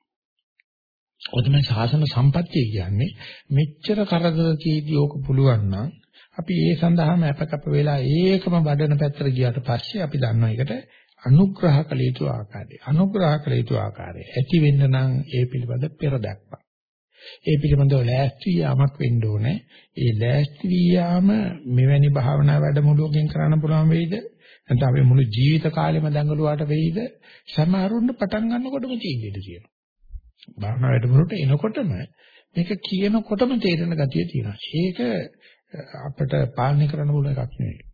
ඔය තමයි ශාසන සම්පත්තිය කියන්නේ. මෙච්චර කරදරකීදී ඕක පුළුවන් නම් අපි ඒ සඳහාම අපකප වෙලා ඒකම වඩන පැත්තට ගියාට පස්සේ අපි දන්නවා ඒකට අනුග්‍රහ කළ යුතු ආකාරය. අනුග්‍රහ කළ යුතු ආකාරය. ඇති වෙන්න නම් ඒ පිළිබඳ පෙර දැක්පා. ඒ පිළිබඳව ලෑස්ති යාමක් වෙන්න ඕනේ. ඒ ලෑස්ති යාම මෙවැනි භාවනා වැඩමුළුවකින් කරන්න පුළුවන් වෙයිද? නැත්නම් අපි මුළු ජීවිත කාලෙම දඟලුවාට වෙයිද? සමහරුන්න පටන් ගන්නකොටම තියෙන්නේ තියෙනවා. භාවනා වැඩමුළුවට එනකොටම මේක කියනකොටම තේරෙන ගතිය තියෙනවා. ඒක අපිට පාලනය කරන්න පුළුවන් එකක් නෙවෙයි.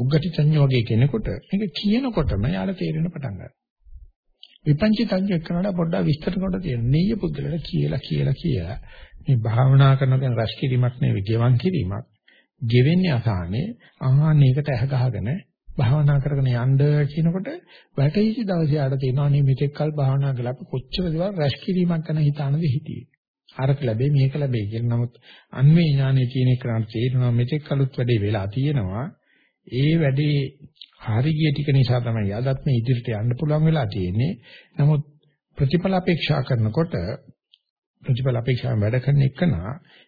උග්ගටි සංයෝගයේ කෙනෙකුට මේක කියනකොටම යාළ තේරෙන පටන් ගන්නවා. විපංචි සංයෝග කරනකොට පොඩ්ඩක් විස්තර කොට තියෙන නෙయ్య පුද්ගලට කියලා කියලා කියලා මේ භාවනා කරන කෙන රැස් කිරීමක් නෙවෙයි ගෙවන් කිරීමක්. ගෙවෙන්නේ අසහනේ ආහන ඒකට ඇහ ගහගෙන භාවනා කරගෙන යන්න කියනකොට වැටහිසි දවසේ ආඩ තියෙනවා නේ මෙතෙක් කල් භාවනා කළා අපි කොච්චර දේවල් රැස් කිරීමක් ගැන හිතානද හිටියේ. අරක ලැබෙයි මේක ලැබෙයි කියලා. නමුත් අන්වේ ඥානයේ තියෙන කරාට තේරෙනවා මෙතෙක් කලුත් වැඩේ වෙලා තියෙනවා. ඒ වැඩේ හරි ගිය ටික නිසා තමයි අදත් මේ ඉදිරියට යන්න පුළුවන් වෙලා තියෙන්නේ. නමුත් ප්‍රතිඵල අපේක්ෂා කරනකොට ප්‍රතිඵල අපේක්ෂාවෙන් වැඩ කරන එකන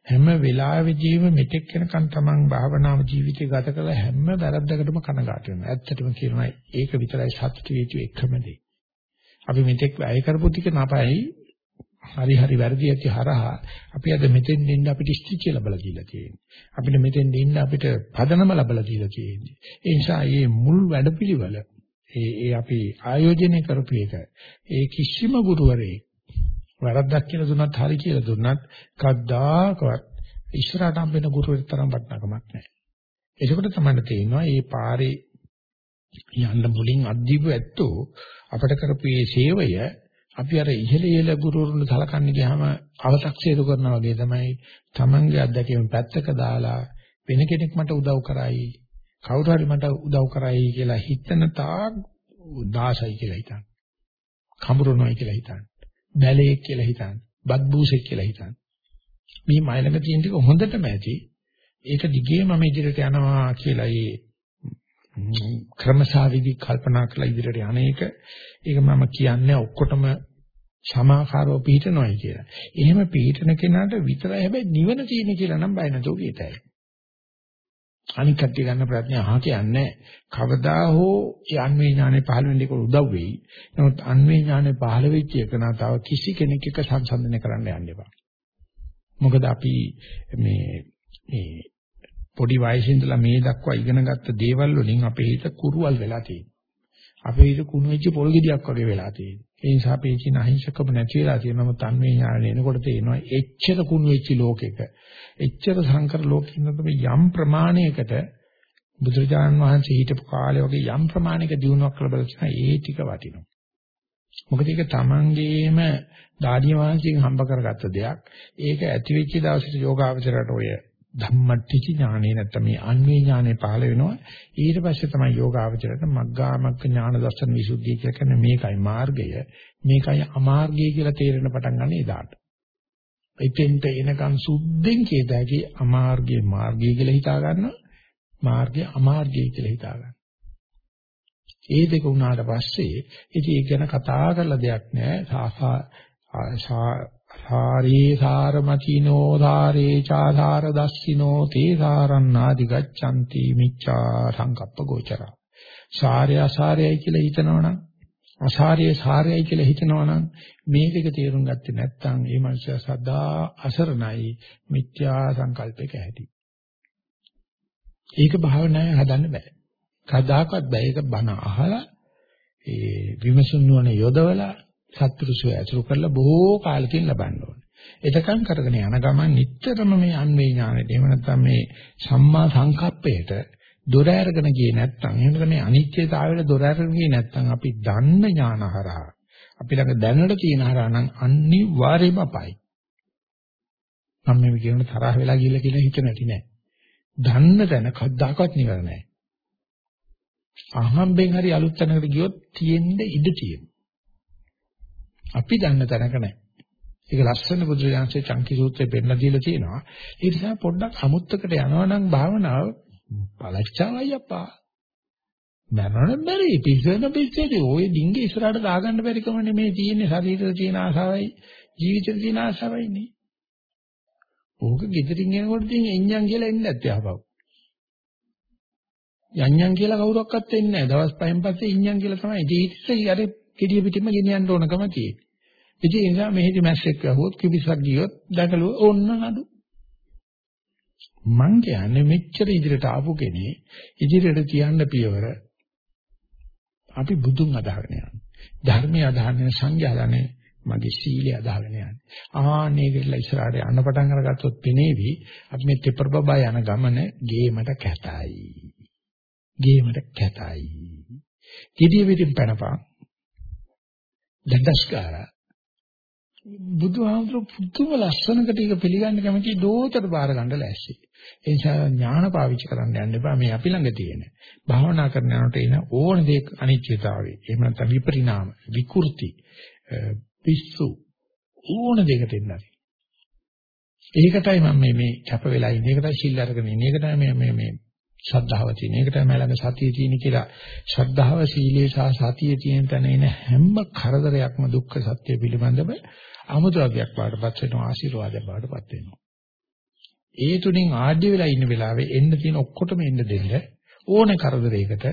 හැම වෙලාවෙදීම මෙතෙක් වෙනකන් තමන් භාවනාව ජීවිතය ගත කළ හැම වැරද්දකටම කනගාටු වෙනවා. ඇත්තටම කියනවා ඒක විතරයි සත්‍ය වේතු එකම දේ. අපි මෙතෙක් වැය කරපු ටික නපයි හරි හරි වැරදි ඇති හරහා අපි අද මෙතෙන් දෙන්න අපිට ස්ටිච් ලැබලා දීලා තියෙන්නේ. අපිට මෙතෙන් දෙන්න අපිට පදනම ලැබලා දීලා තියෙන්නේ. ඒ නිසා මේ මුල් වැඩපිළිවෙල ඒ ඒ අපි ආයෝජනය කරපු එක ඒ කිසිම ගුරුවරයෙක් වැරද්දක් කියලා දුන්නත් හරි කියලා දුන්නත් කද්දාකවත් ඉස්සරහට හම්බෙන ගුරුවරයෙක් තරම් වටිනාකමක් නැහැ. එතකොට තමයි තේරෙනවා මේ පාරේ යන්න මුලින් අද්දීපු ඇත්තෝ අපට කරපු මේ සේවය අපි අර ඉහළ ඉහළ ගුරුවරුන් සලකන්නේ ගියාම අව탁සේරු කරනවා වගේ තමයි Tamange අත්දැකීම් පැත්තක දාලා වෙන කෙනෙක් මට උදව් කරයි කවුරු හරි මට උදව් කරයි කියලා හිතන තාක් දාසයි කියලා හිතන්න. කඹරනොයි කියලා හිතන්න. බැලේක් කියලා හිතන්න. බද්බූසෙක් කියලා හිතන්න. මේ මයිලඟ තියෙන ටික හොඳටම ඇති. ඒක දිගේ මම ඉදිරියට යනවා කියලා ඒ ක්‍රමසාවිදි කල්පනා කරලා ඉදිරියට යන්නේක ඒක මම කියන්නේ ඔක්කොටම සමාකාරව පිළිටනොයි කියලා. එහෙම පිළිටන කෙනාට විතරයි හැබැයි නිවන තියෙන කියලා නම් බය නැතුව කියතයි. අනික් කට්ටිය ගන්න ප්‍රඥා අහ කියන්නේ කවදා හෝ ඒ අන්වේ ඥානෙ පහළ වෙන්න ඒක උදව් වෙයි. නමුත් අන්වේ ඥානෙ පහළ වෙච්ච එක නා තව කිසි කෙනෙක් එක්ක සංසන්දනය කරන්න යන්න එපා. මොකද අපි මේ මේ පොඩි වයසේ ඉඳලා මේ දක්වා ඉගෙනගත්ත දේවල් වලින් අපේ හිත කුරුවල් වෙලා තියෙනවා. අපේ හිත කුණු වෙච්ච පොල් ගෙඩියක් වගේ වෙලා තියෙනවා. ඒ නිසා අපේ කියන අහිංසකම නැති වෙලා තියෙනවා. නමුත් අන්වේ ඥාන එනකොට තේරෙනවා එච්චර කුණු වෙච්ච ලෝකෙක එච්චර සංකර ලෝකෙක ඉන්නකොට යම් ප්‍රමාණයකට බුදුරජාණන් වහන්සේ හිටපු කාලේ වගේ යම් ප්‍රමාණයක දිනුවක් ලැබලා ඒ ටික වටිනවා. මොකද ඒක තමන්ගේම දාඩිය වහන්සේගෙන් හම්බ කරගත්ත දෙයක්. ඒක ඇති වෙච්ච දවසට යෝගාවචරයට ඔය ධම්මටිච ඥානෙ නැත්නම් මේ අන්වේ ඥානෙ පහළ වෙනවා. ඊට පස්සේ තමයි යෝගාවචරයට මග්ගාමග්ග ඥාන දර්ශන විසුද්ධිය කියලා කියන්නේ මේකයි මාර්ගය. මේකයි අමාර්ගය කියලා තේරෙන පටන් ගන්න එදාට එතෙන්ට එනකන් සුද්ධෙන් කියදාකි අමාර්ගය මාර්ගය කියලා හිතා ගන්නවා මාර්ගය අමාර්ගය කියලා හිතා ගන්නවා ඒ දෙක උනාට පස්සේ ඉතින් ඒක ගැන කතා කරලා දෙයක් නැහැ. සාරේ සාරමචිනෝ ධාරේ චාධාර දස්සිනෝ තේ සාරණාදි ගච්ඡanti මිච්ඡා සංකප්ප ගෝචර. සාරය අසාරයයි කියලා හිතනවනම් අසාරය සාරයයි කියලා හිතනවනම් මේ දෙක තේරුම් ගත්තේ නැත්නම් ඒ මනුස්සයා සදා අසරණයි මිත්‍යා සංකල්පයක ඇති. ඒක භාවනාවේ හදන්න බෑ. කදාකවත් බෑ. ඒක බන අහලා ඒ විමසුන් නුවණ යොදවලා සත්පුරුෂය ඇසුරු කරලා බොහෝ කාලෙකින් ලබන්න ඕනේ. එතකන් කරගෙන යන ගමන් නිටතරම මේ අන්වේ ඥානෙට එහෙම නැත්නම් මේ සම්මා සංකප්පයට දොර අරගෙන ගියේ නැත්නම් එහෙම නැත්නම් මේ අනිත්‍යතාවයට දොර අරගෙන ගියේ නැත්නම් අපි දන්න ඥානහරහා අපි ළඟ දැනට තියෙන හරහා නම් අනිවාර්යයෙන්ම අපයි. මම මේ කියන තරහ වෙලා ගිහලා කියලා හිත නැති නෑ. දන්න තැන කද්දාකවත් නිවර නෑ. අහම්බෙන් හරි අලුත් තැනකට ගියොත් තියෙන්න ඉඩ තියෙනවා. අපි දන්න තැනක නැහැ. ඒක ලස්සන බුදුරජාන්සේ චංකි සූත්‍රයේ පෙන්නලා දීලා තියෙනවා. ඒ නිසා පොඩ්ඩක් අමුත්තකට යනවා නම් භාවනාව පළච්චාවයි අප්පා. මරණ බැරි පිස්සන පිස්සේදී ওই ඩිංගේ ඉස්සරහට දාගන්න බැරි කමනේ මේ තියෙන්නේ ශරීරයේ තියෙන ආසාවයි ජීවිතේ තියෙන ආසාවයි නේ. ඕක ගෙදරින් එනකොට තියෙන එඤ්ඤම් කියලා එන්නේ නැත්තේ ආපහු. යඤ්ඤම් කියලා කවුරක්වත් එන්නේ නැහැ. දවස් පහෙන් පස්සේ ඉඤ්ඤම් කියලා තමයි. ඉතින් ඊට පස්සේ gediya පිටින්ම ගෙනියන්න ඕනකම තියෙන්නේ. ඉතින් ඒ නිසා මෙහෙදි මැස්සෙක් වැහුවොත් කිවිසක් ගියොත් දැකලුව ඕන්න නඩු. මං කියන්නේ මෙච්චර ඉදිරියට ආපු කෙනේ ඉදිරියට තියන්න පියවර අපි බුදුන් අදහගෙන යන්නේ. ධර්මයේ අදහගෙන සංඝයාදනේ මගේ සීලය අදහගෙන යන්නේ. ආන්නේ කියලා ඉස්සරහට යන්න පටන් අරගත්තොත් පෙනේවි අපි මේ තෙපර බබා යන ගමන ගේමට කැතයි. ගේමට කැතයි. gediya pitin පැනපන් දඩස්කාරා බුදුහාමුදුරු පුදුම ලස්සනකට ඒක පිළිගන්න කැමති දෝතට බාර ගන්න ලෑස්ති. ඒ නිසා ඥාන පාවිච්චි කරන්න යන්න එපා මේ අපි ළඟ තියෙන. භාවනා කරන යනකොට එන ඕන දෙයක් අනිත්‍යතාවය. එහෙම නැත්නම් විපරිණාම, විකෘති, පිස්සු ඕන දෙයකට එන්නයි. ඒකටයි මම මේ මේ කැප වෙලා ඉන්නේ. ඒකටයි සිල් අරගෙන ඉන්නේ. ඒකටයි මේ මේ මේ ශ්‍රද්ධාව තියෙන. ඒකට තමයි ළඟ සතිය තියෙන කියලා. ශ්‍රද්ධාව සීලය සහ සතිය තියෙන තැන එන හැම කරදරයක්ම දුක්ඛ සත්‍ය පිළිබඳව අමුද්‍රව්‍යයක් පාඩපත් වෙනවා ආශිර්වාදයක් පාඩපත් වෙනවා. ඒ තුنين ආඩ්‍ය වෙලා ඉන්න වෙලාවේ එන්න තියෙන ඔක්කොටම එන්න දෙන්න ඕනේ කරදරයකට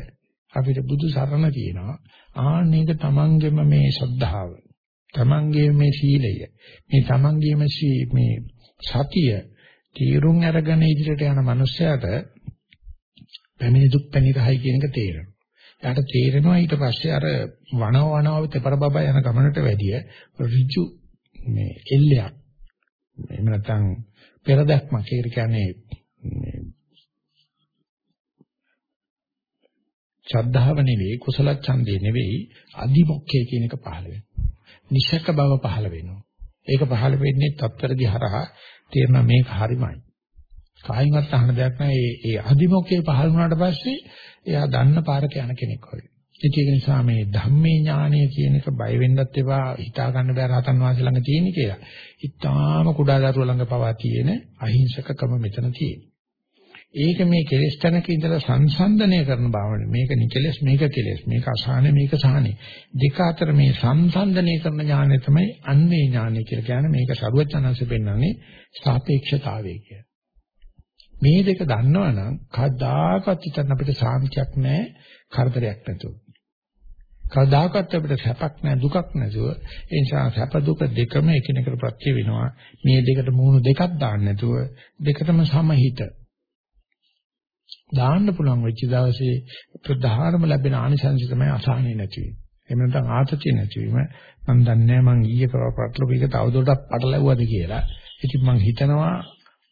අපිට බුදු සරණ තියෙනවා. ආන්න ඒක තමන්ගෙම මේ ශ්‍රද්ධාව. තමන්ගේ මේ සීලය. මේ තමන්ගේම මේ සතිය තීරුම් අරගෙන ඉදිරියට යන මනුස්සයාට පැමිණි දුක් පැනිරහයි කියන එක තේරෙනවා. එයාට තේරෙනවා ඊට පස්සේ අර වනව වනව තෙපර බබා යන ගමනට වැඩිය ඍජු මේ එල්ලයක් එහෙම නැත්නම් පෙරදක්මක් ඒ කියන්නේ ශ්‍රද්ධාව නෙවෙයි කුසල ඡන්දේ නෙවෙයි අදිමොක්කේ කියන එක පහළ වෙනවා. නිශ්චක බව පහළ වෙනවා. ඒක පහළ වෙන්නේ තත්තරදි හරහා තේරෙන මේක හරිමයි. කායින්වත් අහන දෙයක් නෑ. ඒ ඒ අදිමොක්කේ පහළ වුණාට පස්සේ එයා දන්න පාරක යන කෙනෙක් වගේ. ඒක නිසා මේ ධම්මේ ඥානය කියන එක බය වෙන්නත් එපා හිතා ගන්න බෑ රහතන් වහන්සේ ළඟ තියෙන කියලා. ඊටාම කුඩා දරුවෝ ළඟ පවා තියෙන අහිංසකකම මෙතන තියෙන. ඒක මේ කෙලෙස් තැනක ඉඳලා සංසන්දනය කරන බවනේ. මේක නිකලෙස් මේක කෙලෙස්. මේක අසහනේ මේක සහනේ. දෙක අතර මේ සංසන්දනය කරන ඥානය තමයි අන්වේ ඥානය කියලා කියන්නේ. මේක සරුවචනanse පෙන්වන්නේ සාපේක්ෂතාවය කියලා. මේ දෙක දන්නවනම් කවදාකවත් හිතන්න අපිට සාන්තියක් නැහැ කරදරයක් නැතුව. කවදාකවත් අපිට සැපක් නැහැ දුකක් නැතුව ඒ නිසා සැප දුක දෙකම එකිනෙකට ප්‍රත්‍ය වෙනවා. මේ දෙකට මූණු දෙකක් දාන්න නැතුව දෙකටම සමහිත. දාන්න පුළුවන් වෙච්ච දවසේ ප්‍රධානම ලැබෙන ආනිසංස තමයි අසහනෙ නැති වීම. එහෙම නැත්නම් ආතතිය නැතිවීම මම දන්නේ මම ඊයේ කරව පටලපු එක තවදුරටත් පටලැවුවද කියලා. ඉතින් මම හිතනවා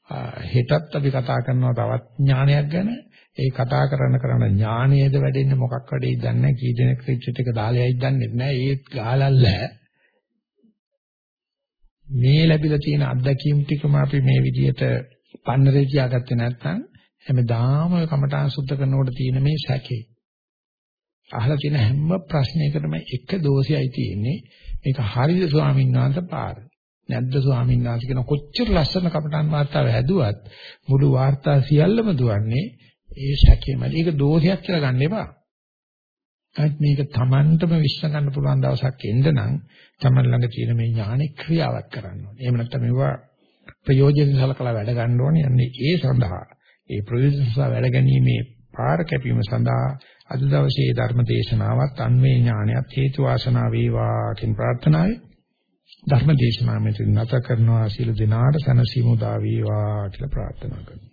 හෙටත් අපි කතා කරනවා තවත් ඥානයක් ගැන. ඒ කතා කරන කරන ඥානයේද වැඩෙන්නේ මොකක් වැඩේද දන්නේ නැහැ. කී දෙනෙක් රිට්‍රීට් එක දාලා යයිද දන්නේ නැහැ. ඒත් ගාලල්ල මේ ලැබිලා තියෙන අත්දැකීම් ටිකම අපි මේ විදිහට පන්නරේ තියාගත්තේ නැත්නම් හැමදාම ඔය කමඨාන් සුද්ධ කරනකොට තියෙන මේ සැකේ. අහලා තියෙන හැම ප්‍රශ්නයකටම එක දෝෂයයි තියෙන්නේ. මේක හරිද ස්වාමීන් වහන්සේ පාර. නැද්ද ස්වාමීන් වහන්සේ කියන කොච්චර ලස්සන කමඨාන් වාර්තාව හැදුවත් මුළු වාර්තා සියල්ලම දුවන්නේ ඒ සැකේමයි. ඒක දෝෂයක් කියලා ගන්න එපා. ඒත් මේක Tamanටම විශ්ල ගන්න පුළුවන් දවසක් එන්න නම් Taman ළඟ තියෙන මේ ඥානෙ ක්‍රියාවක් කරන්න ඕනේ. එහෙම නැත්නම් මේවා ප්‍රයෝජන සලකලා වැඩ ගන්න ඕනේ. යන්නේ ඒ සඳහා ඒ ප්‍රයෝජන සඳහා වැඩ ගැනීමේ පාර කැපීම සඳහා අද දවසේ ධර්ම දේශනාවත් අන්වේ ඥානයත් හේතු වාසනා වේවා කියන ප්‍රාර්ථනාවයි ධර්ම දේශනාව මෙතන නැත කරනවා. සීල දිනාට සනසීමු දා වේවා කියලා ප්‍රාර්ථනා කරනවා.